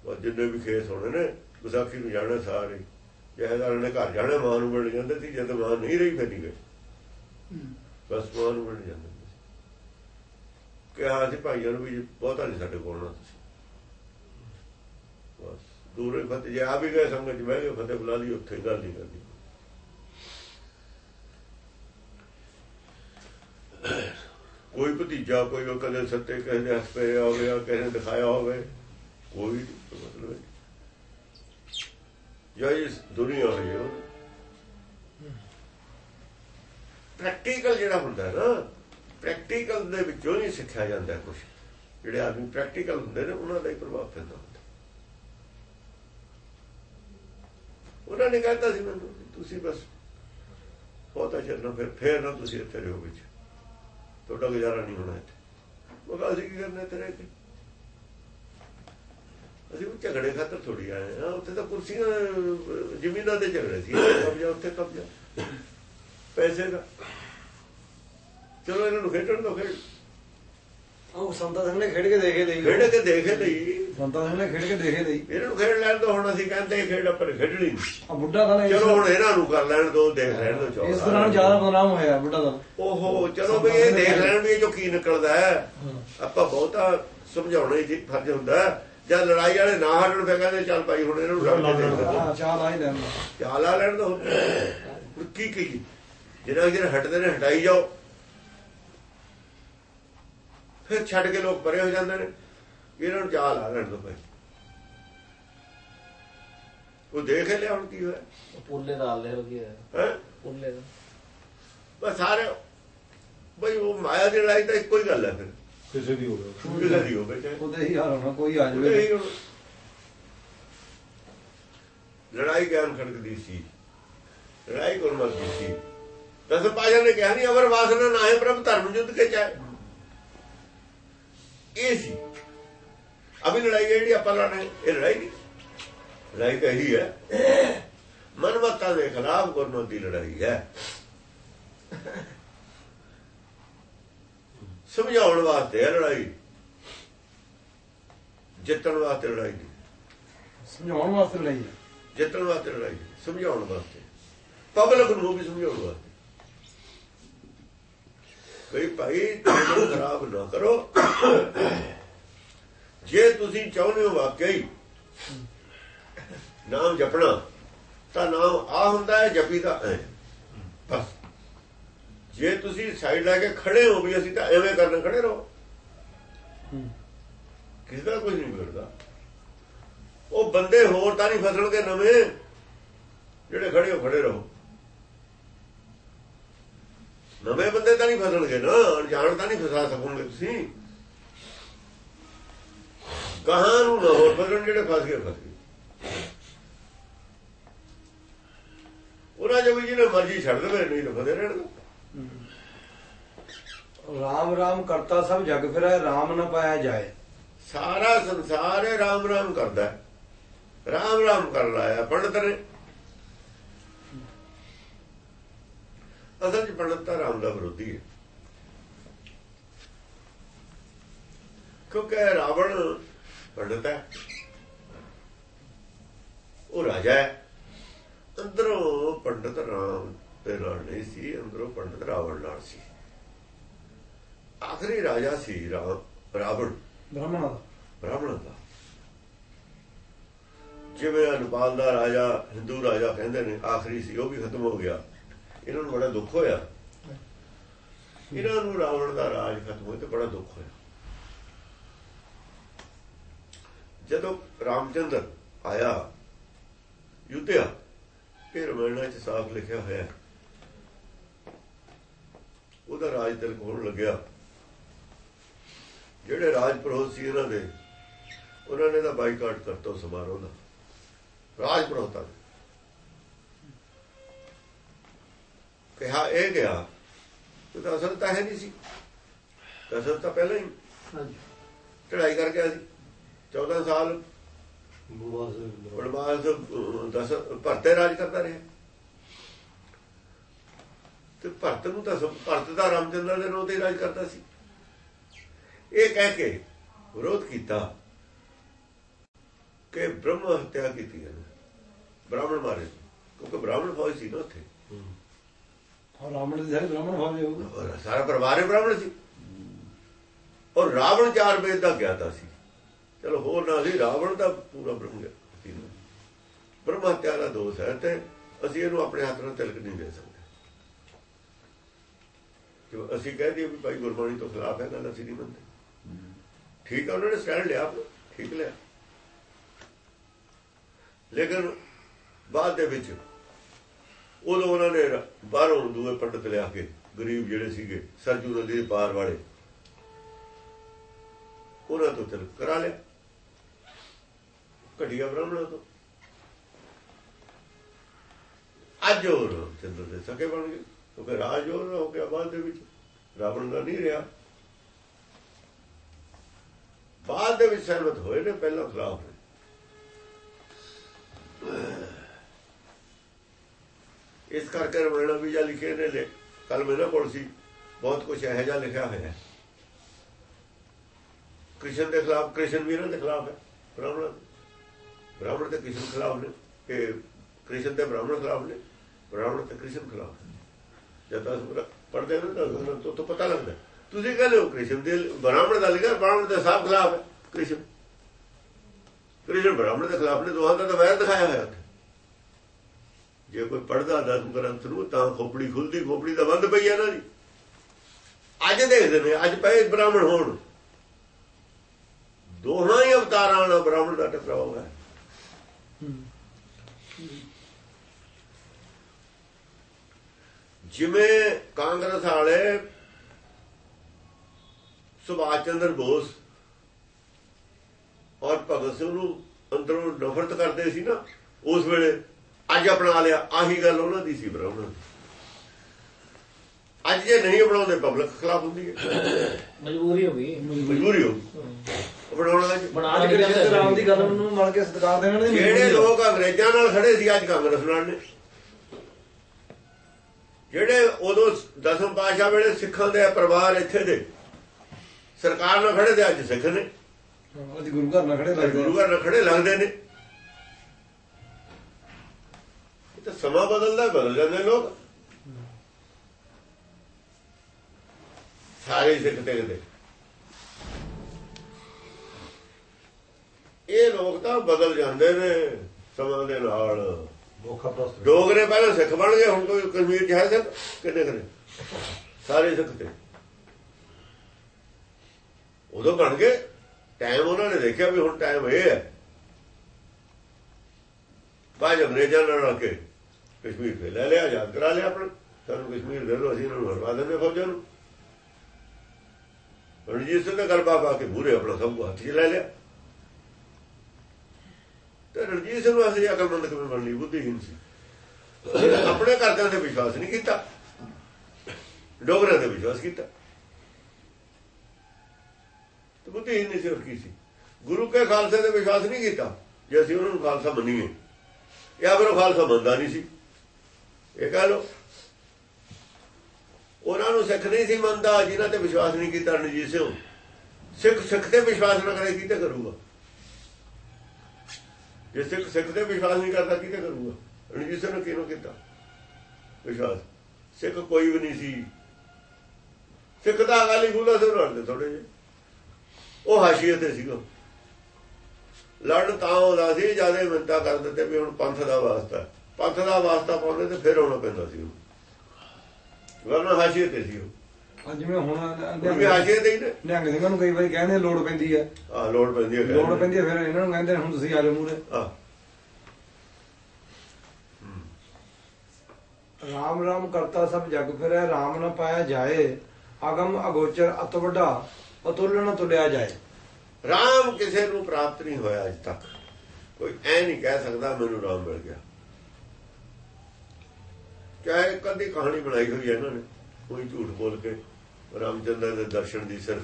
ਉਹ ਜਿੰਨੇ ਵੀ ਖੇਤ ਹੋਣੇ ਨੇ ਵਿਸਾਖੀ ਨੂੰ ਜਾਣਾ ਸਾਰੇ। ਜਹਦਾਰ ਨੇ ਘਰ ਜਾਣਾ ਮਾਂ ਨੂੰ ਮਿਲ ਜਾਂਦੇ ਸੀ ਜਦ ਮਾਂ ਨਹੀਂ ਰਹੀ ਫਿਰ ਨਹੀਂ ਗਏ। ਬਸ ਮਾਂ ਨੂੰ ਮਿਲ ਜਾਂਦੇ ਸੀ ਕਿਹਾ ਸੀ ਭਾਈਆਂ ਨੂੰ ਵੀ ਬਹੁਤਾ ਨਹੀਂ ਸਾਡੇ ਕੋਲ ਨਾ ਤੁਸੀਂ। ਦੂਰੇ ਫਤਿਹ, ਜੇ ਆ ਵੀ ਗਏ ਸੰਗਤ ਚ ਬਹਿ ਗਏ ਫਤਿਹ ਬੁਲਾ ਲਈ, ਉੱਥੇ ਗੱਲ ਨਹੀਂ ਕਰਦੀ ਕੋਈ ਭਤੀਜਾ, ਕੋਈ ਉਹ ਕਦੇ ਸੱਤੇ ਕਿਸੇ ਦੇ ਹੱਥ ਪਏ ਹੋਵੇ, ਜਾਂ ਕਿਸੇ ਨੇ ਦਿਖਾਇਆ ਹੋਵੇ, ਕੋਈ ਮਤਲਬ ਨਹੀਂ। ਜੋ ਇਸ ਦੁਨੀਆ ਹੈ ਜੋ ਪ੍ਰੈਕਟੀਕਲ ਜਿਹੜਾ ਹੁੰਦਾ ਨਾ ਪ੍ਰੈਕਟੀਕਲ ਦੇ ਵਿੱਚੋਂ ਨਹੀਂ ਸਿੱਖਿਆ ਜਾਂਦਾ ਕੁਝ ਜਿਹੜੇ ਆਦਮੀ ਪ੍ਰੈਕਟੀਕਲ ਹੁੰਦੇ ਨੇ, ਉਹਨਾਂ ਦਾ ਹੀ ਪ੍ਰਭਾਵ ਪੈਂਦਾ। ਉਹਨਾਂ ਨੇ ਕਹਿੰਦਾ ਸੀ ਮੈਨੂੰ ਤੁਸੀਂ ਬਸ ਬਹੁਤਾ ਚੱਲਣਾ ਫਿਰ, ਫੇਰ ਨਾ ਤੁਸੀਂ ਇੱਥੇ ਰਹੋ ਵਿੱਚ। ਤੁਹਾਡਾ ਗੁਜ਼ਾਰਾ ਨਹੀਂ ਹੋਣਾ ਇੱਥੇ। ਉਹ ਕਹਿੰਦਾ ਅਸੀਂ ਕੀ ਕਰਨਾ ਤੇਰੇ ਇੱਥੇ ਅਸੀਂ ਉਹ ਝਗੜੇ ਖਾਤਰ ਥੋੜੀ ਆਏ ਆ ਉੱਥੇ ਤਾਂ ਕੁਰਸੀਆਂ, ਜ਼ਮੀਨਾਂ ਦੇ ਝਗੜੇ ਸੀ। ਕਬਜ਼ਾ, ਉੱਥੇ ਕਬਜ਼ਾ। ਪੈਸੇ ਦਾ। ਚਲੋ, ਇਹਨਾਂ ਨੂੰ ਖੇਡਣ ਦੋ ਖੇਡ। ਉਹ ਸੰਤਾ ਸਿੰਘ ਨੇ ਖੇਡ ਕੇ ਦੇਖੇ ਲਈ। ਖੇਡ ਕੇ ਦੇਖੇ ਲਈ। ਸੰਤਾ ਸਿੰਘ ਨੇ ਖੇਡ ਕੇ ਦੇਖੇ ਲਈ। ਇਹਨਾਂ ਨੂੰ ਖੇਡ ਲੈਣ ਦੋ ਹੁਣ ਅਸੀਂ ਕਹਿੰਦੇ ਖੇਡ ਆਪਾਂ ਨੇ ਖੇਡਣੀ। ਆ ਬੁੱਢਾ ਦਾ ਚਲੋ ਹੁਣ ਇਹਨਾਂ ਨੂੰ ਕਰ ਲੈਣ ਦੋ ਦੇਖ ਲੈਣ ਦੋ ਚੌੜਾ ਇਸ ਦੌਰਾਨ ਜ਼ਿਆਦਾ ਬਦਨਾਮ ਹੋਇਆ ਬੁੱਢਾ ਦਾ ਓਹੋ ਚਲੋ ਵੀ ਇਹ ਦੇਖ ਲੈਣ ਵੀ ਜੋ ਕੀ ਨਿਕਲਦਾ ਹੈ। ਆਪਾਂ ਬਹੁਤਾ ਸਮਝਾਉਣਾ ਹੀ ਫਰਜ਼ ਹੁੰਦਾ। ਜਦ ਲੜਾਈ ਵਾਲੇ ਨਾ ਹਟਣ ਫਿਰ ਕਹਿੰਦੇ ਚੱਲ ਭਾਈ ਹੁਣ ਇਹਨਾਂ ਨੂੰ ਦੇਖ ਲੈਂਦੇ। ਹਾਂ ਚਾਲ ਆ ਹੀ ਲੈਣਾ ਚਾਲ ਆ ਲੈਣ ਦੋ। ਕੀ ਕੀ ਜਿਹੜਾ ਜਿਹੜਾ ਹਟਦੇ ਨੇ ਹਟਾਈ ਜਾਓ। ਫਿਰ ਛੱਡ ਕੇ ਲੋਕ ਪਰੇ ਹੋ ਜਾਂਦੇ ਨੇ। ਇਹਨਾਂ ਨੂੰ ਚਾਲ ਆ ਲੈਣ ਦੋ ਭਾਈ। ਉਹ ਦੇਖ ਹੀ ਲਿਆ ਹੁਣ ਕੀ ਹੋਇਆ। ਉਹ ਪੁੱਲੇ ਦਾ ਹਾਲ ਕੀ ਹੋਇਆ। ਹੈ? ਪੁੱਲੇ ਦਾ ਬਸ ਸਾਰੇ ਬਈ ਉਹ ਮਾਇਆ ਦੀ ਲੜਾਈ ਤਾਂ ਇੱਕੋ ਹੀ ਗੱਲ ਹੈ ਫਿਰ। ਕਿਸੇ ਦੀ ਹੋਵੇ। ਛੂਟ ਲੱਗੀ ਹੋ ਬੇਟੇ ਉਹਦੇ ਹੀ ਹਾਲ ਹੋਣਾ ਕੋਈ ਆ ਜਾਵੇ। ਹੀ ਲੜਾਈ ਗਿਆਨ ਖੜਕਦੀ ਸੀ। ਲੜਾਈ ਕੋਲ ਮਰਦੀ ਸੀ। ਪਾਜਾ ਨੇ ਕਿਹਾ ਨਹੀਂ ਅਵਰ ਵਾਸਨਾ ਨਾ ਹੈ ਪ੍ਰਭ ਧਰਮ ਯੁੱਧ ਕੇ ਚਾਹੇ। ਇਹ ਸੀ। ਅਭੀ ਲੜਾਈ ਹੈ ਜਿਹੜੀ ਆਪਾਂ ਲੜਨੇ ਇਹ ਲੜਾਈ ਨਹੀਂ। ਲੜਾਈ ਤਾਂ ਇਹੀ ਹੈ। ਮਨਮਤਾਂ ਦੇ ਖਿਲਾਫ ਗੁਰਮਤਿ ਦੀ ਲੜਾਈ ਹੈ। ਸਮਝਾਉਣ ਵਾਸਤੇ ਹੈ ਲੜਾਈ। ਜਿੱਤਣ ਵਾਸਤੇ ਲੜਾਈ ਨਹੀਂ। ਸਮਝਾਉਣ ਵਾਸਤੇ ਲੜਾਈ ਹੈ। ਜਿੱਤਣ ਵਾਸਤੇ ਲੜਾਈ ਸਮਝਾਉਣ ਵਾਸਤੇ। ਪਬਲਿਕ ਨੂੰ ਵੀ ਸਮਝਾਉਣ ਵਾਸਤੇ। ਬਈ ਭਾਈ ਤੁਹਾਨੂੰ ਖਰਾਬ ਨਾ ਕਰੋ। ਜੇ ਤੁਸੀਂ ਚਾਹੁੰਦੇ ਹੋ ਵਾਕਈ ਨਾਮ ਜਪਣਾ, ਤਾਂ ਨਾਮ ਆ ਹੁੰਦਾ ਹੈ ਜਪੀ ਦਾ ਐ। ਬਸ। ਜੇ ਤੁਸੀਂ ਸਾਈਡ ਲੈ ਕੇ ਖੜੇ ਹੋ ਵੀ ਅਸੀਂ ਤਾਂ ਐਵੇਂ ਕਰਨ ਖੜੇ ਰਹੋ। ਕਿਸੇ ਦਾ ਕੁਝ ਨਹੀਂ ਵਿਗੜਦਾ। ਉਹ ਬੰਦੇ ਹੋਰ ਤਾਂ ਨਹੀਂ ਫਸਣਗੇ ਨਵੇਂ। ਜਿਹੜੇ ਖੜੇ ਹੋ, ਖੜੇ ਰਹੋ। ਨਵੇਂ ਬੰਦੇ ਤਾਂ ਨਹੀਂ ਫਸਣਗੇ ਨਾ ਅਣਜਾਣ ਤਾਂ ਨਹੀਂ ਫਸਾ ਸਕੋਗੇ ਤੁਸੀਂ। ਕਹਾਂ ਨੂੰ ਨਾ ਹੋਰ ਫਸਣ ਜਿਹੜੇ ਫਸ ਗਏ ਫਸ ਗਏ। ਉਹਨਾਂ ਜੋ ਵੀ ਜਿਹਨੇ ਮਰਜ਼ੀ ਛੱਡ ਦੇਵੇ ਨਹੀਂ ਤਾਂ ਫਸੇ ਰਹਿਣਗੇ। ਰਾਮ ਰਾਮ ਕਰਤਾ ਸਭ ਜਗ ਫਿਰੈ ਰਾਮ ਨਾ ਪਾਇਆ ਜਾਏ। ਸਾਰਾ ਸੰਸਾਰ ਹੈ ਰਾਮ ਰਾਮ ਕਰਦਾ ਰਾਮ ਰਾਮ ਕਰ ਲਾਇਆ ਪੰਡਤ ਨੇ ਅਸਲ ਚ ਪੰਡਤ ਤਾਂ ਰਾਮ ਦਾ ਵਿਰੋਧੀ ਹੈ। ਕਿਉਂਕਿ ਰਾਵਣ ਪੰਡਤ ਹੈ। ਉਹ ਰਾਜਾ ਹੈ। ਅੰਦਰੋਂ ਪੰਡਤ ਰਾਮ ਦੇ ਨਾਲ ਨਹੀਂ ਸੀ ਅੰਦਰੋਂ ਪੰਡਤ ਰਾਵਣ ਨਾਲ ਸੀ। ਆਖਰੀ ਰਾਜਾ ਸੀ ਰਾਮ ਰਾਵਣ। ਬ੍ਰਾਹਮਣਾਂ ਦਾ। ਬ੍ਰਾਹਮਣ ਦਾ। ਜਿਵੇਂ ਅਨਪਾਲ ਦਾ ਰਾਜਾ ਹਿੰਦੂ ਰਾਜਾ ਕਹਿੰਦੇ ਨੇ ਆਖਰੀ ਸੀ ਉਹ ਵੀ ਖਤਮ ਹੋ ਗਿਆ। ਇਹਨਾਂ ਨੂੰ ਬੜਾ ਦੁੱਖ ਹੋਇਆ। ਇਹਨਾਂ ਨੂੰ ਰਾਵਣ ਦਾ ਰਾਜ ਖਤਮ ਹੋਇਆ ਤੇ ਬੜਾ ਦੁੱਖ ਹੋਇਆ। ਜਦੋਂ ਰਾਮਚੰਦਰ ਆਇਆ ਯੁੱਧਿਆ ਇਹ ਰਮਾਇਣਾਂ 'ਚ ਸਾਫ਼ ਲਿਖਿਆ ਹੋਇਆ ਉਹਦਾ ਰਾਜ ਤਿਲਕ ਹੋਣ ਲੱਗਿਆ। ਜਿਹੜੇ ਰਾਜ ਪ੍ਰੋਹ ਸੀ ਇਹਨਾਂ ਦੇ ਉਹਨਾਂ ਨੇ ਤਾਂ ਬਾਈਕਾਟ ਕਰਤਾ ਸਮਾਰੋਹ ਦਾ। ਰਾਜ ਪ੍ਰੋਹਤਾ ਕਿਹਾ ਇਹ ਗਿਆ। ਤੇ ਤਾਂ ਅਸਲ ਤਾਂ ਹੈ ਨਹੀਂ ਸੀ। ਅਸਲ ਤਾਂ ਪਹਿਲਾਂ ਹੀ ਹਾਂਜੀ। ਚੜਾਈ ਕਰ ਗਿਆ ਸੀ। 14 ਸਾਲ ਅਹ, ਦਸ ਭਰਤੇ ਰਾਜ ਕਰਦਾ ਰਿਹਾ। ਤੇ ਭਰਤ ਨੂੰ ਤਾਂ ਭਰਤ ਦਾ ਰਾਮਚੰਦਰ ਦੇ ਨਾਂ ਤੇ ਰਾਜ ਕਰਦਾ ਸੀ। ਇਹ ਕਹਿ ਕੇ ਵਿਰੋਧ ਕੀਤਾ ਕਿ ਬ੍ਰਹਮ ਹੱਤਿਆ ਕੀਤੀ ਹੈ ਬ੍ਰਾਹਮਣ ਮਾਰੇ। ਕਿਉਂਕਿ ਬ੍ਰਾਹਮਣ ਫੌਜ ਸੀ ਨਾ ਉੱਥੇ। ਹਾਂ ਰਾਵਣ ਦੇ ਬ੍ਰਾਹਮਣ ਭਾਵੇਂ ਹੋਊਗਾ ਸਾਰਾ ਪਰਿਵਾਰ ਹੀ ਬ੍ਰਾਹਮਣ ਸੀ। ਔਰ ਰਾਵਣ ਚਾਰ ਵੇਦ ਦਾ ਗਿਆਤਾ ਸੀ। ਚਲੋ ਹੋਰ ਨਾ ਸੀ, ਰਾਵਣ ਦਾ ਪੂਰਾ ਬ੍ਰਹਮ ਸੀ। ਬ੍ਰਹਮ ਹੱਤਿਆ ਦਾ ਦੋਸ਼ ਹੈ ਤੇ ਅਸੀਂ ਇਹਨੂੰ ਆਪਣੇ ਹੱਥ ਨਾਲ ਤਿਲਕ ਨਹੀਂ ਦੇ ਸਕਦੇ। ਜੋ ਅਸੀਂ ਕਹਿ ਦਈਏ ਵੀ ਭਾਈ ਗੁਰਬਾਣੀ ਤੋਂ ਖਿਲਾਫ ਹੈ, ਗੱਲ ਅਸੀਂ ਨਹੀਂ ਮੰਨਦੇ। ਠੀਕ ਹੈ ਉਹਨਾਂ ਨੇ ਸਟੈਂਡ ਲਿਆ ਠੀਕ ਲਿਆ। ਲੇਕਿਨ ਬਾਅਦ ਦੇ ਵਿੱਚ ਉਦੋਂ ਉਹਨਾਂ ਨੇ ਬਾਹਰੋਂ ਦੂਏ ਪੰਡਤ ਲਿਆ ਕੇ ਗਰੀਬ ਜਿਹੜੇ ਸੀਗੇ, ਸਰਜੂ ਨਦੀ ਦੇ ਪਾਰ ਵਾਲੇ, ਉਹਨਾਂ ਤੋਂ ਤਿਲਕ ਕਰਾ ਲਿਆ। ਘਟੀਆ ਬ੍ਰਾਹਮਣਾਂ ਤੋਂ। ਅੱਜ ਹੋਰ ਚੰਦਰ ਦੇ ਸਕੇ ਬਣ ਗਏ। ਕਿਉਂਕਿ ਰਾਜ ਹੋਰ ਹੋ ਗਿਆ ਬਾਅਦ ਦੇ ਵਿੱਚ। ਰਾਵਣ ਦਾ ਨਹੀਂ ਰਿਹਾ। ਬਾਅਦ ਦੇ ਵਿੱਚ ਸਹਿਮਤ ਹੋਏ ਨੇ, ਪਹਿਲਾਂ ਖਰਾਬ ਹੋਏ ਇਸ ਕਰਕੇ ਰਮਣਾ ਵੀ ਜਾਂ ਲਿਖੇ ਨੇ ਕੱਲ ਮੇਰੇ ਕੋਲ ਸੀ। ਬਹੁਤ ਕੁਝ ਇਹੋ ਜਿਹਾ ਲਿਖਿਆ ਹੋਇਆ ਹੈ। ਕ੍ਰਿਸ਼ਨ ਦੇ ਖਿਲਾਫ, ਕ੍ਰਿਸ਼ਨ ਵੀਰਾਂ ਦੇ ਖਿਲਾਫ ਹੈ। ਬ੍ਰਾਹਮਣ ਬ੍ਰਾਹਮਣ ਤੇ ਕ੍ਰਿਸ਼ਨ ਖਿਲਾਫ ਨੇ ਕਿ ਕ੍ਰਿਸ਼ਨ ਤੇ ਬ੍ਰਾਹਮਣ ਖਿਲਾਫ ਨੇ। ਬ੍ਰਾਹਮਣ ਤੇ ਕ੍ਰਿਸ਼ਨ ਖਿਲਾਫ ਨੇ। ਜਦ ਤੱਕ ਪੜਦੇ ਨੇ ਤਾਂ ਤੋਂ- ਤੋਂ ਪਤਾ ਲੱਗਦਾ। ਤੁਸੀਂ ਕਹਿੰਦੇ ਹੋ ਕ੍ਰਿਸ਼ਨ ਦੇ, ਬ੍ਰਾਹਮਣ ਦਾ ਲਿਖਿਆ, ਬ੍ਰਾਹਮਣ ਦੇ ਸਭ ਖਿਲਾਫ ਹੈ। ਕ੍ਰਿਸ਼ਨ। ਕ੍ਰਿਸ਼ਨ ਬ੍ਰਾਹਮਣ ਦੇ ਖਿਲਾਫ ਨੇ, ਦੋਹਾਂ ਦਾ ਤਾਂ ਵੈਰ ਦਿਖਾਇਆ ਹੋਇਆ। ਉੱਥੇ ਜੇ ਕੋਈ ਪੜਦਾ ਦਸਮ ਗ੍ਰੰਥ ਨੂੰ, ਤਾਂ ਖੋਪੜੀ ਖੁੱਲਦੀ, ਖੋਪੜੀ ਤਾਂ ਬੰਦ ਪਈ ਹੈ ਨਾ ਜੀ ਅੱਜ ਦੇਖਦੇ ਨੇ, ਅੱਜ ਪਏ ਬ੍ਰਾਹਮਣ ਹੋਣ। ਦੋਹਾਂ ਹੀ ਅਵਤਾਰਾਂ ਨਾਲ ਬ੍ਰਾਹਮਣ ਦਾ ਟਕਰਾਅ ਹੋਇਆ ਜਿਵੇਂ ਕਾਂਗਰਸ ਵਾਲੇ ਸੁਭਾਸ਼ ਚੰਦਰ ਬੋਸ ਔਰ ਭਗਤ ਸਿੰਘ ਨੂੰ ਅੰਦਰੋਂ ਨਫ਼ਰਤ ਕਰਦੇ ਸੀ ਨਾ, ਉਸ ਵੇਲੇ ਅੱਜ ਅਪਣਾ ਲਿਆ ਆਹੀ ਗੱਲ ਉਹਨਾਂ ਦੀ ਸੀ ਬ੍ਰਾਹਮਣ ਦੀ। ਅੱਜ ਜੇ ਨਹੀਂ ਅਪਣਾਉਂਦੇ ਪਬਲਿਕ ਖਿਲਾਫ ਹੁੰਦੀ ਹੈ। ਮਜਬੂਰੀ ਹੋ ਗਈ ਮਜਬੂਰੀ। ਹੋ ਅਪਣਾਉਣਾ ਅੱਜ ਬਣਾ ਅੱਜ ਨਹੀਂ ਕ੍ਰਿਸ਼ਨ ਤੇ ਰਾਮ ਦੀ ਗੱਲ ਨੂੰ ਮੰਨ ਕੇ ਸਤਿਕਾਰ ਦੇਣਾ ਨਹੀਂ ਜਿਹੜੇ ਲੋਕ ਅੰਗਰੇਜ਼ਾਂ ਨਾਲ ਖੜੇ ਸੀ ਅੱਜ ਕਾਂਗਰਸ ਨਾਲ ਨੇ। ਜਿਹੜੇ ਉਦੋਂ ਦਸਮ ਪਾਸ਼ਾ ਵੇਲੇ ਸਿੱਖਾਂ ਦੇ ਪਰਿਵਾਰ ਇੱਥੇ ਦੇ ਸਰਕਾਰ ਨਾਲ ਖੜੇ ਤੇ ਅੱਜ ਸਿੱਖ ਨੇ। ਅੱਜ ਗੁਰੂ ਘਰ ਨਾਲ ਖੜੇ ਲੱਗਦੇ ਗੁਰੂ ਘਰ ਨਾਲ ਖੜੇ ਲੱਗਦੇ ਨੇ। ਇਹ ਤਾਂ ਸਮਾਂ ਬਦਲਦਾ ਬਦਲ ਜਾਂਦੇ ਲੋਕ ਸਾਰੇ ਸਿੱਖ ਟਿਕਦੇ ਇਹ ਲੋਕ ਤਾਂ ਬਦਲ ਜਾਂਦੇ ਨੇ ਸਮਾਂ ਦੇ ਨਾਲ ਡੋਗਰੇ ਪਹਿਲਾਂ ਸਿੱਖ ਬਣ ਗਏ ਹੁਣ ਕੋਈ ਕਸ਼ਮੀਰ ਚ ਹੈ ਸਿੱਖ ਕਿੰਨੇ ਕਰੇ ਸਾਰੇ ਸਿੱਖ ਤੇ ਉਦੋਂ ਬਣ ਗਏ ਟਾਈਮ ਉਹਨਾਂ ਨੇ ਦੇਖਿਆ ਵੀ ਹੁਣ ਟਾਈਮ ਇਹ ਹੈ ਬਾਜ ਅੰਗਰੇਜ਼ਾਂ ਨਾਲ ਰਲ ਕੇ ਕਸ਼ਮੀਰ ਤੇ ਲੈ ਲਿਆ ਯਾਦ ਕਰਾ ਲਿਆ ਆਪਣਾ ਸਾਨੂੰ ਕਸ਼ਮੀਰ ਦੇ ਦਿਓ ਅਸੀਂ ਇਹਨਾਂ ਨੂੰ ਹਰਵਾ ਦਿੰਦੇ ਫੌਜਾਂ ਨੂੰ ਰਣਜੀਤ ਸਿੰਘ ਦਾ ਗੱਲ ਪਾ ਕੇ ਮੂਰੇ ਆਪਣਾ ਸਭ ਹੱਥ 'ਚ ਲੈ ਲਿਆ ਤੇ ਰਣਜੀਤ ਸਿੰਘ ਨੂੰ ਅਸੀਂ ਅਕਲਮੰਦ ਕਿਵੇਂ ਬਣ ਲਈ ਬੁੱਧੀਹੀਨ ਸੀ ਆਪਣੇ ਘਰਦਿਆਂ ਤੇ ਵਿਸ਼ਵਾਸ ਨਹੀਂ ਕੀਤਾ ਡੋਗਰਾਂ ਤੇ ਵਿਸ਼ਵਾਸ ਕੀਤਾ ਤੇ ਬੁੱਧੀਹੀਨ ਨੇ ਸਿਰਫ ਕੀ ਸੀ ਗੁਰੂ ਕੇ ਖਾਲਸੇ ਤੇ ਵਿਸ਼ਵਾਸ ਨਹੀਂ ਕੀਤਾ ਜੇ ਅਸੀਂ ਉਹਨਾਂ ਨੂੰ ਖਾਲਸਾ ਮੰਨੀਏ ਜਾਂ ਫਿਰ ਉਹ ਖਾਲਸਾ ਮੰਨਦਾ ਨਹੀਂ ਸੀ ਇਹ ਕਹ ਲੋ ਉਹਨਾਂ ਨੂੰ ਸਿੱਖ ਨਹੀਂ ਸੀ ਮੰਨਦਾ, ਜਿਨ੍ਹਾਂ ਤੇ ਵਿਸ਼ਵਾਸ ਨਹੀਂ ਕੀਤਾ ਰਣਜੀਤ ਸਿੰਘ। ਸਿੱਖ ਸਿੱਖ ਤੇ ਵਿਸ਼ਵਾਸ ਨਾ ਕਰੇ, ਕਿਤੇ ਕਰੂਗਾ? ਜੇ ਸਿੱਖ ਸਿੱਖ ਤੇ ਵਿਸ਼ਵਾਸ ਨਹੀਂ ਕਰਦਾ, ਕਿਤੇ ਕਰੂਗਾ? ਰਣਜੀਤ ਸਿੰਘ ਨੇ ਕਿਹਨੂੰ ਕੀਤਾ? ਵਿਸ਼ਵਾਸ। ਸਿੱਖ ਕੋਈ ਵੀ ਨਹੀਂ ਸੀ। ਸਿੱਖ ਦਾ ਅਕਾਲੀ ਫੂਲਾ ਸਿੰਘ ਲੜਦੇ ਥੋੜੇ ਜਿਹੇ। ਉਹ ਹਾਸ਼ੀਏ ਤੇ ਸੀਗਾ। ਲੜਨ ਤਾਂ ਉਹਦਾ ਸੀ, ਜ਼ਿਆਦਾ ਮਿੰਤਾ ਕਰ ਦਿੱਤੇ ਵੀ ਹੁਣ ਪੰਥ ਦਾ ਵਾਸਤਾ ਪੰਥ ਦਾ ਵਾਸਤਾ ਪਾਉਂਦੇ ਤੇ ਫਿਰ ਆਉਣਾ ਪੈਂਦਾ ਸੀ ਉਹ। ਵਰਨਾ ਹਾਸ਼ੀਏ ਤੇ ਸੀ ਉਹ। ਜਿਵੇਂ ਹੁਣ ਵੀ ਹਾਸ਼ੀਏ ਦੇ ਹੀ ਨੇ। ਨਿਹੰਗ ਸਿੰਘਾਂ ਨੂੰ ਕਈ ਵਾਰੀ ਕਹਿੰਦੇ ਲੋੜ ਪੈਂਦੀ ਹੈ ਆ ਲੋੜ ਪੈਂਦੀ ਹੈ ਲੋੜ ਪੈਂਦੀ ਹੈ ਫਿਰ ਇਹਨਾਂ ਨੂੰ ਕਹਿੰਦੇ ਹੁਣ ਤੁਸੀਂ ਆ ਜਾਓ ਮੂਰੇ ਆ ਰਾਮ ਰਾਮ ਕਰਤਾ ਸਭ ਜਗ ਫਿਰੈ ਰਾਮ ਨ ਪਾਇਆ ਜਾਏ। ਅਗਮ ਅਗੋਚਰ ਅਤ ਵੱਡਾ ਅਤੁੱਲ ਨ ਤੁਲਿਆ ਜਾਏ। ਰਾਮ ਕਿਸੇ ਨੂੰ ਪ੍ਰਾਪਤ ਨਹੀਂ ਹੋਇਆ ਅਜ ਤੱਕ। ਕੋਈ ਐ ਨਹੀਂ ਕਹਿ ਸਕਦਾ ਮੈਨੂੰ ਰਾਮ ਮਿਲ ਗਿਆ। ਚਾਹੇ ਕਦੀ ਕਹਾਣੀ ਬਣਾਈ ਹੋਈ ਹੈ ਇਹਨਾਂ ਨੇ, ਕੋਈ ਝੂਠ ਬੋਲ ਕੇ, ਰਾਮਚੰਦਰ ਦੇ ਦਰਸ਼ਨ ਦੀ ਸਿਰਫ।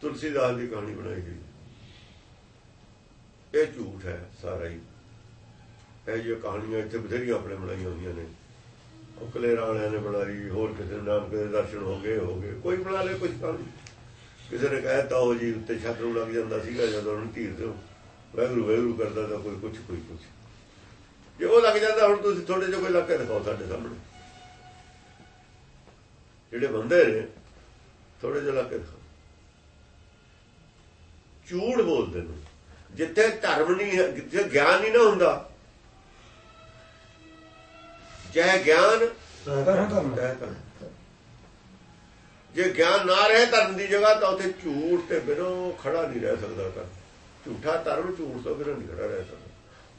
ਤੁਲਸੀਦਾਸ ਦੀ ਕਹਾਣੀ ਬਣਾਈ ਗਈ ਇਹ ਝੂਠ ਹੈ ਸਾਰਾ ਹੀ। ਇਹ ਜੋ ਕਹਾਣੀਆਂ ਇੱਥੇ ਬਥੇਰੀਆਂ ਆਪਣੇ ਬਣਾਈਆਂ ਹੋਈਆਂ ਨੇ। ਉਕਲੇ ਵਾਲਿਆਂ ਨੇ ਬਣਾ ਲਈ ਹੋਰ ਕਿਸੇ ਨਾਮ ਦੇ ਦਰਸ਼ਨ ਹੋ ਗਏ ਹੋ ਗਏ। ਕੋਈ ਬਣਾ ਲੇ ਕੁਝ ਕਹਾਣੀ ਕਿਸੇ ਨੇ ਕਹਿਤਾ ਉਹ ਜੀ ਉੱਤੇ ਛੱਤ ਨੂੰ ਲੱਗ ਜਾਂਦਾ ਸੀਗਾ, ਜਦੋਂ ਉਹਨੂੰ ਧੀਰ ਦਿਓ। ਵੈਗਰੂ ਵੈਗਰੂ ਕਰਦਾ ਤਾਂ ਕੋਈ ਕੁਝ ਕੋਈ ਕੁਝ ਜੇ ਉਹ ਲੱਗ ਜਾਂਦਾ ਹੁਣ ਤੁਸੀਂ ਥੋੜੇ ਜਿਹਾ ਕੋਈ ਲੱਗ ਕੇ ਦਿਖਾਓ ਸਾਡੇ ਸਾਹਮਣੇ। ਜਿਹੜੇ ਬੰਦੇ ਨੇ ਥੋੜੇ ਜਿਹਾ ਲੱਗ ਕੇ ਦਿਖਾਓ। ਝੂਠ ਬੋਲਦੇ ਨੇ। ਜਿੱਥੇ ਧਰਮ ਨਹੀਂ ਜਿੱਥੇ ਗਿਆਨ ਨਹੀਂ ਨਾ ਹੁੰਦਾ। ਜੈ ਗਿਆਨ। ਜੇ ਗਿਆਨ ਨਾ ਰਹੇ ਧਰਮ ਦੀ ਜਗ੍ਹਾ ਤਾਂ ਉੱਥੇ ਝੂਠ ਤੇ ਬਿਨੋਂ ਖੜਾ ਨਹੀਂ ਰਹਿ ਸਕਦਾ ਤਾਂ ਝੂਠਾ ਧਰਮ ਝੂਠ ਤੋਂ ਬਿਨੋਂ ਨਹੀਂ ਖੜਾ ਰਹਿ ਸਕਦਾ।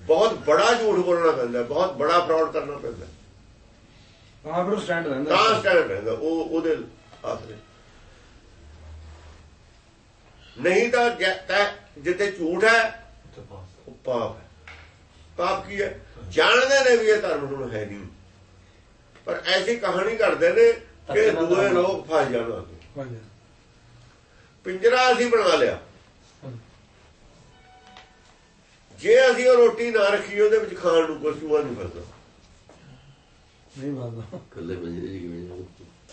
ਬਹੁਤ ਬੜਾ ਝੂਠ ਬੋਲਣਾ ਪੈਂਦਾ ਹੈ, ਬਹੁਤ ਬੜਾ ਫਰਾਡ ਕਰਨਾ ਪੈਂਦਾ। ਤਾਂ ਫਿਰ ਸਟੈਂਡ ਰਹਿੰਦਾ। ਤਾਂ ਸਟੈਂਡ ਰਹਿੰਦਾ ਉਹ ਉਹਦੇ ਆਸਰੇ ਨਹੀਂ ਤਾਂ ਜੈ- ਤੈ ਜਿੱਥੇ ਝੂਠ ਹੈ ਉਹ ਪਾਪ ਹੈ। ਪਾਪ ਕੀ ਹੈ? ਜਾਣਦੇ ਨੇ ਵੀ ਇਹ ਧਰਮ ਹੁਣ ਹੈ ਨਹੀਂ। ਪਰ ਐਸੀ ਕਹਾਣੀ ਕਰਦੇ ਨੇ ਕਿ ਦੂਏ ਲੋਕ ਫਸ ਜਾਣਗੇ ਹਾਂਜੀ। ਪਿੰਜਰਾ ਅਸੀਂ ਬਣਾ ਲਿਆ। ਜੇ ਅਸੀਂ ਉਹ ਰੋਟੀ ਨਾ ਰੱਖੀ ਉਹਦੇ ਵਿੱਚ ਖਾਣ ਨੂੰ ਕੁਝ ਚੂਹਾ ਨਹੀਂ ਫਸਦਾ ਨਹੀਂ ਬਾਤ ਕੱਲੇ ਬੰਜਰੇ ਜੀ ਕਿਵੇਂ?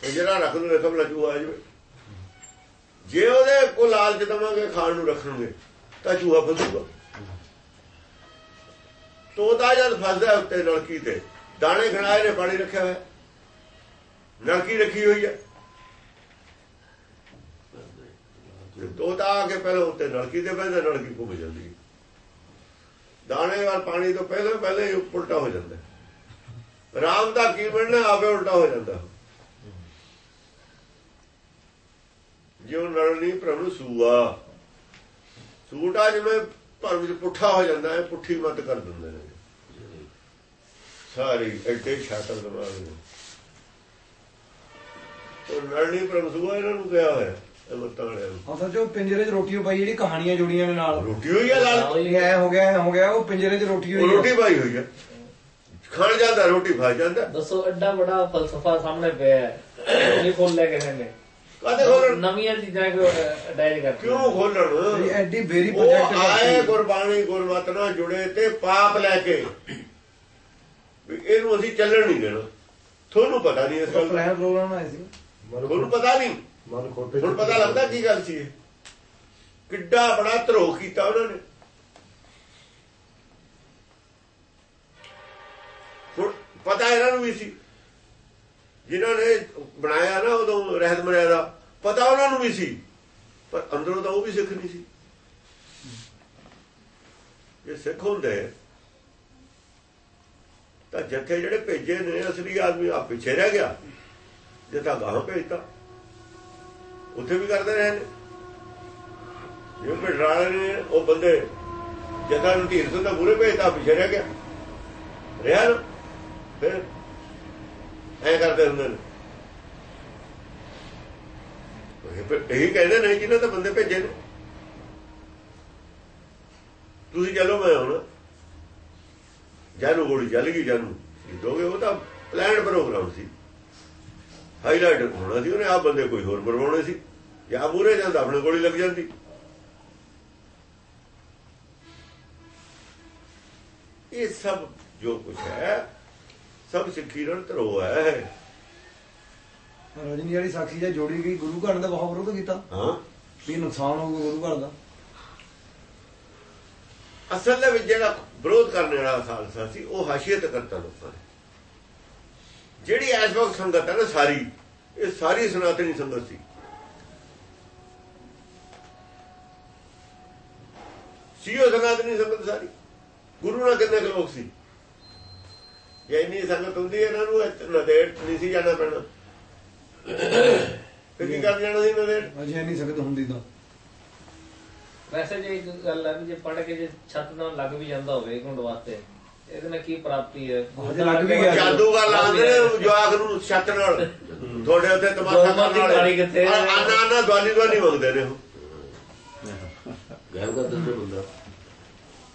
ਪਿੰਜਰਾ ਰੱਖ ਲਓ ਰਕਮ ਲੱਗੂ ਆ ਜਾਵੇ। ਜੇ ਉਹਦੇ ਕੋ ਲਾਲਚ ਦਵਾਂਗੇ ਖਾਣ ਨੂੰ ਰੱਖਣਗੇ ਤਾਂ ਚੂਹਾ ਫਸੂਗਾ। ਤੋਤਾ ਜਦ ਫਸਦਾ ਉੱਤੇ ਨਲਕੀ ਤੇ ਦਾਣੇ ਖਣਾਏ ਨੇ ਪਾਣੀ ਰੱਖਿਆ ਹੋਇਆ। ਨਲਕੀ ਰੱਖੀ ਹੋਈ ਹੈ। ਤੋਤਾ ਆ ਕੇ ਪਹਿਲਾਂ ਉੱਤੇ ਨਲਕੀ ਤੇ ਬਹਿੰਦਾ ਨਲਕੀ ਘੁੰਮ ਜਾਂਦੀ ਦਾਣੇ ਵਾਲ ਪਾਣੀ ਤੋਂ ਪਹਿਲਾਂ ਪਹਿਲਾਂ ਹੀ ਉਲਟਾ ਹੋ ਜਾਂਦਾ ਰਾਮ ਦਾ ਕੀ ਬਣਨਾ ਆਵੇ ਉਲਟਾ ਹੋ ਜਾਂਦਾ। ਜਿਉ ਨਰਨੀ ਪ੍ਰਭੂ ਸੂਆ। ਸੂਟਾ ਜਿਵੇਂ ਭਰਮ ਚ ਪੁੱਠਾ ਹੋ ਜਾਂਦਾ ਹੈ ਪੁੱਠੀ ਮਤ ਕਰ ਦਿੰਦੇ ਨੇ। ਸਾਰੀ ਐਡੇ ਛਾਤਰ ਦਿਮਾਗ ਨੇ। ਉਹ ਨਰਨੀ ਪ੍ਰਭੂ ਸੂਆ ਇਹਨਾਂ ਨੂੰ ਕਿਹਾ ਹੋਇਆ। ਅਸਲ ਚ ਉਹ ਪਿੰਜਰੇ 'ਚ ਰੋਟੀ ਪਾਈ ਜਿਹੜੀ ਕਹਾਣੀਆਂ ਜੁੜੀਆਂ ਨੇ ਨਾਲ। ਰੋਟੀ ਹੋਈ ਆ ਲਾਲ ਇਹ ਐ ਹੋ ਗਿਆ ਐ ਹੋ ਗਿਆ ਉਹ ਪਿੰਜਰੇ 'ਚ ਰੋਟੀ ਹੋਈ ਰੋਟੀ ਪਾਈ ਹੋਈ ਆ। ਖਾਣ ਜਾਂਦਾ ਰੋਟੀ ਖਾ ਜਾਂਦਾ। ਦੱਸੋ ਐਡਾ ਬੜਾ ਫਲਸਫਾ ਸਾਹਮਣੇ ਪਿਆ ਹੈ। ਇਹ ਖੋਲ ਲੈ ਕੇ ਨੇ ਕਾਹਦੇ ਖੋਲਣ ਨਵੀਆਂ ਚੀਜ਼ਾਂ ਕਿਉਂ ਅਟੈਚ ਕਰਦੇ ਕਿਉਂ ਖੋਲਣ ਇਹ ਐਡੀ ਬੇਰੀ ਪ੍ਰੋਜੈਕਟ ਆਏ ਗੁਰਬਾਣੀ ਗੁਰਮਤ ਨਾਲ ਜੁੜੇ ਤੇ ਪਾਪ ਲੈ ਕੇ। ਵੀ ਇਹਨੂੰ ਅਸੀਂ ਚੱਲਣ ਨਹੀਂ ਦੇਣਾ। ਤੁਹਾਨੂੰ ਪਤਾ ਨਹੀਂ ਇਸ ਗੱਲ ਦਾ। ਪਲਾਨ ਪ੍ਰੋਗਰਾਮ ਆਇਆ ਸੀ। ਤੁਹਾਨੂੰ ਪਤਾ ਨਹੀਂ। ਮਨ ਖੋਟੇ ਹੁਣ ਪਤਾ ਲੱਗਦਾ ਕੀ ਗੱਲ ਸੀ ਇਹ? ਕਿੱਡਾ ਬੜਾ ਧਰੋਹ ਕੀਤਾ ਉਹਨਾਂ ਨੇ। ਹੁਣ ਪਤਾ ਇਹਨਾਂ ਨੂੰ ਵੀ ਸੀ। ਜਿਨ੍ਹਾਂ ਨੇ ਬਣਾਇਆ ਨਾ ਉਦੋਂ ਰਹਿਤ ਮਰਿਆਦਾ ਪਤਾ ਉਹਨਾਂ ਨੂੰ ਵੀ ਸੀ। ਪਰ ਅੰਦਰੋਂ ਤਾਂ ਉਹ ਵੀ ਸਿੱਖ ਨਹੀਂ ਸੀ। ਜੇ ਸਿੱਖ ਹੁੰਦੇ ਤਾਂ ਜੱਥੇ ਜਿਹੜੇ ਭੇਜੇ ਨੇ ਅਸਲੀ ਆਦਮੀ ਆ ਪਿੱਛੇ ਰਹਿ ਗਿਆ। ਜੇ ਤਾਂ ਗਾਹਾਂ ਭੇਜਤਾ। ਉੱਥੇ ਵੀ ਕਰਦੇ ਰਹੇ ਨੇ। ਜੇ ਪਿੰਡਰਾਲੇ ਨੇ, ਉਹ ਬੰਦੇ ਜਦਾਂ ਨੂੰ ਢੀਰ ਤੋਂ ਤਾਂ ਪੂਰੇ ਭੇਜਤਾ, ਪਿੱਛੇ ਰਹਿ ਗਿਆ। ਰਿਹਾ ਨਾ? ਫਿਰ ਐ ਕਰਦੇ ਹੁੰਦੇ ਨੇ। ਇਹ ਇਹੀ ਕਹਿੰਦੇ ਨੇ ਜਿਹਨਾਂ ਤਾਂ ਬੰਦੇ ਭੇਜੇ ਨੇ। ਤੁਸੀਂ ਚਲੋ ਮੈਂ ਹੁਣ। ਜਾਨੂ ਗੋਲੀ ਚੱਲ ਗਈ, ਜਾਨੂ ਜਿੱਦੋਗੇ, ਉਹ ਤਾਂ ਪਲਾਨਡ ਪ੍ਰੋਗਰਾਮ ਸੀ। ਹਾਈਲਾਈਟ ਹੋਣਾ ਸੀ, ਉਹਨੇ ਆ ਬੰਦੇ ਕੋਈ ਹੋਰ ਮਰਵਾਉਣੇ ਸੀ। ਜਾਂ ਮੂਰੇ ਜਾਂਦਾ ਆਪਣੇ ਕੋਲ ਹੀ ਲੱਗ ਜਾਂਦੀ। ਇਹ ਸਭ ਜੋ ਕੁਝ ਹੈ ਸਭ ਸਿੱਖੀ ਨਾਲ ਧਰੋ ਹੈ। ਰਜਨੀ ਵਾਲੀ ਸਾਖੀ ਜੇ ਜੋੜੀ ਗਈ ਗੁਰੂ ਘਰ ਦਾ ਬਹੁਤ ਵਿਰੋਧ ਕੀਤਾ। ਹਾਂ। ਵੀ ਨੁਕਸਾਨ ਹੋਊਗਾ ਗੁਰੂ ਘਰ ਦਾ। ਅਸਲ ਦੇ ਵਿੱਚ ਜਿਹੜਾ ਵਿਰੋਧ ਕਰਨ ਵਾਲਾ ਖਾਲਸਾ ਸੀ ਉਹ ਹਾਸ਼ੀਅਤ ਕਰਤਾ ਲੋਕਾਂ ਨੇ। ਜਿਹੜੀ ਇਸ ਵਕਤ ਸੰਗਤ ਹੈ ਨਾ ਸਾਰੀ ਇਹ ਸਾਰੀ ਸਨਾਤਨੀ ਸੰਗਤ ਸੀ। ਸੀਓ ਸਨਾਤਨੀ ਸੰਗਤ ਸਾਰੀ। ਗੁਰੂ ਨਾਲ ਕਿੰਨੇ ਲੋਕ ਸੀ? ਜੇ ਇੰਨੀ ਸੰਗਤ ਹੁੰਦੀ ਇਹਨਾਂ ਨੂੰ ਇੱਥੇ ਨਦੇੜ ਨਹੀਂ ਸੀ ਜਾਣਾ ਪੈਣਾ। ਫਿਰ ਕੀ ਕਰ ਜਾਣਾ ਸੀ ਨਦੇੜ? ਅਜੇ ਨਹੀਂ ਸਕਦ ਹੁੰਦੀ ਤਾਂ। ਵੈਸੇ ਜੇ ਇੱਕ ਗੱਲ ਹੈ ਵੀ ਜੇ ਪੜ ਕੇ ਜੇ ਛੱਤ ਨਾਲ ਲੱਗ ਵੀ ਜਾਂਦਾ ਹੋਵੇ ਘੁੰਡ ਵਾਸਤੇ ਇਹਦੇ ਨਾਲ ਕੀ ਪ੍ਰਾਪਤੀ ਹੈ? ਲੱਗ ਵੀ ਗਿਆ। ਜਾਦੂਗਰ ਲਾਉਂਦੇ ਨੇ ਜਵਾਕ ਨੂੰ ਛੱਤ ਨਾਲ। ਤੁਹਾਡੇ ਉੱਤੇ ਤਮਾਸ਼ਾ ਕਰਨ ਵਾਲੇ? ਆਨਾ ਆਨਾ ਦਵਾਨੀ ਦਵਾਨੀ ਮੰਗਦੇ ਨੇ ਉਹ। ਗੈਰ ਦਾ ਦੰਦੇ ਬੰਦਾ।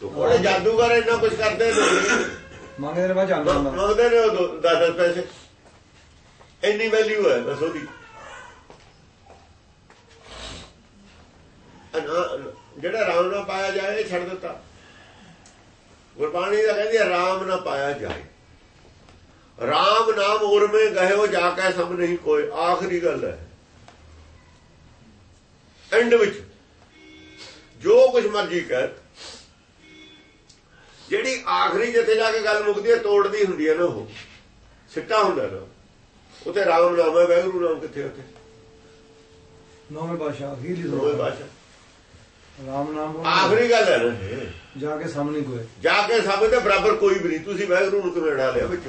ਉਹਦੇ ਜਾਦੂਗਰ ਇੰਨਾ ਕੁਝ ਕਰਦੇ ਨੇ। ਮੰਗਦੇ ਨੇ ਬਾਅਦ ਜਾਂਦਾ ਹੁੰਦਾ ਮੰਗਦੇ ਨੇ ਉਹ 10 ਪੈਸੇ। ਇੰਨੀ ਵੈਲਿਊ ਹੈ ਬਸ ਉਹਦੀ ਅਨਾ- ਜਿਹੜਾ ਰਾਮ ਨਾ ਪਾਇਆ ਜਾਏ ਇਹ ਛੱਡ ਦਿੱਤਾ। ਗੁਰਬਾਣੀ ਦਾ ਕਹਿੰਦੀ ਹੈ, ਰਾਮ ਨਾ ਪਾਇਆ ਜਾਏ। ਰਾਮ ਨਾਮ ਉਰਮੇ ਗਇਓ ਜਾ ਕੇ ਸਭ ਨਹੀਂ ਕੋਈ ਆਖਰੀ ਗੱਲ ਹੈ। ਐਂਡ ਵਿੱਚ। ਜੋ ਕੁਝ ਮਰਜ਼ੀ ਕਰ। ਜਿਹੜੀ ਆਖਰੀ ਜਿੱਥੇ ਜਾ ਕੇ ਗੱਲ ਮੁੱਕਦੀ ਹੈ ਤੋੜਦੀ ਹੁੰਦੀ ਹੈ ਨਾ ਉਹ। ਸਿੱਟਾ ਹੁੰਦਾ ਨਾ। ਉਥੇ ਰਾਮ ਨਾਮ ਹੈ ਵੈਗਰੂ ਨਾਮ ਕਿੱਥੇ ਉੱਥੇ? ਨੌਵੇਂ ਬਾਦਸ਼ਾਹ ਅਖੀਰਲੀ ਸੋਚ ਬਾਸ਼ਾ ਰਾਮ ਨਾਮ। ਆਖਰੀ ਗੱਲ ਹੈ ਨਾ। ਜਾ ਕੇ ਸਾਹਮਣੇ ਕੋਏ ਜਾ ਕੇ ਸਭ ਦੇ ਬਰਾਬਰ ਕੋਈ ਵੀ ਨਹੀਂ। ਤੁਸੀਂ ਵੈਗਰੂ ਨੂੰ ਕਿਵੇਂ ਡਾ ਲਿਆ ਵਿੱਚ।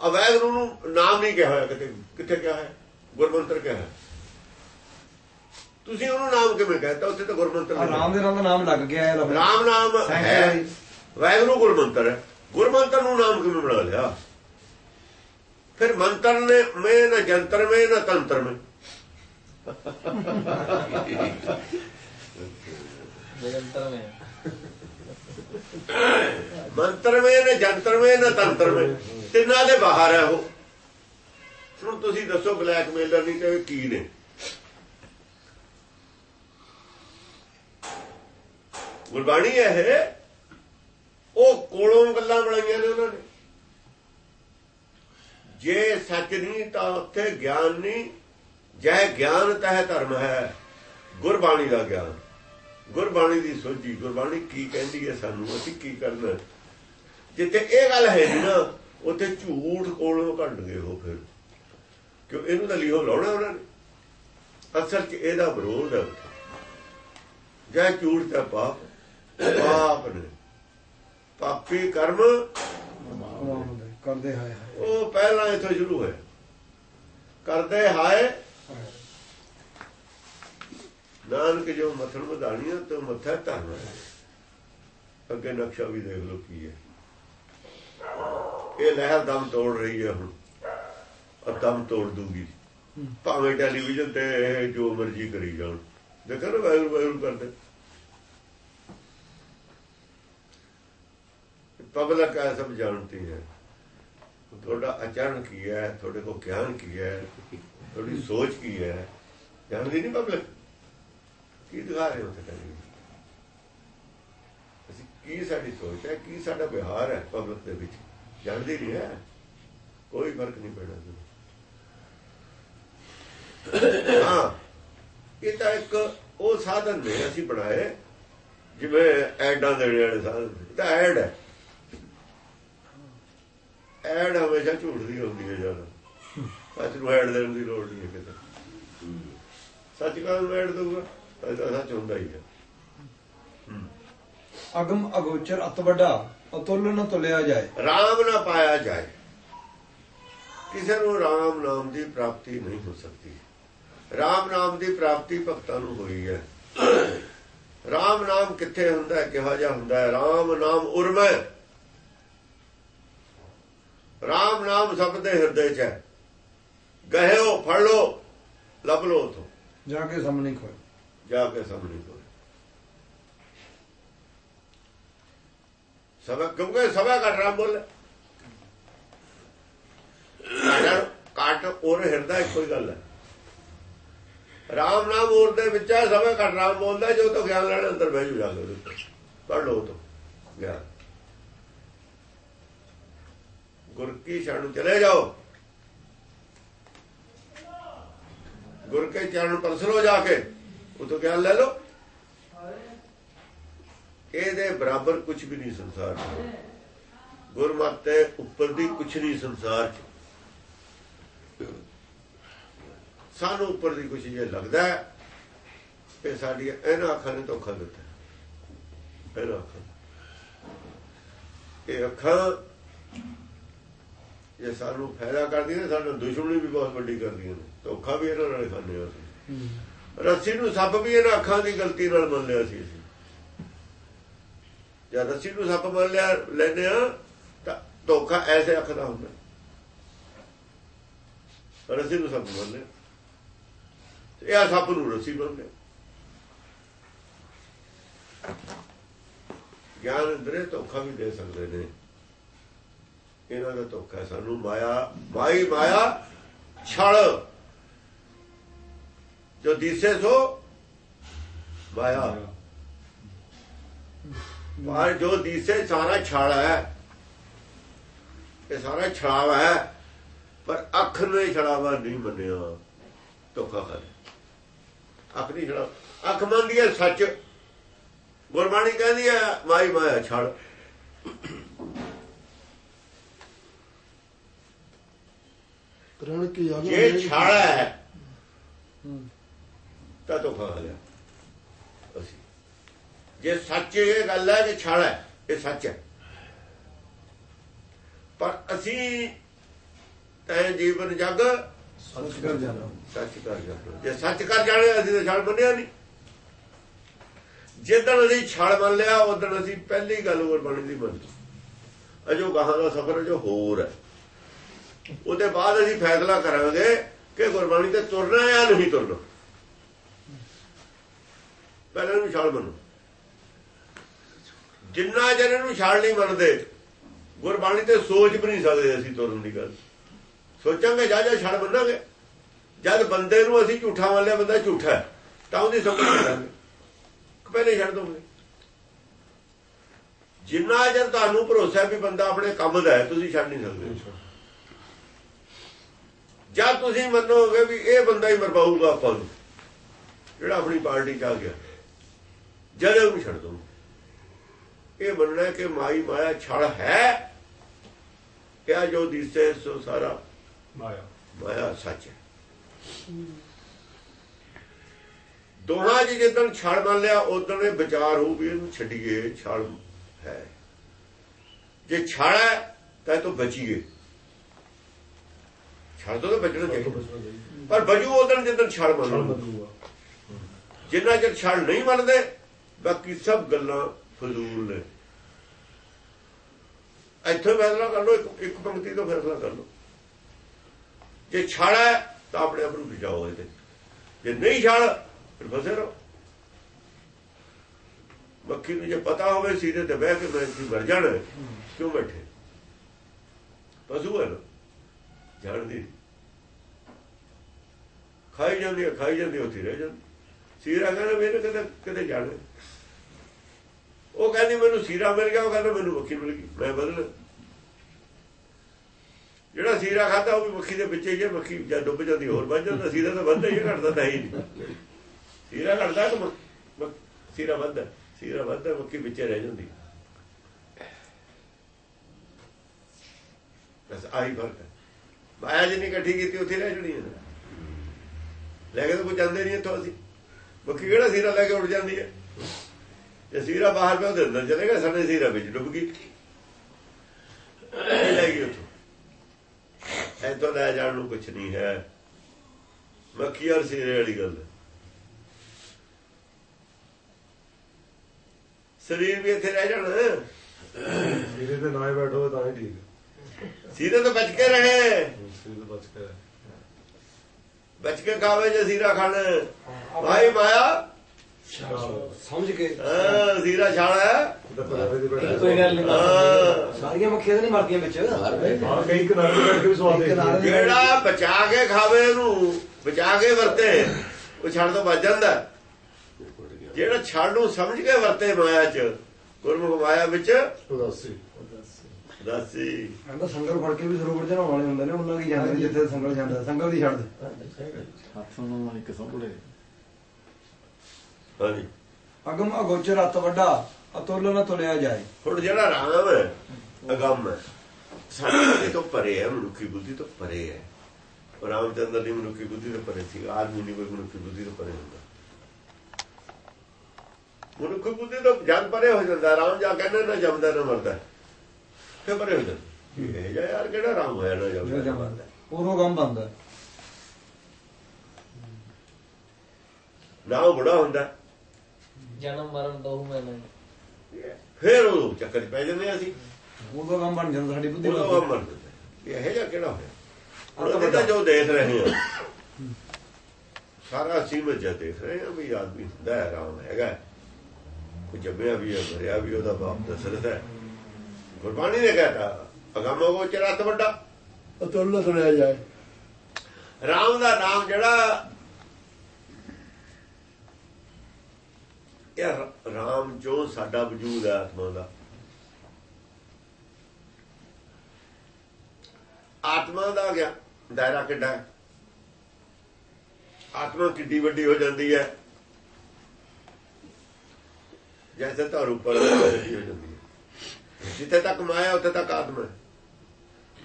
ਆ ਵੈਗਰੂ ਨੂੰ ਨਾਮ ਨਹੀਂ ਕਿਹਾ ਹੋਇਆ ਕਿਤੇ। ਕਿੱਥੇ ਕਿਹਾ ਹੈ? ਗੁਰਮੰਤਰ ਕਿਹਾ ਹੈ। ਤੁਸੀਂ ਉਹਨੂੰ ਨਾਮ ਕਿਵੇਂ ਕਹਿੰਦਾ ਉੱਥੇ ਤਾਂ ਗੁਰਮੰਤਰ। ਰਾਮ ਦੇ ਨਾਲ ਦਾ ਨਾਮ ਲੱਗ ਗਿਆ ਹੈ। ਰਾਮ ਨਾਮ ਹੈ। ਵੈਗਰੂ ਗੁਰਮੰਤਰ ਹੈ। ਗੁਰਮੰਤਰ ਨੂੰ ਨਾਮ ਕਿਵੇਂ ਬਣਾ ਲਿਆ? ਫਿਰ ਮੰਤਰ ਨੇ ਮੈਂ ਨਾ ਜੰਤਰ ਮੈਂ ਨਾ ਤੰਤਰ ਮੈਂ। ਮੰਤਰ ਮੈਂ ਨਾ ਜੰਤਰ ਮੈਂ ਨਾ ਤੰਤਰ ਮੈਂ। ਤਿੰਨਾਂ ਦੇ ਬਾਹਰ ਹੈ ਉਹ। ਹੁਣ ਤੁਸੀਂ ਦੱਸੋ ਬਲੈਕਮੇਲਰ ਨਹੀਂ ਤੇ ਕੀ ਨੇ? ਗੁਰਬਾਣੀ ਹੈ ਇਹ ਉਹ ਕੋਲੋਂ ਗੱਲਾਂ ਬਣਾਈਆਂ ਨੇ ਉਹਨਾਂ ਨੇ। ਜੇ ਸੱਚ ਨਹੀਂ ਤਾਂ ਉੱਥੇ ਗਿਆਨ ਨਹੀਂ, ਜੈ ਗਿਆਨ ਤਹਿ ਧਰਮ ਹੈ, ਗੁਰਬਾਣੀ ਦਾ ਗਿਆਨ। ਗੁਰਬਾਣੀ ਦੀ ਸੋਝੀ, ਗੁਰਬਾਣੀ ਕੀ ਕਹਿੰਦੀ ਹੈ ਸਾਨੂੰ, ਅਸੀਂ ਕੀ ਕਰਨਾ? ਜਿੱਥੇ ਇਹ ਗੱਲ ਹੈ ਨੀ ਨਾ, ਉੱਥੇ ਝੂਠ ਕੋਲੋਂ ਕੱਢ ਗਏ ਹੋ ਫਿਰ। ਕਿਉਂ ਇਹਨੂੰ ਤਾਂ ਲਿਓ ਲਾਉਣਾ ਉਹਨਾਂ ਨੇ? ਅਸਲ 'ਚ ਇਹਦਾ ਵਿਰੋਧ ਹੈ। ਉੱਥੇ ਜੈ ਝੂਠ ਦਾ ਪਾਪ। ਪਾਪ ਨੇ। ਪਾਪੀ ਕਰਮ ਕਰਦੇ ਹਾਏ ਉਹ ਪਹਿਲਾਂ ਇੱਥੋਂ ਸ਼ੁਰੂ ਹੋਇਆ। ਕਰਦੇ ਹਾਏ। ਨਾਨਕ ਜੋ ਮੱਥਣ ਵਧਾਣੀਆਂ ਤੇ ਮੱਥਾ ਧਰਨਾ ਅੱਗੇ ਨਕਸ਼ਾ ਵੀ ਦੇਖ ਲਓ ਕੀ ਹੈ। ਇਹ ਲਹਿਰ ਦਮ ਤੋੜ ਰਹੀ ਹੈ ਹੁਣ। ਦਮ ਤੋੜ ਦੂਗੀ। ਭਾਵੇਂ ਟੈਲੀਵਿਜ਼ਨ ਤੇ ਜੋ ਮਰਜ਼ੀ ਕਰੀ ਜਾਣ। ਦੇਖੋ ਨਾ ਵਾਇਰੂ ਵਾਇਰੂ ਕਰਦੇ। ਪਬਲਿਕ ਹੈ ਸਭ ਜਾਣਤੀ ਹੈ। ਤੁਹਾਡਾ ਆਚਰਣ ਕੀ ਹੈ? ਤੁਹਾਡੇ ਕੋਲ ਗਿਆਨ ਕੀ ਹੈ? ਤੁਹਾਡੀ ਸੋਚ ਕੀ ਹੈ? ਜਾਣਦੀ ਨਹੀਂ ਪਬਲਿਕ? ਕੀ ਦਿਖਾ ਰਹੇ ਹੋ ਤੇ ਅਸੀਂ ਕੀ ਸਾਡੀ ਸੋਚ ਹੈ? ਕੀ ਸਾਡਾ ਵਿਹਾਰ ਹੈ ਪਬਲਿਕ ਦੇ ਵਿੱਚ? ਜਾਣਦੀ ਨਹੀਂ ਹੈ। ਕੋਈ ਫ਼ਰਕ ਨਹੀਂ ਪੈਣਾ ਹਾਂ, ਇਹ ਤਾਂ ਇੱਕ ਉਹ ਸਾਧਨ ਨੇ ਅਸੀਂ ਬਣਾਏ, ਜਿਵੇਂ ਐਡਾਂ ਦੇਣ ਵਾਲੇ ਸਾਧਨ। ਤਾਂ ਐਡ ਹੈ। ਐਡ ਹਮੇਸ਼ਾ ਝੂਠ ਦੀ ਹੁੰਦੀ ਹੈ ਜ਼ਿਆਦਾ ਸੱਚ ਨੂੰ ਐਡ ਦੇਣ ਦੀ ਲੋੜ ਨਹੀਂ ਕਿਤੇ। ਸੱਚ ਨੂੰ ਐਡ ਦਊਗਾ? ਤਾਂ ਸੱਚ ਹੁੰਦਾ ਹੀ ਹੈ। ਅਗਮ ਅਗੋਚਰ ਅਤ ਵੱਡਾ ਅਤੁੱਲ ਨ ਤੁਲਿਆ ਜਾਏ। ਰਾਮ ਨਾ ਪਾਇਆ ਜਾਏ। ਕਿਸੇ ਨੂੰ ਰਾਮ ਨਾਮ ਦੀ ਪ੍ਰਾਪਤੀ ਨਹੀਂ ਹੋ ਸਕਦੀ। ਰਾਮ ਨਾਮ ਦੀ ਪ੍ਰਾਪਤੀ ਭਗਤਾਂ ਨੂੰ ਹੋਈ ਹੈ। ਰਾਮ ਨਾਮ ਕਿੱਥੇ ਹੁੰਦਾ ਹੈ? ਕਿਹੋ ਜਿਹਾ ਹੁੰਦਾ ਹੈ ਰਾਮ ਨਾਮ ਉਰਮੈ। ਰਾਮ ਨਾਮ ਸਭ ਦੇ ਹਿਰਦੇ 'ਚ ਹੈ। ਗਹਿਓ ਫੜ ਲੋ ਲੱਭ ਲੋ ਤੋਂ ਜਾ ਕੇ ਸਾਹਮਣੇ ਕੋਏ ਜਾ ਕੇ ਸਾਹਮਣੇ ਕੋਲ ਸਭਾ ਕਿਉਂਕਿ ਸਭਾ ਦਾ ਰਾਮ ਬੋਲ। ਕਾਟ ਔਰ ਹਿਰਦਾ ਇੱਕੋ ਹੀ ਗੱਲ ਹੈ। ਰਾਮ ਨਾਮ ਔਰ ਦੇ ਵਿੱਚ ਹੈ ਸਭਾ ਦਾ ਰਾਮ ਬੋਲਦਾ ਜੋ ਤੋਂ ਗਿਆਨ ਲੈਣ ਅੰਦਰ ਬਹਿ ਜੂ ਜਾ ਕੇ। ਪੜ੍ਹ ਲਓ ਤੋਂ ਗਿਆਨ। ਗੁਰ ਕੀ ਸ਼ਰਨ ਚਲੇ ਜਾਓ। ਗੁਰ ਕੇ ਚਰਨ ਪਰਸਲੋ ਜਾ ਕੇ ਉਹ ਤੋਂ ਗਿਆਨ ਲੈ ਲਓ। ਇਹਦੇ ਬਰਾਬਰ ਕੁਝ ਵੀ ਨਹੀਂ ਸੰਸਾਰ 'ਚ। ਗੁਰਮਤਿ ਉੱਪਰ ਦੀ ਕੁਝ ਨਹੀਂ ਸੰਸਾਰ 'ਚ। ਸਾਨੂੰ ਉੱਪਰ ਦੀ ਕੁਝ ਜੇ ਲੱਗਦਾ ਹੈ, ਤੇ ਸਾਡੀ ਇਹਨਾਂ ਅੱਖਾਂ ਨੇ ਧੋਖਾ ਦਿੱਤਾ। ਇਹਨਾਂ ਅੱਖਾਂ ਇਹ ਅੱਖਾਂ ਇਹ ਸਾਨੂੰ ਫਾਇਦਾ ਕਰਦੀਆਂ ਨੇ ਸਾਨੂੰ ਦੁਸ਼ਮਣੀ ਵੀ ਬਹੁਤ ਵੱਡੀ ਕਰਦੀਆਂ ਨੇ। ਧੋਖਾ ਵੀ ਇਹਨਾਂ ਨਾਲ ਖਾਂਦੇ ਅਸੀਂ। ਰੱਸੀ ਨੂੰ ਸੱਪ ਵੀ ਇਹਨਾਂ ਅੱਖਾਂ ਦੀ ਗਲਤੀ ਨਾਲ ਮੰਨ ਲਿਆ ਸੀ ਅਸੀਂ। ਜਦ ਰੱਸੀ ਨੂੰ ਸੱਪ ਮੰਨ ਲਿਆ ਲੈਨੇ ਆ ਤਾਂ ਧੋਖਾ ਐਸੇ ਅੱਖ ਦਾ ਹੁੰਦਾ। ਰੱਸੀ ਨੂੰ ਸੱਪ ਮੰਨ ਲਿਆ। ਇਹ ਸੱਪ ਨੂੰ ਰੱਸੀ ਮੰਨ ਲਿਆ। ਗਿਆਨ ਅੰਦਰੇ ਧੋਖਾ ਵੀ ਦੇ ਸਕਦੇ ਨੇ। ਇਹਨਾਂ ਦਾ ਧੋਖਾ ਸਾਨੂੰ ਮਾਇਆ, ਮਾਈ ਮਾਇਆ ਛਲ। ਜੋ ਦਿਸੇ ਸੋ, ਮਾਇਆ। ਪਰ ਜੋ ਦਿਸੇ, ਸਾਰਾ ਛੜ ਹੈ। ਇਹ ਸਾਰਾ ਛੜਾਵਾ ਹੈ। ਪਰ ਅੱਖ ਨੇ ਛੜਾਵਾ ਨਹੀਂ ਮੰਨਿਆ। ਧੋਖਾ ਕਰ ਅੱਖ ਨਹੀਂ ਛੜਾ ਅੱਖ ਮੰਨਦੀ ਹੈ ਸੱਚ। ਗੁਰਬਾਣੀ ਕਹਿੰਦੀ ਹੈ, ਮਾਈ ਮਾਇਆ ਛਲ। ਪ੍ਰਣ ਕੀ ਆਗਿਆ ਜੇ ਛੜ ਹੈ ਤਾਂ ਧੋਖਾ ਖਾ ਲਿਆ। ਅਸੀਂ। ਜੇ ਸੱਚ ਇਹ ਗੱਲ ਹੈ ਕਿ ਹੈ ਇਹ ਸੱਚ ਹੈ। ਪਰ ਅਸੀਂ ਤੈ ਜੀਵਨ ਜਗ ਸੱਚ ਕਰ ਜਾਣਾ। ਸੱਚ ਕਰ ਜਾਣਾ। ਜੇ ਸੱਚ ਕਰ ਜਾਣੇ ਅਸੀਂ ਤਾਂ ਛੜ ਮੰਨਿਆ ਨਹੀਂ। ਜਿੱਦਣ ਅਸੀਂ ਛੜ ਮੰਨ ਲਿਆ ਉਦੋਂ ਅਸੀਂ ਪਹਿਲੀ ਗੱਲ ਗੁਰਬਾਣੀ ਦੀ ਮੰਨ ਲਈ। ਅਜੋ ਗਾਹਾਂ ਦਾ ਸਫ਼ਰ ਜੋ ਹੋਰ ਹੈ। ਉਹਦੇ ਬਾਅਦ ਅਸੀਂ ਫੈਸਲਾ ਕਰਾਂਗੇ ਕਿ ਗੁਰਬਾਣੀ ਤੇ ਤੁਰਨਾ ਹੈ ਜਾਂ ਨਹੀਂ ਤੁਰਨਾ। ਪਹਿਲਾਂ ਨੂੰ ਛਾਲ ਮੰਨੋ ਜਿੰਨਾ ਜਨ ਇਹਨੂੰ ਛਾਲ ਨਹੀਂ ਮੰਨਦੇ ਗੁਰਬਾਣੀ ਤੇ ਸੋਚ ਵੀ ਨਹੀਂ ਸਕਦੇ ਅਸੀਂ ਤੁਰਨ ਦੀ ਗੱਲ। ਸੋਚਾਂਗੇ, ਜਾ ਜਾ, ਛਾਲ ਮੰਨਾਂਗੇ ਜਦ ਬੰਦੇ ਨੂੰ ਅਸੀਂ ਝੂਠਾ ਮੰਨ ਲਿਆ, ਬੰਦਾ ਝੂਠਾ ਹੈ, ਤਾਂ ਉਹਦੀ ਸਮਝ ਨਹੀਂ ਪਹਿਲੇ ਛੱਡ ਦੋਗੇ ਜਿੰਨਾ ਜਰ ਤੁਹਾਨੂੰ ਭਰੋਸਾ ਵੀ ਬੰਦਾ ਆਪਣੇ ਕੰਮ ਦਾ ਹੈ, ਤੁਸੀਂ ਛੱਡ ਨਹੀਂ ਸਕਦੇ। ਜਦ ਤੁਸੀਂ ਮੰਨੋਗੇ ਵੀ ਇਹ ਬੰਦਾ ਹੀ ਮਰਵਾਊਗਾ ਆਪਾਂ ਨੂੰ। ਜਿਹੜਾ ਆਪਣੀ ਪਾਰਟੀ ਚ ਆ ਗਿਆ। ਜਦ ਉਹਨੂੰ ਛੱਡ ਦੋ। ਇਹ ਮੰਨਣਾ ਕਿ ਮਾਈ ਮਾਇਆ ਛੜ ਹੈ। ਕਿਆ ਜੋ ਦਿਸੇ ਸੋ ਸਾਰਾ ਮਾਇਆ। ਮਾਇਆ ਸੱਚ ਹੈ। ਦੋਹਾਂ ਜੀ ਜਦੋਂ ਛੜ ਮੰਨ ਲਿਆ ਉਦੋਂ ਇਹ ਵਿਚਾਰ ਹੋਊ ਵੀ ਇਹਨੂੰ ਛੱਡੀਏ ਛੜ ਹੈ। ਜੇ ਛੜ ਹੈ ਤਾਂ ਇਹ ਤੋਂ ਬਚੀਏ। ਛੜ ਤੋਂ ਤਾਂ ਬਚਣਾ ਚਾਹੀਦਾ। ਪਰ ਬਜੂ ਉਦੋਂ ਜਦੋਂ ਲਓ ਮੰਨੂਗਾ। ਜਿੰਨਾ ਚਿਰ ਛੜ ਨਹੀਂ ਮੰਨਦੇ ਬਾਕੀ ਸਭ ਗੱਲਾਂ ਫਜ਼ੂਲ ਨੇ। ਇੱਥੇ ਫੈਸਲਾ ਕਰ ਲਓ ਇੱਕ ਪੰਕਤੀ ਤੋਂ ਫੈਸਲਾ ਕਰ ਲਓ। ਜੇ ਛੜ ਹੈ ਤਾਂ ਆਪਣੇ ਆਪ ਨੂੰ ਬਚਾਓ ਇਹਦੇ। ਜੇ ਨਹੀਂ ਛੜ ਫਿਰ ਫਸੇ ਰਹੋ। ਮੱਖੀ ਨੂੰ ਜੇ ਪਤਾ ਹੋਵੇ ਸੀਰੇ ਤੇ ਬਹਿ ਕੇ ਮੈਂ ਇੱਥੇ ਮਰ ਜਾਣਾ ਕਿਉਂ ਬੈਠੇ? ਪਸ਼ੂ ਹੈ ਨਾ। ਜਾਣਦੀ ਖਾਈ ਜਾਂਦੀ ਹੈ ਖਾਈ ਜਾਂਦੀ ਉੱਥੇ ਰਹਿ ਜਾਂਦੀ। ਸੀਰਾ ਕਹਿੰਦਾ ਮੈਨੂੰ ਕਿਤੇ ਕਿਤੇ ਜਾਣਾ। ਉਹ ਕਹਿੰਦੀ ਮੈਨੂੰ ਸੀਰਾ ਮਿਲ ਗਿਆ, ਉਹ ਕਹਿੰਦਾ ਮੈਨੂੰ ਮੱਖੀ ਮਿਲ ਗਈ, ਮੈਂ ਬਦਲ ਜਿਹੜਾ ਸੀਰਾ ਖਾਦਾ ਉਹ ਵੀ ਮੱਖੀ ਦੇ ਵਿੱਚ ਹੀ ਹੈ ਮੱਖੀ ਜਦ ਡੁੱਬ ਜਾਂਦੀ, ਹੋਰ ਵੱਧ ਜਾਂਦਾ। ਸੀਰਾ ਤਾਂ ਵੱਧਦਾ ਹੀ ਘਟਦਾ ਤਾਂ ਹੀ ਨਹੀਂ। ਸੀਰਾ ਘਟਦਾ ਕਿ ਸੀਰਾ ਵੱਧਦਾ ਸੀਰਾ ਵੱਧਦਾ, ਮੱਖੀ ਵਿੱਚ ਰਹਿ ਜਾਂਦੀ। ਬਸ ਆਹੀ ਫ਼ਰਕ ਹੈ। ਮਾਇਆ ਜਿੰਨੀ ਇਕੱਠੀ ਕੀਤੀ, ਉੱਥੇ ਰਹਿ ਜਣੀ ਹੈ ਲੈ ਕੇ ਤਾਂ ਕੋਈ ਜਾਂਦੇ ਨਹੀਂ ਇੱਥੋਂ ਅਸੀਂ। ਮੱਖੀ ਕਿਹੜਾ ਸੀਰਾ ਲੈ ਕੇ ਉੱਡ ਜਾਂਦੀ ਹੈ? ਜੇ ਸੀਰਾ ਬਾਹਰ ਪਿਆ ਉਹਦੇ ਅੰਦਰ ਚਲੇਗਾ ਸਾਡੇ ਸੀਰਾ ਵਿੱਚ ਡੁੱਬ ਗਈ। ਲੈ ਗਈ ਉੱਥੋਂ। ਐਤੋਂ ਲੈ ਜਾਣ ਨੂੰ ਕੁਝ ਨਹੀਂ ਹੈ। ਮੱਖੀ ਔਰ ਸੀਰੇ ਵਾਲੀ ਗੱਲ। ਸਰੀਰ ਵੀ ਇੱਥੇ ਰਹਿ ਜਾਣਾ। ਸਿਰੇ ਤੇ ਨਾ ਬੈਠੋ ਤਾਂ ਹੀ ਠੀਕ ਸੀਰੇ ਤੋਂ ਬਚ ਕੇ ਰਹੇ। ਸਿਰੇ ਤੇ ਬਚ ਕੇ ਬਚ ਕੇ ਖਾਵੇ ਜੇ ਸੀਰਾ ਖਾਣ ਭਾਈ ਮਾਇਆ। ਸਮਝ ਕੇ। ਹਾਂ ਸੀਰਾ ਛਾਲ ਹੈ। ਕੋਈ ਗੱਲ ਨਹੀਂ। ਸਾਰੀਆਂ ਮੱਖੀਆਂ ਤਾਂ ਨਹੀਂ ਮਰਦੀਆਂ ਵਿੱਚ। ਹਾਂ ਕਈ ਕਿਨਾਰੇ ਤੇ ਬੈਠ ਕੇ ਵੀ ਸਵਾਦ ਦੇਖਦੇ ਜਿਹੜਾ ਬਚਾ ਕੇ ਖਾਵੇ ਇਹਨੂੰ ਬਚਾ ਕੇ ਵਰਤੇ ਉਹ ਛੱਡ ਤੋਂ ਬਚ ਜਾਂਦਾ। ਜਿਹੜਾ ਛੱਡ ਨੂੰ ਸਮਝ ਕੇ ਵਰਤੇ ਮਾਇਆ ਚ ਗੁਰਮੁਖ ਮਾਇਆ ਵਿੱਚ ਉਦਾਸੀ। ਦਾਸੀ। ਕਹਿੰਦਾ ਸੰਗਲ ਫੜ ਕੇ ਵੀ ਸਰੋਵਰ ਚ ਨਹਾਉਣ ਵਾਲੇ ਹੁੰਦੇ ਨੇ ਉਹਨਾਂ ਕੀ ਜਾਂਦੇ ਨੇ ਜਿੱਥੇ ਸੰਗਲ ਜਾਂਦਾ ਸੰਗਲ ਦੀ ਛੱਡ। ਦੇ ਹੱਥ ਨੂੰ ਇੱਕ ਸੰਭਲੇ ਹਾਂਜੀ। ਅਗਮ ਅਗੋਚਰ ਅਤ ਵੱਡਾ ਅਤੁੱਲ ਨਾ ਤੁਲਿਆ ਜਾਏ। ਹੁਣ ਜਿਹੜਾ ਰਾਮ ਹੈ ਅਗੰਮ ਹੈ। ਸਾਡੀ ਤੋਂ ਪਰੇ ਹੈ ਮਨੁੱਖੀ ਬੁੱਧੀ ਤੋਂ ਪਰੇ ਹੈ। ਉਹ ਰਾਮਚੰਦਰ ਦੀ ਮਨੁੱਖੀ ਬੁੱਧੀ ਤੋਂ ਪਰੇ ਸੀ ਆਦਮੀ ਨਹੀਂ ਕੋਈ ਮਨੁੱਖੀ ਬੁੱਧੀ ਤੋਂ ਪਰੇ ਹੁੰਦਾ। ਮਨੁੱਖੀ ਬੁੱਧੀ ਤੋਂ ਜਨ ਪਰੇ ਹੋ ਜਾਂਦਾ ਰਾਮ ਜਾ ਕਹਿੰਦੇ ਨਾ ਜਮਦਾ ਨਾ ਮਰਦਾ। ਫਿਰ ਪਰੇ ਹੋ। ਜਾਂਦਾ ਇਹ ਯਾਰ ਕਿਹੜਾ ਰਾਮ ਹੋਇਆ ਨਾ ਜੰਮ ਉਦੋਂ ਕੰਮ ਬੰਦਾ ਨਾ ਉਹ ਬੁੜਾ ਹੁੰਦਾ। ਜਨਮ ਮਰਨ ਦੋ ਮੈਂ ਨਹੀਂ। ਫਿਰ ਉਹ ਚੱਕਰ ਪੈ ਜਾਂਦੇ ਆ ਅਸੀਂ। ਉਦੋਂ ਕੰਮ ਬਣ ਜਾਂਦਾ ਸਾਡੀ ਬੁੱਧੀ ਉਹ ਨਾਲ ਮਰ ਜਾਂਦਾ। ਇਹ ਜਿਹਾ ਕਿਹੜਾ ਹੋਇਆ? ਉਹ ਤਾਂ ਜੋ ਦੇਖ ਰਹੇ ਹਾਂ। ਸਾਰਾ ਸੀਮਤ ਜਿਹਾ ਦੇਖ ਰਹੇ ਹਾਂ ਵੀ ਆਦਮੀ ਹੁੰਦਾ ਹੈ ਰਾਮ ਹੈਗਾ। ਕੋਈ ਜੰਮਿਆ ਵੀ ਹੈ ਮਰਿਆ ਵੀ ਉਹਦਾ ਬਾਪ ਦਸ਼ਰਥ ਹੈ। ਗੁਰਬਾਣੀ ਨੇ ਕਹਤਾ ਅਗੰਮੋ ਕੋ ਚਰਤ ਵੱਡਾ। ਅਤੁੱਲ ਸੁਣਿਆ ਜਾਏ। ਰਾਮ ਦਾ ਨਾਮ ਜਿਹੜਾ ਇਹ ਰਾਮ ਜੋ ਸਾਡਾ ਵਜੂਦ ਹੈ ਆਤਮਾ ਦਾ। ਆਤਮਾ ਦਾ ਗਿਆ ਦਾਇਰਾ ਕਿੱਡਾ ਹੈ? ਆਤਮਾ ਕਿੱਡੀ ਵੱਡੀ ਹੋ ਜਾਂਦੀ ਹੈ। ਜੈਸੇ ਤਾਂ ਉੱਪਰ ਹੋ ਜਾਂਦੀ। ਹੈ ਜਿੱਥੇ ਤੱਕ ਮਾਇਆ ਉੱਥੇ ਤੱਕ ਆਤਮਾ ਹੈ।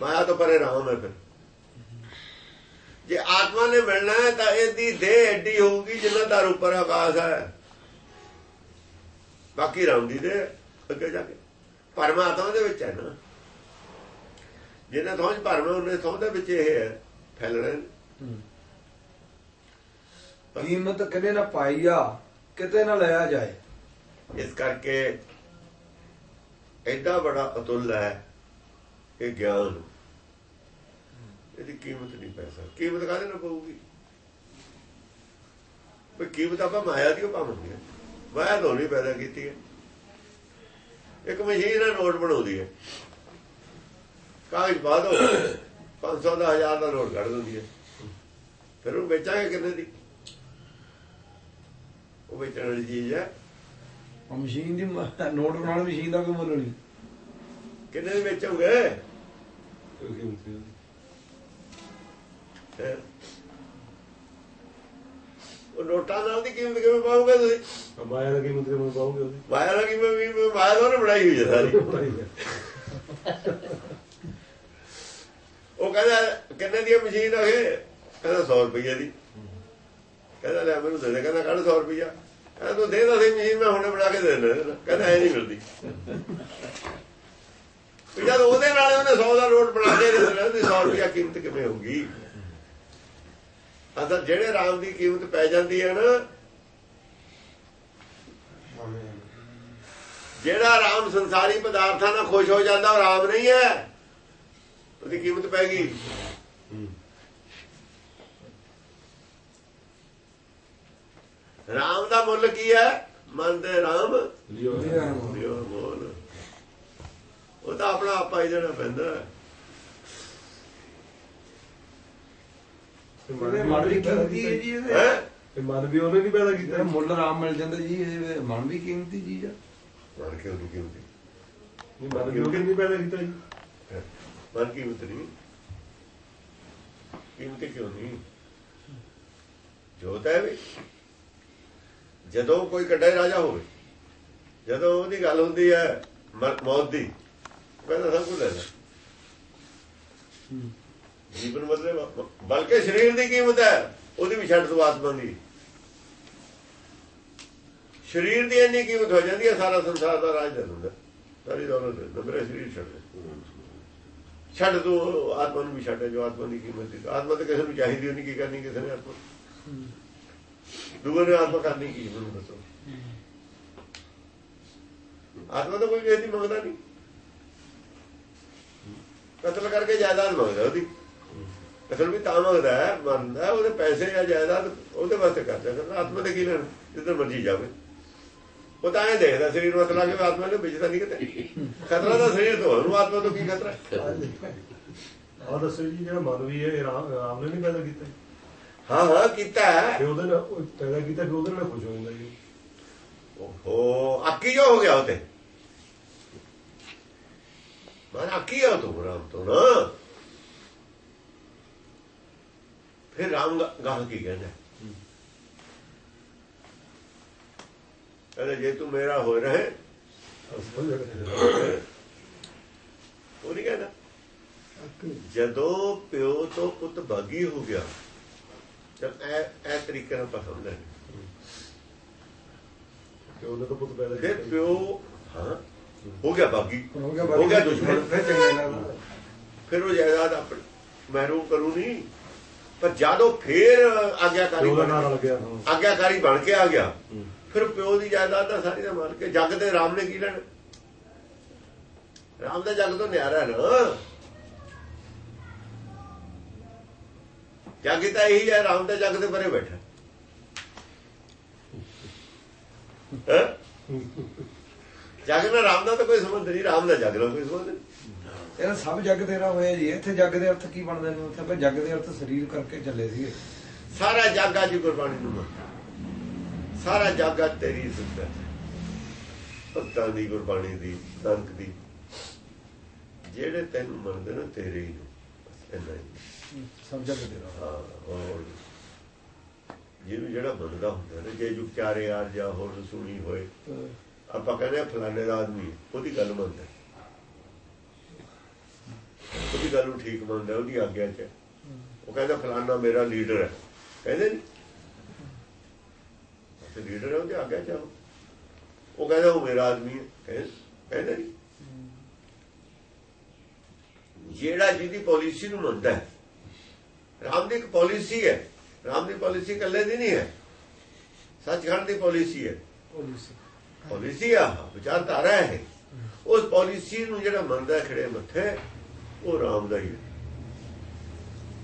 ਮਾਇਆ ਤੋਂ ਪਰੇ ਰਾਮ ਹੈ ਫਿਰ। ਜੇ ਆਤਮਾ ਨੇ ਮਿਲਣਾ ਹੈ ਤਾਂ ਇਹਦੀ ਦੇਹ ਐਡੀ ਹੋਊਗੀ ਜਿੰਨਾ ਦਾ ਉੱਪਰ ਆਕਾਸ਼ ਹੈ। ਬਾਕੀ ਰਾਮ ਦੀ ਦੇ ਅੱਗੇ ਜਾ ਕੇ। ਪਰਮਾਤਮਾ ਦੇ ਵਿੱਚ ਹੈ ਨਾ। ਜਿਹਨਾਂ ਥੋਂ ਭਰਮ ਉਹਨੇ ਥੋਂ ਦੇ ਵਿੱਚ ਇਹ ਹੈ ਫੈਲਣਾ ਕੀਮਤ ਕਦੇ ਨਾ ਪਾਈ ਆ ਕਿਤੇ ਨਾ ਲਿਆ ਜਾਏ। ਇਸ ਕਰਕੇ ਐਡਾ ਬੜਾ ਅਤੁੱਲ ਹੈ ਇਹ ਗਿਆਨ ਇਹਦੀ ਕੀਮਤ ਨਹੀਂ ਪੈ ਸਕਦੀ। ਕੀਮਤ ਕਾਹਦੇ ਨਾਲ ਪਊਗੀ? ਵੀ ਕੀਮਤ ਆਪਾਂ ਮਾਇਆ ਦੀ ਉਹ ਪਾਉਂਦੀ ਮਾਇਆ ਤੋਂ ਨਹੀਂ ਪੈਦਾ ਕੀਤੀ ਹੈ। ਇੱਕ ਮਸ਼ੀਨ ਹੈ, ਨੋਟ ਬਣਾਉਂਦੀ ਹੈ। ਕਾਗਜ਼ ਪਾ ਦੋ। 500 ਦਾ 1000 ਦਾ ਨੋਟ ਕੱਢ ਦਿੰਦੀ ਹੈ। ਫਿਰ ਉਹ ਵੇਚਾਂਗੇ ਕਿੰਨੇ ਦੀ? ਉਹ ਵੇਚਣ ਵਾਲੀ ਚੀਜ਼ ਹੈ। ਉਹ ਮਸ਼ੀਨ ਦੀ ਨੋਟ ਬਣਾਉਣ ਮਸ਼ੀਨ ਦਾ ਕੋਈ ਮੁੱਲ ਨਹੀਂ। ਕਿੰਨੇ ਦੀ ਵੇਚੋਗੇ ਹੈਂ? ਉਹ ਨੋਟਾਂ ਨਾਲ ਦੀ ਕੀਮਤ ਕਿਵੇਂ ਪਾਓਗੇ ਤੁਸੀਂ? ਮਾਇਆ ਦਾ ਕੀਮਤ ਕਿਵੇਂ ਪਾਉਂਗੇ ਉਹਦੀ? ਮਾਇਆ ਨਾਲ ਕਿਵੇਂ ਵੀ ਮਾਇਆ ਉਹਨੇ ਬਣਾਈ ਹੋਈ ਹੈ ਸਾਰੀ। ਉਹ ਕਹਿੰਦਾ ਕਿੰਨੇ ਦੀ ਮਸ਼ੀਨ ਆ ਇਹ? ਕਹਿੰਦਾ 100 ਰੁਪਏ ਦੀ। ਕਹਿੰਦਾ ਲੈ ਮੈਨੂੰ ਦੇ ਦੇ ਕਹਿੰਦਾ ਕੱਢ 100 ਰੁਪਇਆ ਕਹਿੰਦਾ ਤੂੰ ਦੇ ਸੀ ਮਸ਼ੀਨ ਮੈਂ ਹੁਣੇ ਬਣਾ ਕੇ ਦੇ ਦੇਣਾ ਕਹਿੰਦਾ ਐ ਨਹੀਂ ਮਿਲਦੀ। ਜਦ ਉਹਦੇ ਨਾਲ ਉਹਨੇ 100 ਦਾ ਨੋਟ ਬਣਾ ਕੇ ਦੇ ਦੇਣਾ 100 ਰੁਪਇਆ ਕੀਮਤ ਕਿਵੇਂ ਹੋਊਗੀ? ਅਸਲ ਜਿਹੜੇ ਰਾਮ ਦੀ ਕੀਮਤ ਪੈ ਜਾਂਦੀ ਹੈ ਨਾ, ਜਿਹੜਾ ਰਾਮ ਸੰਸਾਰੀ ਪਦਾਰਥਾਂ ਨਾਲ ਖੁਸ਼ ਹੋ ਜਾਂਦਾ, ਉਹ ਰਾਮ ਨਹੀਂ ਹੈ। ਉਹਦੀ ਕੀਮਤ ਪੈ ਗਈ। ਰਾਮ ਦਾ ਮੁੱਲ ਕੀ ਹੈ? ਮਨ ਦੇ ਰਾਮ। ਲਿਓ ਬੋਲ। ਉਹ ਤਾਂ ਆਪਣਾ ਆਪਾ ਹੀ ਦੇਣਾ ਪੈਂਦਾ। ਹੈ। ਮਨ ਵੀ ਕੀਮਤੀ ਹੈ ਜੀ ਇਹ ਮਨ ਵੀ ਉਹਨੇ ਨਹੀਂ ਪੈਦਾ ਕੀਤਾ। ਮੁੱਲ ਆਰਾਮ ਮਿਲ ਜਾਂਦਾ ਜੀ ਇਹ ਮਨ ਵੀ ਕੀਮਤੀ ਚੀਜ਼ ਆ। ਮਨ ਕਿਉਂ ਨਹੀਂ ਕੀਮਤੀ? ਨਹੀਂ ਮਨ ਵੀ ਉਹਨੇ ਨਹੀਂ ਪੈਦਾ ਕੀਤਾ ਜੀ। ਮਨ ਕੀਮਤ ਨਹੀਂ। ਕੀਮਤ ਕਿਉਂ ਨਹੀਂ? ਜੋਤ ਹੈ ਵੀ। ਜਦੋਂ ਕੋਈ ਕੱਡਾ ਰਾਜਾ ਹੋਵੇ, ਜਦੋਂ ਉਹਦੀ ਗੱਲ ਹੁੰਦੀ ਹੈ ਮੌਤ ਦੀ, ਪਹਿਲਾਂ ਸਭ ਕੁਝ ਲੈ ਲੈ। ਜੀਵਨ ਮਤਲਬ ਬਲਕਿ ਸਰੀਰ ਦੀ ਕੀਮਤ ਹੈ, ਉਹਦੀ ਵੀ ਛੱਡ ਦੋ ਆਤਮਾ ਦੀ ਸਰੀਰ ਦੀ ਇੰਨੀ ਕੀਮਤ ਹੋ ਜਾਂਦੀ ਹੈ, ਸਾਰਾ ਸੰਸਾਰ ਦਾ ਰਾਜ ਦੇ ਦਿੰਦਾ ਸਾਰੀ ਦੌਲਤ ਦੇ ਸਰੀਰ ਛੱਡ ਛੱਡ ਦੋ ਆਤਮਾ ਨੂੰ ਵੀ ਛੱਡ ਜੋ ਆਤਮਾ ਦੀ ਕੀਮਤ ਹੈ ਆਤਮਾ ਤਾਂ ਕਿਸੇ ਨੂੰ ਚਾਹੀਦੀ ਨਹੀਂ ਕੀ ਕਰਨੀ, ਕਿਸੇ ਨੇ ਆਤਮਾ ਨੇ ਆਤਮਾ ਕਰਨੀ ਕੀ ਮੈਨੂੰ ਦੱਸੋ? ਆਤਮਾ ਤਾਂ ਕੋਈ ਕਿਸੇ ਦੀ ਮੰਗਦਾ ਨਹੀਂ। ਕਤਲ ਕਰਕੇ ਜਾਇਦਾਦ ਮੰਗਦਾ ਉਹਦੀ। ਕਤਲ ਵੀ ਤਾਂ ਮੰਗਦਾ ਹੈ ਮੰਨਦਾ ਹੈ, ਉਹਦੇ ਪੈਸੇ ਜਾਂ ਜਾਇਦਾਦ ਉਹਦੇ ਵਾਸਤੇ ਕਰਦਾ ਕਰਦਾ ਆਤਮਾ ਦੇ ਕੀ ਲੈਣ ਜਿੱਧਰ ਮਰਜ਼ੀ ਜਾਵੇ। ਉਹ ਤਾਂ ਇਹ ਦੇਖਦਾ ਸਰੀਰ ਮਤ ਲਾ ਕੇ ਆਤਮਾ ਨੇ ਵਿਜਦਾ ਨਹੀਂ ਕਿਤੇ। ਖਤਰਾ ਤਾਂ ਸਰੀਰ ਤੋਂ ਉਹਨੂੰ ਆਤਮਾ ਤੋਂ ਕੀ ਖਤਰਾ? ਆਹ ਦੱਸੋ ਜੀ ਜਿਹੜਾ ਮਨ ਵੀ ਹੈ ਇਹ ਰਾਮ ਨੇ ਨਹੀਂ ਪੈਦਾ ਕੀਤਾ। ਹਾਂ ਹਾਂ ਕੀਤਾ। ਹੈ ਤੇ ਉਹਦੇ ਨਾਲ ਪੈਦਾ ਕੀਤਾ ਫਿਰ ਉਹਦੇ ਨਾਲ ਖੁਸ਼ ਹੋ ਜਾਂਦਾ ਜੀ ਓਹੋ ਅੱਕੀ ਜੋ ਹੋ ਗਿਆ ਉਤੇ ਮਨ ਅੱਕੀ ਹੋ ਤੂੰ ਰਾਮ ਤੋਂ ਨਾ। ਫਿਰ ਰਾਮ ਗਾਹ ਕੀ ਕਹਿੰਦਾ? ਕਹਿੰਦਾ ਜੇ ਤੂੰ ਮੇਰਾ ਹੋ ਰਹੇ ਉਹ ਨਹੀਂ ਕਹਿੰਦਾ। ਜਦੋਂ ਪਿਓ ਤੋਂ ਪੁੱਤ ਬਾਗੀ ਹੋ ਗਿਆ ਜਦ ਐ ਐ ਤਰੀਕੇ ਨਾਲ ਪਸੰਦ ਹੈ ਕਿ ਉਹਨੇ ਤਾਂ ਪੁੱਤ ਪੈਦਾ ਫਿਰ ਪਿਓ ਹਾਂ ਹੋ ਗਿਆ ਬਾਗੀ। ਹੋ ਗਿਆ ਦੁਸ਼ਮਣ। ਫਿਰ ਚੰਗਾ ਨੀ ਲੱਗਦਾ। ਫਿਰ ਉਹ ਜਾਇਦਾਦ ਆਪਣੀ ਮਹਿਰੂਮ ਕਰੂ ਨਹੀਂ ਪਰ ਜਦੋਂ ਫੇਰ ਆਗਿਆਕਾਰੀ ਬਣ ਗਿਆ। ਆਗਿਆਕਾਰੀ ਬਣ ਕੇ ਆ ਗਿਆ। ਫਿਰ ਪਿਓ ਦੀ ਜਾਇਦਾਦ ਤਾਂ ਸਾਰੀ ਦਾ ਮਾਰ ਕੇ ਜੱਗ ਤੇ ਰਾਮ ਨੇ ਕੀ ਲੈਣਾ? ਰਾਮ ਦਾ ਜੱਗ ਤੋਂ ਨਿਆਰਾ ਹੈ ਨਾ। ਜੱਗ ਤਾਂ ਇਹੀ ਹੈ ਰਾਮ ਦਾ ਜੱਗ ਦੇ ਪਰੇ ਬੈਠਾ। ਜੱਗ ਨਾਲ ਰਾਮ ਦਾ ਤਾਂ ਕੋਈ ਸੰਬੰਧ ਨਹੀਂ ਰਾਮ ਦਾ ਜੱਗ ਨਾਲ ਕੋਈ ਸੰਬੰਧ ਨਹੀਂ। ਇਹਦਾ ਸਭ ਜੱਗ ਤੇਰਾ ਹੋਇਆ ਜੀ ਇੱਥੇ ਜੱਗ ਦੇ ਅਰਥ ਕੀ ਬਣਦੇ ਨੇ? ਉੱਥੇ ਆਪਾਂ ਜੱਗ ਦੇ ਅਰਥ ਸਰੀਰ ਕਰਕੇ ਚੱਲੇ ਸੀਗੇ। ਸਾਰਾ ਜੱਗ ਅੱਜ ਗੁਰਬਾਣੀ ਨੂੰ। ਸਾਰਾ ਜੱਗ ਅੱਜ ਤੇਰੀ ਸਿੱਧਾ ਭਗਤਾਂ ਦੀ ਗੁਰਬਾਣੀ ਦੀ ਨਾਨਕ ਦੀ। ਜਿਹੜੇ ਤੈਨੂੰ ਮੰਨਦੇ ਨੇ ਤੇਰੇ ਹੀ ਨੇ। ਇੰਨਾ ਹੀ। ਹਾਂ ਹੋਰ। ਜਿਹਨੂੰ ਜਿਹੜਾ ਮੰਨਦਾ ਹੁੰਦਾ ਨੇ ਜੇ ਜੁਗ ਚਾਰੇ ਯਾਰ ਜਾਂ ਹੋਰ ਸੁਣੀ ਹੋਏ ਆਪਾਂ ਕਹਿੰਦੇ ਆ ਫਲਾਣੇ ਦਾ ਆਦਮੀ ਉਹਦੀ ਗੱਲ ਮੰਨਦਾ। ਉਹਦੀ ਗੱਲ ਨੂੰ ਠੀਕ ਮੰਨਦਾ ਉਹਦੀ ਆਗਿਆ ਚ। ਉਹ ਕਹਿੰਦਾ ਫਲਾਣਾ ਮੇਰਾ ਲੀਡਰ ਹੈ। ਕਹਿੰਦੇ ਨਹੀਂ ਤੇ ਲੀਡਰ ਹੈ ਉਹਦੀ ਆਗਿਆ ਚ। ਉਹ ਕਹਿੰਦਾ ਉਹ ਮੇਰਾ ਆਦਮੀ ਹੈ। ਕਹਿੰਦੇ ਕਹਿੰਦੇ ਨਹੀਂ ਜਿਹੜਾ ਜਿਹਦੀ ਪਾਲਿਸੀ ਨੂੰ ਮੰਨਦਾ ਹੈ ਰਾਮ ਦੀ ਇੱਕ ਪਾਲਿਸੀ ਹੈ। ਰਾਮ ਦੀ ਪਾਲਿਸੀ ਇਕੱਲੇ ਦੀ ਨਹੀਂ ਹੈ। ਸੱਚਖੰਡ ਦੀ ਪਾਲਿਸੀ ਹੈ। ਪਾਲਿਸੀ ਆ ਵਿਚਾਰਧਾਰਾ ਹੈ ਉਸ ਪਾਲਿਸੀ ਨੂੰ ਜਿਹੜਾ ਮੰਨਦਾ ਖੜੇ ਮੱਥੇ ਉਹ ਰਾਮ ਦਾ ਹੀ ਹੈ।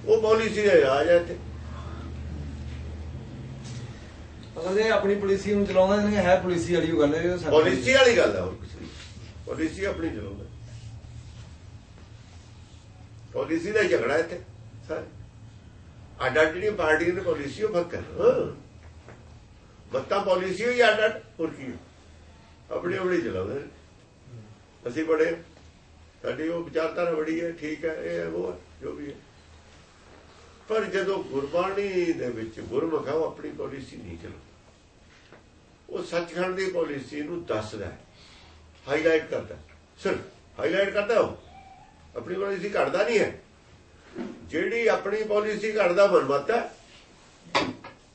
ਉਹ ਪਾਲਿਸੀ ਦਾ ਰਾਜ ਹੈ ਤੇ ਅਸਲ ਆਪਣੀ ਪੁਲਿਸੀ ਨੂੰ ਚਲਾਉਂਦੇ ਨੇ ਹੈ ਪੁਲਿਸੀ ਵਾਲੀ ਗੱਲ ਹੈ ਪਾਲਿਸੀ ਵਾਲੀ ਗੱਲ ਹੈ ਹੋਰ ਕੁਛ ਨਹੀਂ। ਪਾਲਿਸੀ ਆਪਣੀ ਚਲਾਉਂਦਾ। ਪਾਲਿਸੀ ਦਾ ਝਗੜਾ ਹੈ ਇੱਥੇ ਸਾਰੇ। ਅੱਡ ਅੱਡ ਜਿਹੜੀ ਪਾਰਟੀ ਦੀ ਪਾਲਿਸੀ ਉਹ ਫ਼ਰਕ ਹੈ ਬੱਤਾ ਪਾਲਿਸੀ ਹੋਈ ਅੱਡ ਅੱਡ ਹੋਰ ਕੀ ਹੈ? ਆਪਣੀ ਚਲਾਉਂਦੇ ਅਸੀਂ ਬੜੇ ਸਾਡੀ ਉਹ ਵਿਚਾਰਧਾਰਾ ਬੜੀ ਹੈ ਠੀਕ ਹੈ ਇਹ ਉਹ ਜੋ ਵੀ ਹੈ ਪਰ ਜਦੋਂ ਗੁਰਬਾਣੀ ਦੇ ਵਿੱਚ ਗੁਰਮੁਖ ਹੈ ਆਪਣੀ ਪਾਲਿਸੀ ਨਹੀਂ ਚਲਾਉਂਦਾ ਉਹ ਸੱਚਖੰਡ ਦੀ ਪਾਲਿਸੀ ਨੂੰ ਦੱਸਦਾ ਹਾਈਲਾਈਟ ਕਰਦਾ ਸਿਰਫ ਹਾਈਲਾਈਟ ਕਰਦਾ ਉਹ ਆਪਣੀ ਪਾਲਿਸੀ ਘੜਦਾ ਨਹੀਂ ਹੈ ਜਿਹੜੀ ਆਪਣੀ ਪਾਲਿਸੀ ਘੜਦਾ ਮਨਮਤ ਹੈ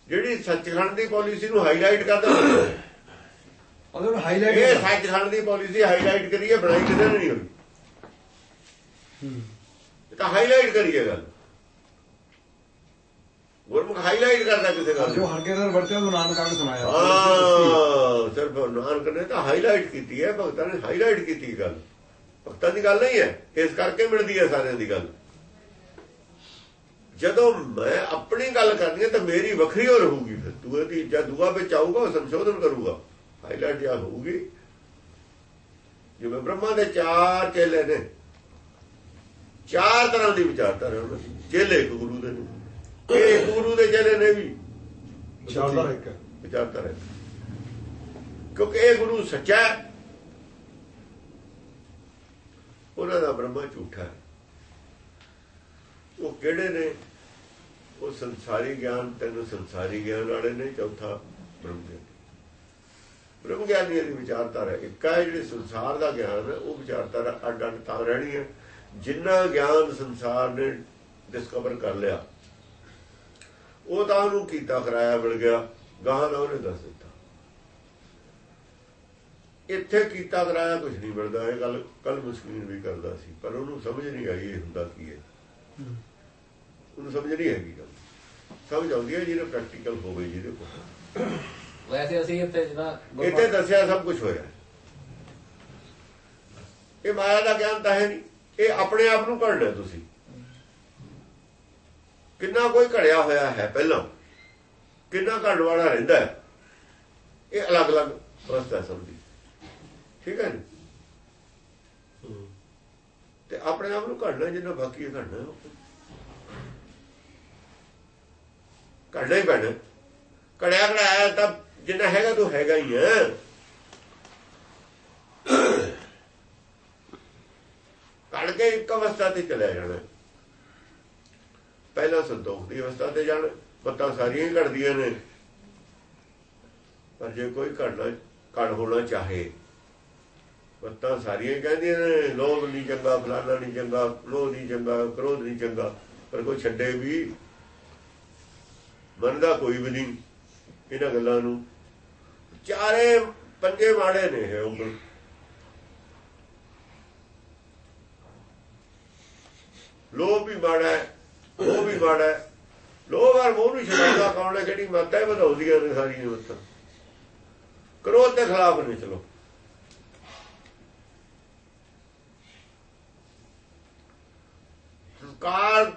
ਜਿਹੜੀ ਸੱਚਖੰਡ ਦੀ ਪਾਲਿਸੀ ਨੂੰ ਹਾਈਲਾਈਟ ਕਰਦਾ ਉਹ ਹੈ। ਉਹਦੇ ਨੂੰ ਇਹ ਹਾਈਲਾਈਟ ਸੱਚਖੰਡ ਦੀ ਪਾਲਿਸੀ ਹਾਈਲਾਈਟ ਕਰੀਏ ਬਣਾਈ ਕਿਤੇ ਨਹੀਂ ਹੋਈ। ਇਹ ਤਾਂ ਹਾਈਲਾਈਟ ਕਰੀਏ ਗੱਲ। ਗੁਰਮੁਖ ਹਾਈਲਾਈਟ ਕਰਦਾ ਕਿਸੇ ਗੱਲ ਜੋ ਹਰਕੇ ਵਰਤਿਆ ਉਹ ਨਾਨਕ ਕਾਲ ਸੁਣਾਇਆ। ਹਾਂ ਸਿਰਫ ਨਾਨਕ ਨੇ ਤਾਂ ਹਾਈਲਾਈਟ ਕੀਤੀ ਹੈ ਭਗਤਾਂ ਨੇ ਹਾਈਲਾਈਟ ਕੀਤੀ ਗੱਲ। ਭਗਤਾਂ ਦੀ ਗੱਲ ਨਹੀਂ ਹੈ ਇਸ ਕਰਕੇ ਮਿਲਦੀ ਹੈ ਸਾਰਿਆਂ ਦੀ ਗੱਲ। ਜਦੋਂ ਮੈਂ ਆਪਣੀ ਗੱਲ ਕਰਨੀ ਹੈ ਤਾਂ ਮੇਰੀ ਵੱਖਰੀ ਹੋ ਰਹੂਗੀ ਫਿਰ। ਦੂਏ ਦੀ ਜਦ ਦੂਆ ਵਿੱਚ ਆਊਗਾ ਉਹ ਸੰਸ਼ੋਧਨ ਕਰੂਗਾ। ਹਾਈਲਾਈਟ ਜਾਂ ਹੋਊਗੀ। ਜਿਵੇਂ ਬ੍ਰਹਮਾ ਦੇ ਚਾਰ ਚੇਲੇ ਨੇ ਚਾਰ ਤਰ੍ਹਾਂ ਦੀ ਵਿਚਾਰਧਾਰਾ ਉਹਨਾਂ ਦੀ। ਚੇਲੇ ਇੱਕ ਗੁਰੂ ਦੇ ਨੇ ਇਹ ਇੱਕ ਗੁਰੂ ਦੇ ਚੇਲੇ ਨੇ ਵੀ। ਇੱਕ ਵਿਚਾਰਧਾਰਾ ਹੈ। ਕਿਉਂਕਿ ਇਹ ਗੁਰੂ ਸੱਚਾ ਹੈ। ਉਹਨਾਂ ਦਾ ਬ੍ਰਹਮਾ ਝੂਠਾ ਹੈ। ਉਹ ਕਿਹੜੇ ਨੇ? ਉਹ ਸੰਸਾਰੀ ਗਿਆਨ, ਤਿੰਨ ਸੰਸਾਰੀ ਗਿਆਨ ਵਾਲੇ ਨੇ, ਚੌਥਾ ਬ੍ਰਹਮ ਗਿਆਨ। ਬ੍ਰਹਮ ਗਿਆਨੀਆਂ ਦੀ ਵਿਚਾਰਧਾਰਾ ਇੱਕ ਹੈ ਜਿਹੜੀ ਸੰਸਾਰ ਦਾ ਗਿਆਨ ਉਹ ਵਿਚਾਰਧਾਰਾ ਅੱਡ ਅੱਡ ਤਾਂ ਰਹਿਣੀ ਹੈ ਜਿੰਨਾ ਗਿਆਨ ਸੰਸਾਰ ਨੇ ਡਿਸਕਵਰ ਕਰ ਲਿਆ, ਉਹ ਤਾਂ ਉਹਨੂੰ ਕੀਤਾ ਕਰਾਇਆ ਮਿਲ ਗਿਆ। ਗਾਹਾਂ ਦਾ ਉਹਨੇ ਦੱਸ ਦਿੱਤਾ। ਇੱਥੇ ਕੀਤਾ ਕਰਾਇਆ ਕੁਝ ਨਹੀਂ ਮਿਲਦਾ। ਇਹ ਗੱਲ ਕੱਲ ਮੁਸਕੀਨ ਵੀ ਕਰਦਾ ਸੀ, ਪਰ ਉਹਨੂੰ ਸਮਝ ਨਹੀਂ ਆਈ ਇਹ ਹੁੰਦਾ ਕੀ ਹੈ। ਉਹਨੂੰ ਸਮਝ ਨਹੀਂ ਆਈ ਗੱਲ। ਸਮਝ ਆਉਂਦੀ ਹੈ ਜਿਹਨੇ ਪ੍ਰੈਕਟੀਕਲ ਹੋਵੇ ਜਿਹਦੇ ਕੋਲ। ਵੈਸੇ ਅਸੀਂ ਇੱਥੇ ਜਿਹੜਾ ਇੱਥੇ ਦੱਸਿਆ ਸਭ ਕੁਝ ਹੋਇਆ। ਇਹ ਮਾਇਆ ਦਾ ਗਿਆਨ ਤਾਂ ਹੈ ਨਹੀਂ। ਇਹ ਆਪਣੇ ਆਪ ਨੂੰ ਘੜਨਾ ਤੁਸੀਂ। ਕਿੰਨਾ ਕੋਈ ਘੜਿਆ ਹੋਇਆ ਹੈ ਪਹਿਲਾਂ। ਕਿੰਨਾ ਘੜਨ ਵਾਲਾ ਰਹਿੰਦਾ ਹੈ। ਇਹ ਅਲੱਗ-ਅਲੱਗ ਅਵਸਥਾ ਸਮਝੀ ਠੀਕ ਹੈ ਨੀ? ਤੇ ਆਪਣੇ ਆਪ ਨੂੰ ਘੜਨਾ ਜਿੰਨਾ ਬਾਕੀ ਹੈ, ਘੜਨਾ ਘੜਨਾ ਹੀ ਪੈਣਾ। ਘੜਿਆ, ਘੜਾਇਆ ਤਾਂ ਜਿੰਨਾ ਹੈਗਾ ਤੂੰ ਹੈਗਾ ਹੀ ਹੈ। ਘੜ ਕੇ ਇੱਕ ਅਵਸਥਾ ਤੇ ਚਲਿਆ ਜਾਣਾ। ਪਹਿਲਾਂ ਸੰਤੋਖ ਦੀ ਅਵਸਥਾ ਤੇ ਜਾਣਾ, ਬੱਤਾਂ ਸਾਰੀਆਂ ਹੀ ਘੜਦੀਆਂ ਨੇ। ਪਰ ਜੇ ਕੋਈ ਘੜਨਾ, ਘੜ ਹੋਣਾ ਚਾਹੇ ਮੱਤਾਂ ਸਾਰੀਆਂ ਕਹਿੰਦੀਆਂ ਨੇ, ਲੋਭ ਨਹੀਂ ਚੰਗਾ ਫਲਾਣਾ ਨਹੀਂ ਚੰਗਾ, ਲੋਭ ਨਹੀਂ ਚੰਗਾ, ਕ੍ਰੋਧ ਨਹੀਂ ਚੰਗਾ, ਪਰ ਕੋਈ ਛੱਡੇ ਵੀ ਮੰਨਦਾ ਕੋਈ ਵੀ ਨਹੀਂ ਇਹਨਾਂ ਗੱਲਾਂ ਨੂੰ। ਚਾਰੇ ਪੰਜੇ ਮਾੜੇ ਨੇ ਹੈ ਉਂਗਲ ਲੋਭ ਵੀ ਮਾੜਾ ਹੈ ਉਹ ਵੀ ਮਾੜਾ ਹੈ। ਲੋਭ আর ਮੋਹ ਨੂੰ ਛੱਡਦਾ ਕੌਣ ਹੈ? ਜਿਹੜੀ ਮੱਤ ਹੈ ਵਧਾਉਂਦੀਆਂ ਨੇ ਸਾਰੀਆਂ ਮੱਤਾਂ। ਕ੍ਰੋਧ ਦੇ ਖਿਲਾਫ ਨਹੀਂ ਚਲੋ। ਹੰਕਾਰ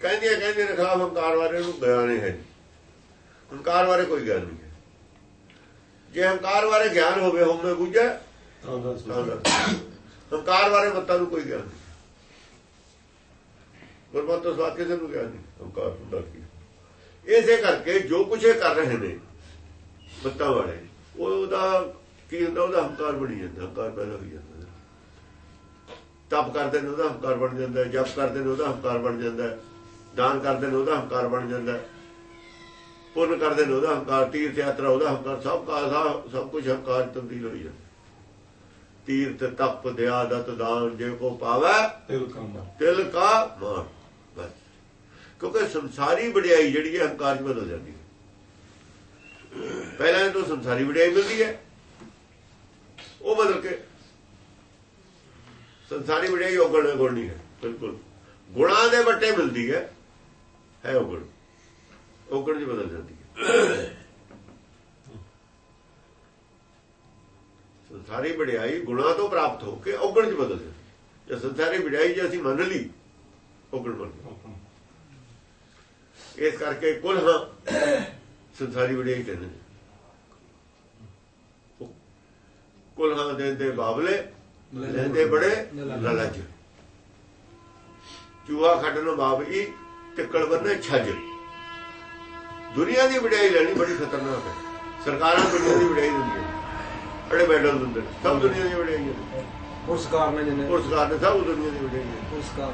ਕਹਿੰਦੀਆਂ ਕਹਿੰਦੇ ਨੇ ਖਿਲਾਫ ਹੰਕਾਰ ਬਾਰੇ ਨੂੰ ਗਿਆਨ ਨਹੀਂ ਹੈ ਜੀ। ਹੰਕਾਰ ਬਾਰੇ ਕੋਈ ਗਿਆਨ ਨਹੀਂ ਹੈ। ਜੇ ਹੰਕਾਰ ਬਾਰੇ ਗਿਆਨ ਹੋਵੇ ਹੋਵੇ ਬੁੱਝੇ ਤਾਂ। ਹੰਕਾਰ ਬਾਰੇ ਮਤਾਂ ਨੂੰ ਕੋਈ ਗਿਆਨ ਨਹੀਂ। ਗੁਰਮਤਿ ਤੋਂ ਸਵਾਦ ਕਿਸੇ ਨੂੰ ਗਿਆਨ ਨਹੀਂ। ਹੰਕਾਰ ਹੁੰਦਾ ਕੀ ਇਸੇ ਕਰਕੇ ਜੋ ਕੁਝ ਇਹ ਕਰ ਰਹੇ ਨੇ ਮਤਾਂ ਵਾਲੇ ਉਹ ਉਹਦਾ ਕੀ ਹੁੰਦਾ? ਉਹਦਾ ਹੰਕਾਰ ਬਣੀ ਜਾਂਦਾ ਹੰਕਾਰ ਪੈਦਾ ਹੋ ਜਾਂਦਾ। ਤਪ ਕਰਦੇ ਨੇ ਉਹਦਾ ਹੰਕਾਰ ਬਣ ਜਾਂਦਾ ਜਪ ਕਰਦੇ ਨੇ ਉਹਦਾ ਹੰਕਾਰ ਬਣ ਜਾਂਦਾ ਦਾਨ ਕਰਦੇ ਨੇ ਉਹਦਾ ਹੰਕਾਰ ਬਣ ਜਾਂਦਾ ਪੁੰਨ ਕਰਦੇ ਨੇ ਉਹਦਾ ਹੰਕਾਰ ਤੀਰਥ ਯਾਤਰਾ ਉਹਦਾ ਹੰਕਾਰ ਸਭ ਕਾ ਸਭ- ਕੁਝ ਹੰਕਾਰ ਤਬਦੀਲ ਹੋਈ ਜਾਂਦਾ ਤੀਰਥ ਤਪ ਦਿਆ ਦਤ ਦਾਨ ਜੇ ਕੋ ਪਾਵੈ ਤਿਲ ਤਿਲ ਕਾ ਮਾਨ ਬਸ। ਕਿਉਂਕਿ ਸੰਸਾਰੀ ਵਡਿਆਈ ਜਿਹੜੀ ਹੈ ਹੰਕਾਰ 'ਚ ਬਦਲ ਜਾਂਦੀ ਹੈ। ਪਹਿਲਾਂ ਤਾਂ ਸੰਸਾਰੀ ਵਡਿਆਈ ਮਿਲਦੀ ਹੈ। ਉਹ ਬਦਲ ਕੇ ਸੰਸਾਰੀ ਵਡਿਆਈ ਔਗਣ ਹੈ ਗੁਣ ਨਹੀਂ ਹੈ, ਬਿਲਕੁਲ। ਗੁਣਾਂ ਦੇ ਵੱਟੇ ਮਿਲਦੀ ਹੈ ਹੈ ਔਗਣ। ਔਗਣ 'ਚ ਬਦਲ ਜਾਂਦੀ ਹੈ। ਸੰਸਾਰੀ ਵਡਿਆਈ ਗੁਣਾਂ ਤੋਂ ਪ੍ਰਾਪਤ ਹੋ ਕੇ ਔਗਣ 'ਚ ਬਦਲ ਜਾਂਦੀ ਜੇ ਸੰਸਾਰੀ ਵਡਿਆਈ ਜੇ ਅਸੀਂ ਮੰਨ ਲਈ, ਔਗਣ ਬਣ ਗਈ ਇਸ ਕਰਕੇ ਕੁਲ ਹਾਂ, ਸੰਸਾਰੀ ਵਡਿਆਈ ਕਹਿੰਦੇ ਨੇ। ਉਹ ਕੁਲ ਹਾਂ ਦੇ ਬਾਬਲੇ ਲੈਂਦੇ ਬੜੇ ਲਲਜ। ਚੂਹਾ ਖੱਟਣ ਬਾਬਈ ਟਿੱਕੜ ਬੰਨੇ ਛੱਜ। ਦੁਨੀਆ ਦੀ ਵਡਿਆਈ ਲੈਣੀ ਬੜੀ ਖਤਰਨਾਕ ਹੈ। ਸਰਕਾਰਾਂ ਦੁਨੀਆ ਦੀ ਵਡਿਆਈ ਦਿੰਦੀਆਂ। ਬੜੇ ਮੈਡਲ ਦਿੰਦੇ। ਸਭ ਦੁਨੀਆ ਦੀ ਵਡਿਆਈ ਹੈ। ਪੁਰਸਕਾਰ ਨੇ ਜਿੰਨੇ। ਪੁਰਸਕਾਰ ਨੇ ਸਭ ਦੁਨੀਆ ਦੀ ਵਡਿਆਈ ਹੈ। ਪੁਰਸਕਾਰ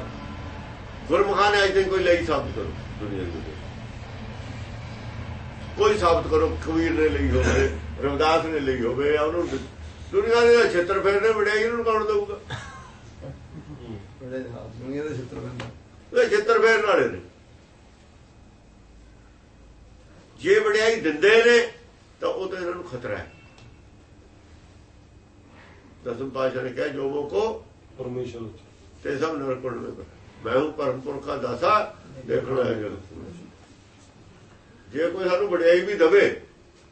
ਗੁਰਮੁਖਾਂ ਨੇ ਅੱਜ ਤੱਕ ਕੋਈ ਲਈ ਸਾਬਤ ਕਰੋ ਦੁਨੀਆ ਦੀ। ਕੋਈ ਸਾਬਤ ਕਰੋ ਕਬੀਰ ਨੇ ਲਈ ਹੋਵੇ ਰਵਿਦਾਸ ਨੇ ਲਈ ਹੋਵੇ ਉਹਨੂੰ ਦੁਨੀਆ ਦੇ ਛੇਤਰ ਫੇਰਨੇ ਵਡਿਆਈ ਉਹਨੂੰ ਕੌਣ ਦਊਗਾ? ਦੁਨੀਆ ਦੇ ਛਿੱਤਰ ਬੰਦਾ ਇਹ ਛੇਤਰ ਫੇਰਨ ਵਾਲੇ ਨੇ। ਜੇ ਵਡਿਆਈ ਦਿੰਦੇ ਨੇ ਤਾਂ ਉਹ ਤਾਂ ਇਹਨਾਂ ਨੂੰ ਖਤਰਾ ਹੈ। ਦਸਮ ਪਾਸ਼ਾ ਨੇ ਕਿਹਾ ਜੋ ਮੋਕੋ ਪਰਮੇਸ਼ਰ ਤੇ ਸਭ ਨਰਕਣ ਵਿੱਚ ਮੈਂ ਹੂੰ ਪਰਮ ਪੁਰਖਾ ਦਾਸਾ ਦੇਖਣਾ ਹੈ ਜੇ ਕੋਈ ਸਾਨੂੰ ਵਡਿਆਈ ਵੀ ਦਵੇ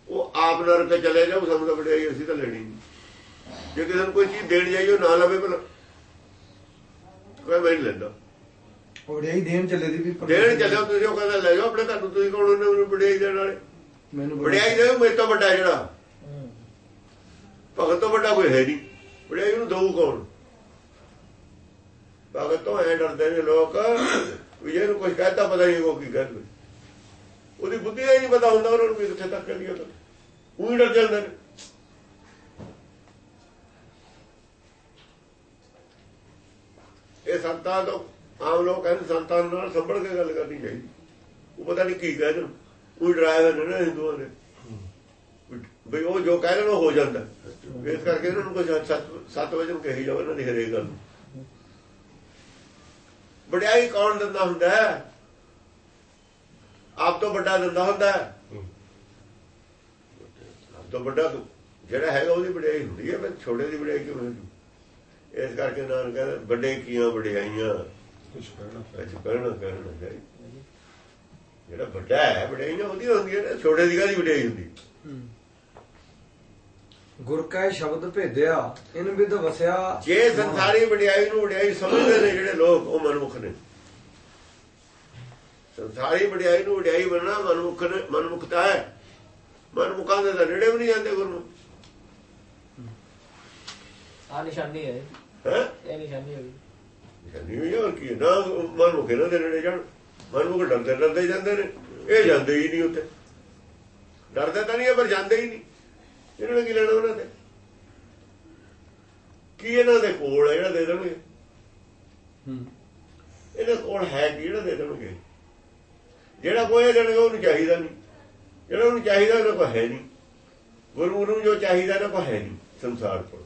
ਉਹ ਆਪ ਨਰਕ ਚਲੇ ਜਾਊ ਸਾਨੂੰ ਤਾਂ ਵਡਿਆਈ ਅਸੀਂ ਤਾਂ ਲੈਣੀ ਨਹੀਂ। ਜੇ ਕਿਸੇ ਨੂੰ ਕੋਈ ਚੀਜ਼ ਦੇਣ ਜਾਈਏ ਉਹ ਨਾ ਲਵੇ ਭਲਾ। ਕੋਈ ਮੈਂ ਨਹੀਂ ਲੈਂਦਾ। ਵਡਿਆਈ ਦੇਣ ਚੱਲੇ ਦੀ ਵੀ ਦੇਣ ਚੱਲਿਓ ਤੁਸੀਂ ਉਹ ਕਹਿੰਦਾ ਲੈ ਜਾਓ ਆਪਣੇ ਘਰ ਨੂੰ ਤੁਸੀਂ ਕੌਣ ਉਹਨੇ ਉਹਨੂੰ ਵਡਿਆਈ ਦੇਣ ਵਾਲੇ। ਮੈਨੂੰ ਵਡਿਆਈ ਦੇ ਮੇਰੇ ਤੋਂ ਵੱਡਾ ਜਿਹੜਾ। ਭਗਤ ਤੋਂ ਵੱਡਾ ਕੋਈ ਹੈ ਨਹੀਂ। ਵਡਿਆਈ ਨੂੰ ਦਊ ਕੌਣ? ਭਗਤ ਤੋਂ ਐ ਡਰਦੇ ਨੇ ਲੋਕ ਵੀ ਜੇ ਇਹਨੂੰ ਕੁਝ ਕਹਿਤਾ ਪਤਾ ਨਹੀਂ ਉਹ ਕੀ ਕਰਨਗੇ। ਉਹਦੀ ਬੁੱਧੀ ਹੀ ਨਹੀਂ ਪਤਾ ਹੁੰਦਾ ਉਹਨਾਂ ਨੂੰ ਵੀ ਕਿੱਥੇ ਤੱਕ ਚੱਲੀ ਉਹ ਉਹੀ ਡਰ ਜਾਂਦੇ ਨੇ। ਇਹ ਸੰਤਾਂ ਤੋਂ, ਆਮ ਲੋਕ ਕਹਿੰਦੇ ਸੰਤਾਂ ਨਾਲ ਸੰਭਲ ਕੇ ਗੱਲ ਕਰਨੀ ਚਾਹੀਦੀ। ਉਹ ਪਤਾ ਨਹੀਂ ਕੀ ਕਹਿ ਦੇਣ। ਉਹ ਡਰਾਇਆ ਨੇ ਹਿੰਦੂਆਂ ਨੇ। ਵੀ ਉਹ ਜੋ ਕਹਿ ਦੇਣ ਉਹ ਹੋ ਜਾਂਦਾ। ਇਸ ਕਰਕੇ ਇਹਨਾਂ ਨੂੰ ਕੋਈ ਸੱਤ ਸੱਤ ਵਜੇ ਨੂੰ ਕਹੀ ਜਾਵੇ ਇਹਨਾਂ ਦੀ ਹਰੇਕ ਗੱਲ ਨੂੰ। ਵਡਿਆਈ ਕੌਣ ਦਿੰਦਾ ਹੁੰਦਾ ਹੈ? ਆਪ ਤੋਂ ਵੱਡਾ ਦਿੰਦਾ ਹੁੰਦਾ ਹੈ। ਆਪ ਤੋਂ ਵੱਡਾ ਜਿਹੜਾ ਹੈਗਾ ਉਹਦੀ ਵਡਿਆਈ ਹੁੰਦੀ ਹੈ ਪਰ ਛੋਟੇ ਦੀ ਵਡਿਆਈ ਕਿਉਂ ਹੁੰਦੀ? ਇਸ ਕਰਕੇ ਨਾਨਕ ਕਹਿੰਦਾ ਵੱਡੇ ਕੀਆਂ ਵਡਿਆਈਆਂ। ਕੁਝ ਕਹਿਣਾ ਅੱਜ ਕਹਿਣਾ ਕਹਿਣਾ ਚਾਹੀਦਾ। ਜਿਹੜਾ ਵੱਡਾ ਹੈ ਵਡਿਆਈਆਂ ਉਹਦੀ ਹੁੰਦੀਆਂ ਨੇ ਛੋਟੇ ਦੀ ਕਾਹਦੀ ਵਡਿਆਈ ਹੁੰਦੀ? ਗੁਰ ਕੈ ਸ਼ਬਦ ਭੇਦਿਆ ਇਨ ਵਿਦ ਵਸਿਆ। ਜੇ ਸੰਸਾਰੀ ਵਡਿਆਈ ਨੂੰ ਵਡਿਆਈ ਸਮਝਦੇ ਨੇ ਜਿਹੜੇ ਲੋਕ ਉਹ ਮਨਮੁਖ ਨੇ। ਸੰਸਾਰੀ ਵਡਿਆਈ ਨੂੰ ਵਡਿਆਈ ਮੰਨਣਾ ਮਨਮੁਖ ਨੇ ਮਨਮੁਖਤਾ ਹੈ। ਮਨਮੁਖਾਂ ਦੇ ਨੇੜੇ ਵੀ ਨਹੀਂ ਜਾਂਦੇ ਗੁਰੂ। ਆ ਨਿਸ਼ਾਨੀ ਹੈ। ਹੈ ਇਹ ਨਿਸ਼ਾਨੀ ਹੋਈ। ਨਹੀਂ ਹੋਈ ਹੋਰ ਕੀ ਹੈ? ਨਾ ਮਨਮੁਖ ਇਹਨਾਂ ਦੇ ਨੇੜੇ ਜਾਣ ਮਨਮੁਖ ਡਰਦੇ ਡਰਦੇ ਹੀ ਜਾਂਦੇ ਨੇ। ਇਹ ਜਾਂਦੇ ਹੀ ਨਹੀਂ ਉੱਥੇ। ਡਰਦੇ ਤਾਂ ਨਹੀਂ ਪਰ ਜਾਂਦੇ ਹੀ ਨਹੀਂ। ਇਹਨਾਂ ਨੇ ਕੀ ਲੈਣਾ ਉਹਨਾਂ ਤੇ? ਕੀ ਇਹਨਾਂ ਦੇ ਕੋਲ ਹੈ ਜਿਹੜਾ ਦੇ ਦੇਣਗੇ? ਹੂੰ। ਇਹਦੇ ਕੋਲ ਹੈ ਕੀ ਜਿਹੜਾ ਦੇ ਦੇਣਗੇ? ਜਿਹੜਾ ਕੋਈ ਦੇਣਗੇ ਉਹਨੂੰ ਚਾਹੀਦਾ ਨਹੀਂ। ਜਿਹੜਾ ਉਹਨੂੰ ਚਾਹੀਦਾ ਉਹਨਾਂ ਕੋਲ ਹੈ ਨਹੀਂ। ਗੁਰੂ ਨੂੰ ਜੋ ਚਾਹੀਦਾ ਉਹਨਾਂ ਕੋਲ ਹੈ ਨਹੀਂ ਸੰਸਾਰ ਕੋਲ।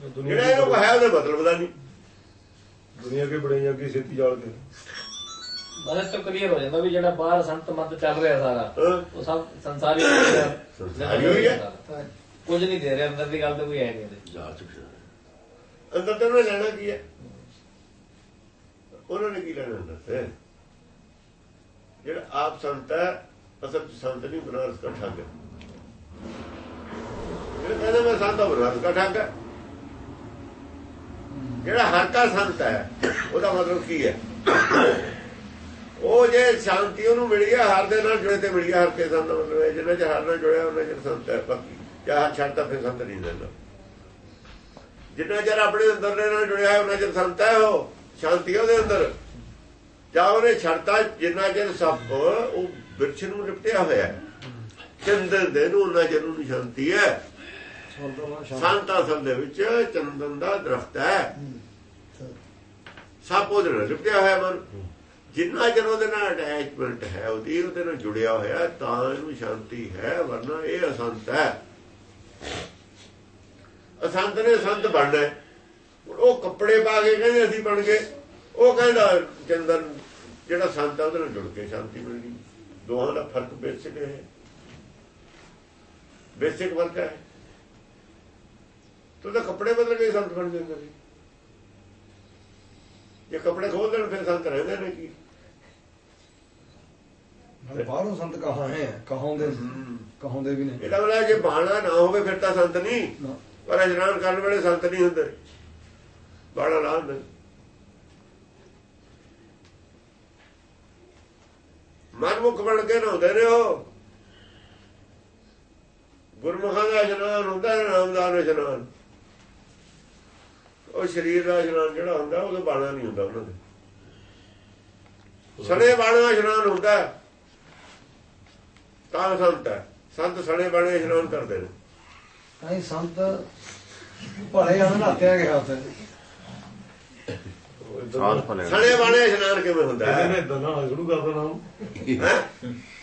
ਜਿਹੜਾ ਇਹਨਾਂ ਹੈ ਉਹਦਾ ਮਤਲਬ ਦਾ ਨਹੀਂ। ਦੁਨੀਆ ਕੇ ਬੜਾਈਆਂ ਕੀ ਛੇਤੀ ਜਾਲ ਕੇ। ਬਸ ਤੋਂ ਕਲੀਅਰ ਹੋ ਜਾਂਦਾ ਵੀ ਜਿਹੜਾ ਬਾਹਰ ਸੰਤ ਮਤ ਚੱਲ ਰਿਹਾ ਸਾਰਾ। ਉਹ ਸਭ ਸੰਸਾਰੀ। ਸੰਸਾਰੀ ਹੋਈ ਹੈ। ਕੁਝ ਨਹੀਂ ਦੇ ਰਿਹਾ ਅੰਦਰ ਦੀ ਗੱਲ ਤਾਂ ਕੋਈ ਹੈ ਨਹੀਂ ਇਹਦੇ। ਜਾ ਚੁੱਕਿਆ। ਅੰਦਰ ਤੇ ਉਹਨੇ ਲੈਣਾ ਕੀ ਹੈ? ਉਹਨਾਂ ਨੇ ਕੀ ਲੈਣਾ ਅੰਦਰ ਤੇ? ਜਿਹੜਾ ਆਪ ਸੰਤ ਹੈ ਅਸਲ ਚ ਸੰਤ ਨਹੀਂ ਬਨਾਰਸ ਦਾ ਠੱਗ ਹੈ। ਜਿਹੜਾ ਕਹਿੰਦਾ ਮੈਂ ਸੰਤ ਹਾਂ ਬਨਾਰਸ ਦਾ ਠੱਗ ਹੈ। ਜਿਹੜਾ ਹਰ ਕਾ ਸੰਤ ਹੈ, ਉਹਦਾ ਮਤਲਬ ਕੀ ਹੈ? ਉਹ ਜੇ ਸ਼ਾਂਤੀ ਉਹਨੂੰ ਮਿਲ ਗਿਆ ਹਰ ਦੇ ਨਾਲ ਜੁੜੇ ਤੇ ਮਿਲ ਗਿਆ ਹਰ ਕੇ ਸੰਤ ਦਾ ਮਤਲਬ ਹੈ ਜਿੰਨਾ ਚ ਹਰ ਨਾਲ ਜੁੜਿਆ, ਉਹਨਾਂ ਚਿਰ ਸੰਤ ਹੈ, ਬਾਕੀ। ਜਾਂ ਛੱਡਦਾ ਫਿਰ ਸੰਤ ਨਹੀਂ ਰਹਿੰਦਾ। ਜਿੰਨਾ ਚਿਰ ਆਪਣੇ ਅੰਦਰ ਦੇ ਨਾਲ ਜੁੜਿਆ ਹੈ, ਉਹਨਾਂ ਚਿਰ ਸੰਤ ਹੈ ਉਹ। ਸ਼ਾਂਤੀ ਉਹਦੇ ਅੰਦਰ। ਜਾਂ ਉਹਨੇ ਛੱਡਤਾ, ਜਿੰਨਾ ਚਿਰ ਸੱਪ ਉਹ ਬਿਰਛ ਨੂੰ ਲਿਪਟਿਆ ਹੋਇਆ ਹੈ। ਚੰਦਨ ਦੇ ਨੂੰ, ਉਹਨਾਂ ਚਿਰ ਨੂੰ ਸ਼ਾਂਤੀ ਹੈ। ਸੰਤ ਅਸਲ ਦੇ ਵਿੱਚ ਚੰਦਨ ਦਾ ਦਰਖਤ ਹੈ। ਸੱਪ ਉਹਦੇ ਨਾਲ ਲਿਪਟਿਆ ਹੋਇਆ ਮਨ। ਜਿੰਨਾ ਚਿਰ ਉਹਦੇ ਨਾਲ ਅਟੈਚਮੈਂਟ ਹੈ, ਉਹਦੀ ਉਹਦੇ ਨਾਲ ਜੁੜਿਆ ਹੋਇਆ, ਤਾਂ ਇਹਨੂੰ ਸ਼ਾਂਤੀ ਹੈ, ਵਰਨਾ ਇਹ ਅਸੰਤ ਹੈ। ਅਸੰਤ ਨੇ ਸੰਤ ਬਣਨਾ ਉਹ ਕੱਪੜੇ ਪਾ ਕੇ ਕਹਿੰਦੇ ਅਸੀਂ ਬਣ ਗਏ। ਉਹ ਕਹਿੰਦਾ ਚੰਦਨ, ਜਿਹੜਾ ਸੰਤ ਹੈ, ਉਹਦੇ ਨਾਲ ਜੁੜ ਕੇ ਸ਼ਾਂਤੀ ਮਿਲਣੀ। ਦੋਹਾਂ ਦਾ ਫ਼ਰਕ ਬੇਸਿਕ ਹੈ। ਬੇਸਿਕ ਫ਼ਰਕ ਹੈ। ਤੂੰ ਤਾਂ ਕੱਪੜੇ ਬਦਲ ਕੇ ਸੰਤ ਬਣ ਜਾਂਦੇ ਸੀ। ਜੇ ਕੱਪੜੇ ਖੋਲ ਦੇਣ ਫਿਰ ਸੰਤ ਰਹਿੰਦੇ ਨੇ ਕੀ? ਬਾਹਰੋਂ ਸੰਤ ਕਹਾਂ ਹੈ? ਕਹਾਉਂਦੇ ਕਹਾਉਂਦੇ ਵੀ ਨੇ? ਇਹਦਾ ਮਤਲਬ ਜੇ ਬਾਣਾ ਨਾ ਹੋਵੇ ਫਿਰ ਤਾਂ ਸੰਤ ਨਹੀਂ। ਨਾ। ਪਰ ਇਸ਼ਨਾਨ ਕਰਨ ਵੇਲੇ ਸੰਤ ਨਹੀਂ ਹੁੰਦੇ। ਬਾਣਾ ਲਾ ਹੁੰਦੇ। ਮਨਮੁਖ ਬਣ ਕੇ ਨਹਾਉਂਦੇ ਨੇ ਉਹ। ਗੁਰਮੁਖਾਂ ਦਾ ਇਸ਼ਨਾਨ ਹੁੰਦਾ ਹੈ ਨਾਮਦਾਨ ਇਸ਼ਨਾਨ। ਉਹ ਸਰੀਰ ਦਾ ਇਸ਼ਨਾਨ ਜਿਹੜਾ ਹੁੰਦਾ ਉਹਦਾ ਬਾਣਾ ਨਹੀਂ ਹੁੰਦਾ ਉਹਨਾਂ ਦੇ। ਸਣੇ ਬਾਣਾ ਇਸ਼ਨਾਨ ਹੁੰਦਾ। ਤਾਂ ਸੰਤ ਹੈ। ਸੰਤ ਸਣੇ ਬਾਣੇ ਇਸ਼ਨਾਨ ਕਰਦੇ ਨੇ। ਨਹੀਂ ਸੰਤ ਭਲੇ ਹਨ ਨਾਤਿਆ ਗਿਆ ਉੱਥੇ ਸਣੇ ਬਾਣੇ ਇਸ਼ਨਾਨ ਕਿਵੇਂ ਹੁੰਦਾ ਇਹਨੇ ਹੈ? ਨੇ ਇਦਾਂ ਨਾਲ ਸ਼ੁਰੂ ਕਰ ਦੇਣਾ। ਹੈਂ?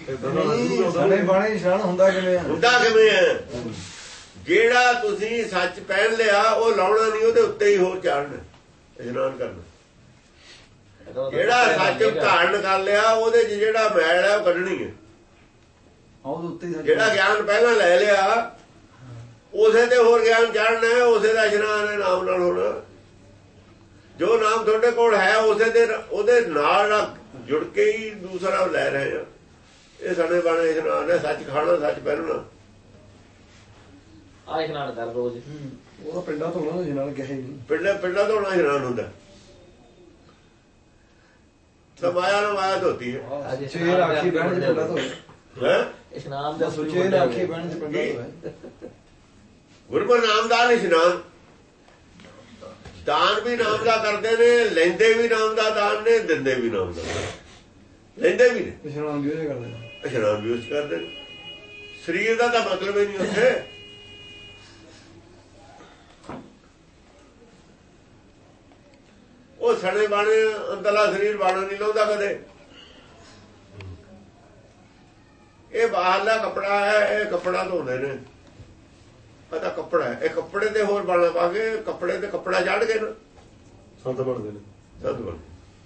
ਇਦਾਂ ਨਾਲ ਸ਼ੁਰੂ ਕਰ ਸਾਡੇ ਦੇਣਾ ਬਾਣੇ ਇਸ਼ਨਾਨ ਹੁੰਦਾ ਕਿਵੇਂ ਹੁੰਦਾ ਕਿਵੇਂ ਹੈ? ਜਿਹੜਾ ਤੁਸੀਂ ਸੱਚ ਪਹਿਨ ਲਿਆ ਉਹ ਲਾਉਣਾ ਨਹੀਂ ਉਹਦੇ ਉੱਤੇ ਹੀ ਹੋਰ ਚੜਨ ਇਸ਼ਨਾਨ ਕਰਨਾ। ਜਿਹੜਾ ਸੱਚ ਧਾਰਨ ਕਰ ਲਿਆ ਉਹਦੇ 'ਚ ਜਿਹੜਾ ਮੈਲ ਹੈ ਉਹ ਕੱਢਣੀ ਹੈ। ਉਹਦੇ ਉੱਤੇ ਹੀ ਸਾਡੇ- ਜਿਹੜਾ ਗਿਆਨ ਪਹਿਲਾਂ ਲੈ ਲਿਆ ਉਸੇ ਤੇ ਹੋਰ ਗਿਆਨ ਚੜਨਾ ਹੈ ਉਸੇ ਦਾ ਇਸ਼ਨਾਨ ਹੈ ਨਾਮ ਨਾਲ ਹੋਣਾ। ਜੋ ਨਾਮ ਤੁਹਾਡੇ ਕੋਲ ਹੈ ਉਸੇ ਦੇ ਉਹਦੇ ਨਾਲ ਨਾਲ ਜੁੜ ਕੇ ਹੀ ਦੂਸਰਾ ਲੈ ਰਹੇ ਆ ਇਹ ਸਾਡੇ ਬਾਣੇ ਇਸ਼ਨਾਨ ਹੈ ਸੱਚ ਖਾਣਾ ਸੱਚ ਪਹਿਨਣਾ। ਆ ਇਸ਼ਨਾਨ ਕਰ ਰੋਜ਼ ਹੂੰ। ਉਹ ਤਾਂ ਪਿੰਡਾਂ ਤੋਂ ਉਹਨਾਂ ਦੇ ਨਾਲ ਗਏ ਨਹੀਂ। ਪਿੰਡਾਂ ਪਿੰਡਾਂ ਤੋਂ ਹੋਣਾ ਇਸ਼ਨਾਨ ਹੁੰਦਾ। ਤਾਂ ਮਾਇਆ ਨਾਲ ਮਾਇਆ ਧੋਤੀ ਹੈ। ਅੱਜ ਚੇ ਰਾਖੀ ਬਹਿਣ ਚ ਪਿੰਡਾਂ ਤੋਂ। ਹੈ? ਇਸ਼ਨਾਨ ਦਾ ਸੋਚੇ ਰਾਖੀ ਬਹਿਣ ਚ ਪਿੰਡਾਂ ਤੋਂ ਹੈ। ਗੁਰਮੁਖ ਨਾਮਦਾਨ ਇਸ਼ਨਾਨ ਦਾਨ ਵੀ ਨਾਮ ਦਾ ਕਰਦੇ ਨੇ ਲੈਂਦੇ ਵੀ ਨਾਮ ਦਾ ਦਾਨ ਨੇ ਦਿੰਦੇ ਵੀ ਨਾਮ ਦਾ ਲੈਂਦੇ ਵੀ ਨੇ। ਇਸ਼ਨਾਨ ਵੀ ਉਹਦੇ ਕਰਦੇ ਨੇ ਇਸ਼ਨਾਨ ਵੀ ਉਸ ਕਰਦੇ ਨੇ। ਸਰੀਰ ਦਾ ਤਾਂ ਮਤਲਬ ਹੀ ਨਹੀਂ ਉੱਥੇ। ਉਹ ਸੜੇ ਬਾਣੇ ਅੰਦਰਲਾ ਸਰੀਰ ਬਾਣਾ ਨਹੀਂ ਲਾਉਂਦਾ ਕਦੇ। ਇਹ ਬਾਹਰਲਾ ਕਪੜਾ ਹੈ ਇਹ ਕਪੜਾ ਧੋਂਦੇ ਨੇ। ਪਤਾ ਕਪੜਾ ਹੈ ਇਹ ਕੱਪੜੇ ਤੇ ਹੋਰ ਬਾਣਾ ਪਾ ਕੇ ਕੱਪੜੇ ਤੇ ਕਪੜਾ ਚੜ ਕੇ ਨਾ। ਸੰਤ ਬਣਦੇ ਨੇ। ਸਤ ਬਣ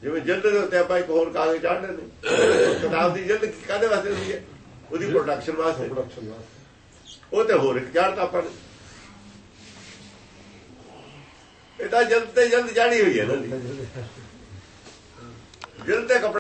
ਜਿਵੇਂ ਜਿਲਦ ਦੇ ਉੱਤੇ ਆਪਾਂ ਇੱਕ ਹੋਰ ਕਾਗਜ਼ ਚੜ੍ਹਦੇ ਨੇ। ਕਿਤਾਬ ਦੀ ਜਿਲਦ ਕਾਦੇ ਵਾਸਤੇ ਹੁੰਦੀ ਹੈ? ਉਹਦੀ ਪ੍ਰੋਡਕਸ਼ਨ ਵਾਸਤੇ। ਪ੍ਰੋਡਕਸ਼ਨ ਦਾ ਉਹ ਤੇ ਹੋਰ ਇੱਕ ਚੜ੍ਹਤਾ ਆਪਾਂ ਨੇ। ਇਹ ਤਾਂ ਜਲਦ ਤੇ ਜਲਦ ਜਾਣੀ ਹੋਈ ਹੈ ਨਾ ਜੀ। ਜਲਦ ਤੇ ਕੱਪੜਾ